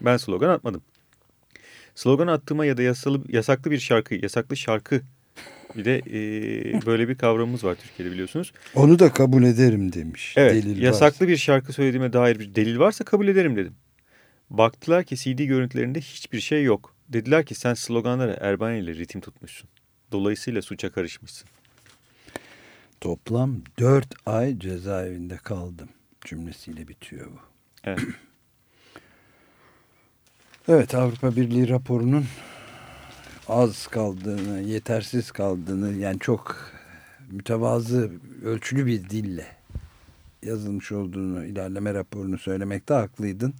S3: Ben slogan atmadım. Slogan attığıma ya da yasalı, yasaklı bir şarkı, yasaklı şarkı bir de e, böyle bir kavramımız var Türkiye'de biliyorsunuz.
S2: Onu da kabul ederim demiş.
S3: Evet,
S2: delil
S3: yasaklı
S2: varsa.
S3: bir şarkı söylediğime dair bir delil varsa kabul ederim dedim. Baktılar ki CD görüntülerinde hiçbir şey yok. Dediler ki sen sloganlara Erbani ile ritim tutmuşsun. Dolayısıyla suça karışmışsın.
S2: Toplam 4 ay cezaevinde kaldım cümlesiyle bitiyor bu.
S3: Evet.
S2: Evet Avrupa Birliği raporunun az kaldığını, yetersiz kaldığını yani çok mütevazı, ölçülü bir dille yazılmış olduğunu, ilerleme raporunu söylemekte haklıydın.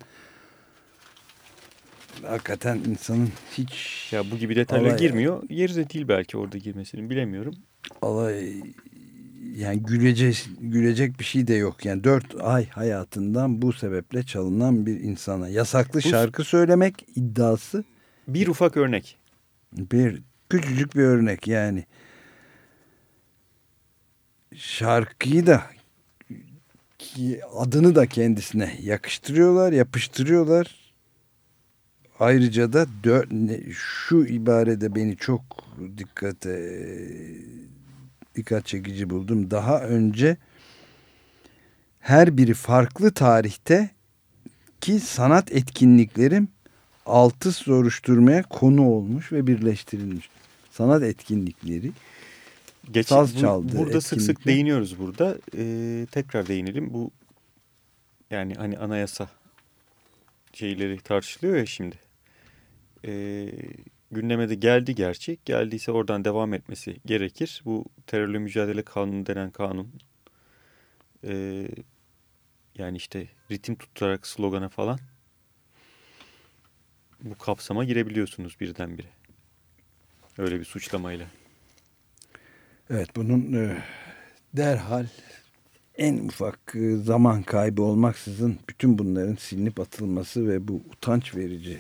S2: Hakikaten insanın hiç
S3: Ya bu gibi detaylara
S2: Alay-
S3: girmiyor. Yeri de değil belki orada girmesinin bilemiyorum.
S2: alay yani gülecek, gülecek bir şey de yok. Yani dört ay hayatından bu sebeple çalınan bir insana yasaklı
S3: Bu-
S2: şarkı söylemek iddiası
S3: Bir ufak örnek.
S2: Bir küçücük bir örnek yani. Şarkıyı da ki adını da kendisine yakıştırıyorlar, yapıştırıyorlar. Ayrıca da dört, şu ibarede beni çok dikkate dikkat çekici buldum. Daha önce her biri farklı tarihte ki sanat etkinliklerim altı soruşturmaya konu olmuş ve birleştirilmiş. Sanat etkinlikleri.
S3: Geç,
S2: Saz
S3: bu-
S2: çaldı,
S3: Burada sık sık değiniyoruz burada. Ee, tekrar değinelim. Bu yani hani anayasa şeyleri tartışılıyor ya şimdi. Ee, gündeme de geldi gerçi. Geldiyse oradan devam etmesi gerekir. Bu terörle mücadele kanunu denen kanun. Ee, yani işte ritim tutturarak slogana falan bu kapsama girebiliyorsunuz birdenbire. Öyle bir suçlamayla.
S2: Evet bunun e, derhal en ufak e, zaman kaybı olmaksızın bütün bunların silinip atılması ve bu utanç verici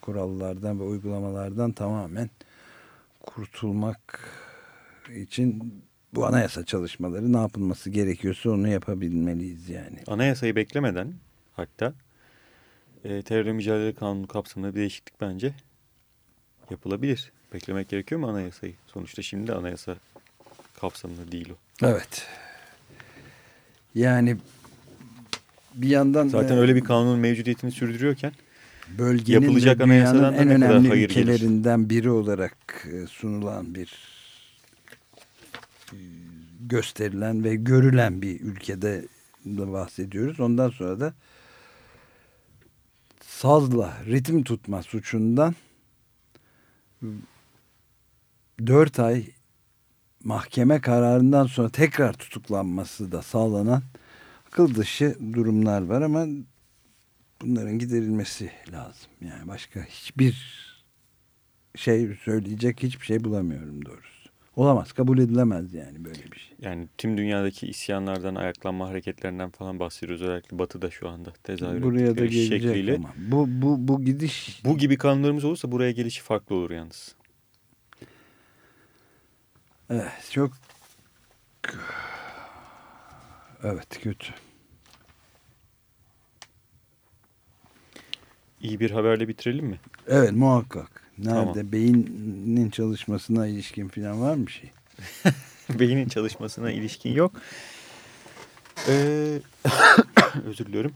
S2: kurallardan ve uygulamalardan tamamen kurtulmak için bu anayasa çalışmaları ne yapılması gerekiyorsa onu yapabilmeliyiz yani.
S3: Anayasayı beklemeden hatta e, terörle mücadele kanunu kapsamında bir değişiklik bence yapılabilir. Beklemek gerekiyor mu anayasayı? Sonuçta şimdi anayasa kapsamında değil o.
S2: Evet. Yani bir yandan
S3: Zaten
S2: e,
S3: öyle bir kanunun mevcudiyetini sürdürüyorken
S2: bölgenin
S3: Yapılacak
S2: ve dünyanın
S3: anayasadan da
S2: en önemli
S3: hayır gelir?
S2: ülkelerinden biri olarak e, sunulan bir e, gösterilen ve görülen bir ülkede de bahsediyoruz. Ondan sonra da sazla ritim tutma suçundan 4 ay mahkeme kararından sonra tekrar tutuklanması da sağlanan akıl dışı durumlar var ama bunların giderilmesi lazım. Yani başka hiçbir şey söyleyecek hiçbir şey bulamıyorum doğrusu. Olamaz, kabul edilemez yani böyle bir şey.
S3: yani tüm dünyadaki isyanlardan, ayaklanma hareketlerinden falan bahsediyoruz. Özellikle Batı'da şu anda tezahür
S2: Buraya da gelecek
S3: şekliyle.
S2: ama. Bu, bu, bu gidiş
S3: Bu gibi kanunlarımız olursa buraya gelişi farklı olur yalnız.
S2: evet, çok evet kötü.
S3: İyi bir haberle bitirelim mi?
S2: Evet muhakkak. Nerede
S3: Tamam.
S2: beynin çalışmasına ilişkin falan var mı bir şey?
S3: Beynin çalışmasına ilişkin yok. Ee, özür diliyorum.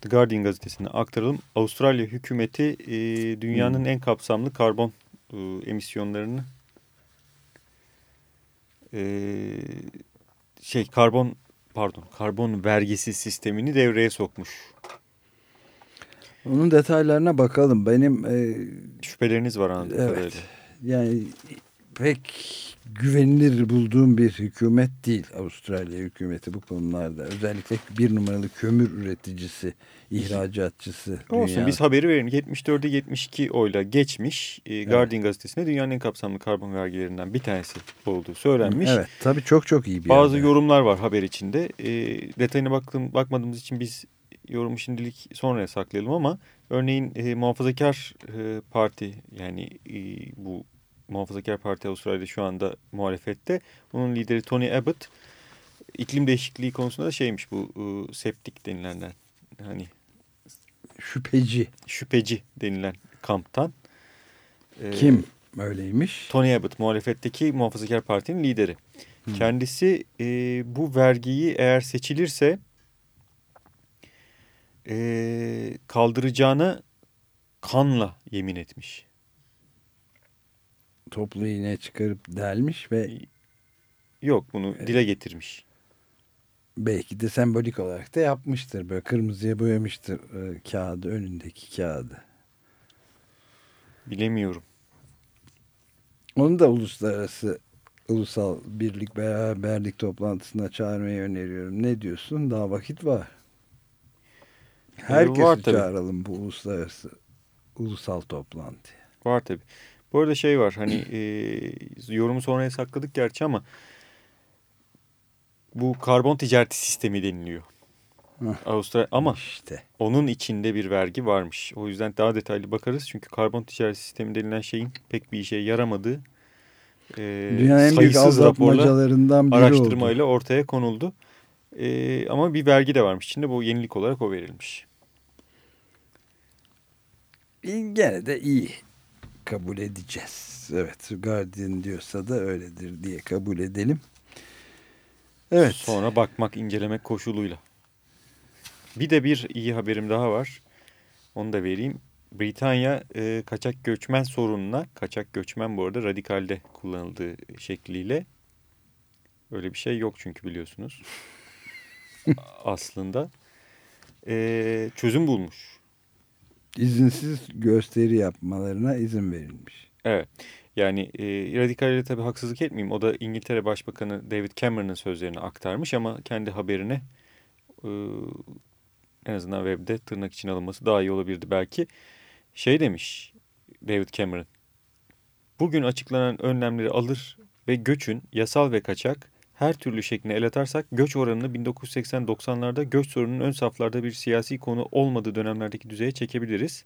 S3: The Guardian gazetesine aktaralım. Avustralya hükümeti e, dünyanın
S2: Hmm.
S3: en kapsamlı karbon e, emisyonlarını e, şey karbon pardon karbon vergisi sistemini devreye sokmuş.
S2: Onun detaylarına bakalım. Benim e,
S3: Şüpheleriniz var anladığım
S2: Evet.
S3: kadarıyla.
S2: yani pek güvenilir bulduğum bir hükümet değil Avustralya hükümeti bu konularda. Özellikle bir numaralı kömür üreticisi, ihracatçısı.
S3: Olsun
S2: dünya-
S3: biz haberi verelim. 74'e 72 oyla geçmiş e, Guardian gazetesinde dünyanın en kapsamlı karbon vergilerinden bir tanesi olduğu söylenmiş.
S2: Evet tabii çok çok iyi bir
S3: Bazı
S2: haber.
S3: yorumlar var haber içinde. E, detayına baktım, bakmadığımız için biz yorumu şimdilik sonraya saklayalım ama örneğin e, muhafazakar e, parti yani e, bu muhafazakar parti Avustralya'da şu anda muhalefette. Onun lideri Tony Abbott iklim değişikliği konusunda da şeymiş bu e, septik denilenler hani
S2: Şüpheci.
S3: şüpheci denilen kamptan. e,
S2: Kim öyleymiş?
S3: Tony Abbott muhalefetteki muhafazakar partinin lideri. Kendisi e, bu vergiyi eğer seçilirse e, kaldıracağına kanla yemin etmiş.
S2: Toplu iğne çıkarıp delmiş ve
S3: Yok bunu dile getirmiş.
S2: belki de sembolik olarak da yapmıştır. Böyle kırmızıya boyamıştır e, kağıdı önündeki kağıdı.
S3: Bilemiyorum.
S2: Onu da uluslararası ulusal birlik beraberlik toplantısına çağırmayı öneriyorum. Ne diyorsun? Daha vakit var. Herkesi
S3: var tabii.
S2: çağıralım bu uluslararası ulusal toplantıya.
S3: Var tabii. Bu arada şey var hani e, yorumu sonraya sakladık gerçi ama bu karbon ticareti sistemi deniliyor. Avustralya ama
S2: İşte.
S3: onun içinde bir vergi varmış. O yüzden daha detaylı bakarız. Çünkü karbon ticaret sistemi denilen şeyin pek bir işe yaramadığı e,
S2: Dünyanın en büyük
S3: raporla
S2: biri
S3: araştırmayla
S2: oldu.
S3: ortaya konuldu. E, ama bir vergi de varmış içinde. Bu yenilik olarak o verilmiş.
S2: Gene de iyi kabul edeceğiz. Evet Guardian diyorsa da öyledir diye kabul edelim. Evet.
S3: Sonra bakmak, incelemek koşuluyla. Bir de bir iyi haberim daha var. Onu da vereyim. Britanya e, kaçak göçmen sorununa, kaçak göçmen bu arada radikalde kullanıldığı şekliyle öyle bir şey yok çünkü biliyorsunuz. Aslında e, çözüm bulmuş.
S2: İzinsiz gösteri yapmalarına izin verilmiş.
S3: Evet. Yani e, radikallere tabii haksızlık etmeyeyim. O da İngiltere Başbakanı David Cameron'ın sözlerini aktarmış ama kendi haberine e, en azından webde tırnak için alınması daha iyi olabilirdi belki. Şey demiş David Cameron. Bugün açıklanan önlemleri alır ve göçün yasal ve kaçak her türlü şekline el atarsak göç oranını 1980-90'larda göç sorununun ön saflarda bir siyasi konu olmadığı dönemlerdeki düzeye çekebiliriz.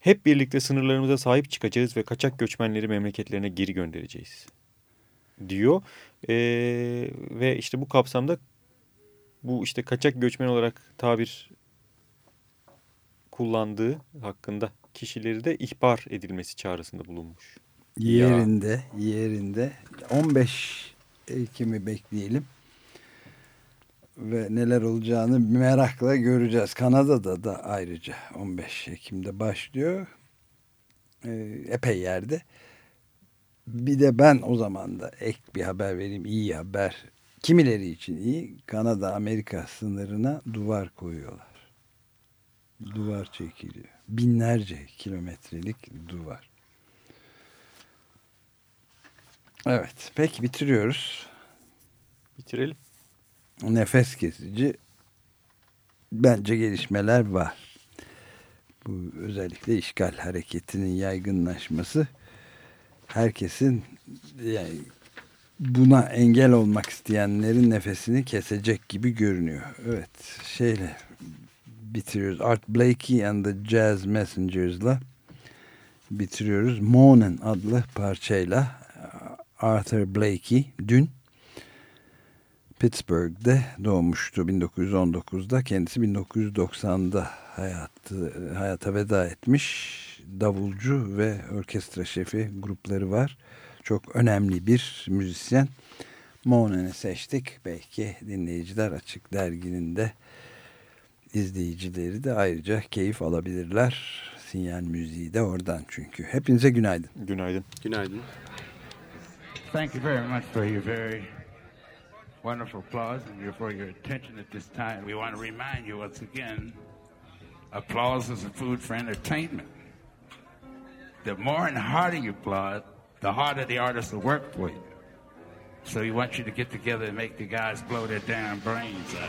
S3: Hep birlikte sınırlarımıza sahip çıkacağız ve kaçak göçmenleri memleketlerine geri göndereceğiz. Diyor. Ee, ve işte bu kapsamda bu işte kaçak göçmen olarak tabir kullandığı hakkında kişileri de ihbar edilmesi çağrısında bulunmuş.
S2: Yerinde, yerinde. 15 Ekim'i bekleyelim. Ve neler olacağını merakla göreceğiz. Kanada'da da ayrıca 15 Ekim'de başlıyor. Ee, epey yerde. Bir de ben o zaman da ek bir haber vereyim. iyi haber. Kimileri için iyi. Kanada-Amerika sınırına duvar koyuyorlar. Duvar çekiliyor. Binlerce kilometrelik duvar. Evet. Peki bitiriyoruz.
S3: Bitirelim.
S2: Nefes kesici bence gelişmeler var. Bu özellikle işgal hareketinin yaygınlaşması herkesin yani buna engel olmak isteyenlerin nefesini kesecek gibi görünüyor. Evet şeyle bitiriyoruz. Art Blakey and the Jazz Messengers'la bitiriyoruz. Moanin adlı parçayla Arthur Blakey dün Pittsburgh'de doğmuştu 1919'da. Kendisi 1990'da hayatı, hayata veda etmiş. Davulcu ve orkestra şefi grupları var. Çok önemli bir müzisyen. Monen'i seçtik. Belki dinleyiciler Açık Dergi'nin de izleyicileri de ayrıca keyif alabilirler. Sinyal müziği de oradan çünkü. Hepinize günaydın.
S3: Günaydın.
S5: Günaydın.
S6: Thank you very much for your very wonderful applause and your, for your attention at this time. We want to remind you once again applause is a food for entertainment. The more and harder you applaud, the harder the artist will work for you. So we want you to get together and make the guys blow their damn brains out.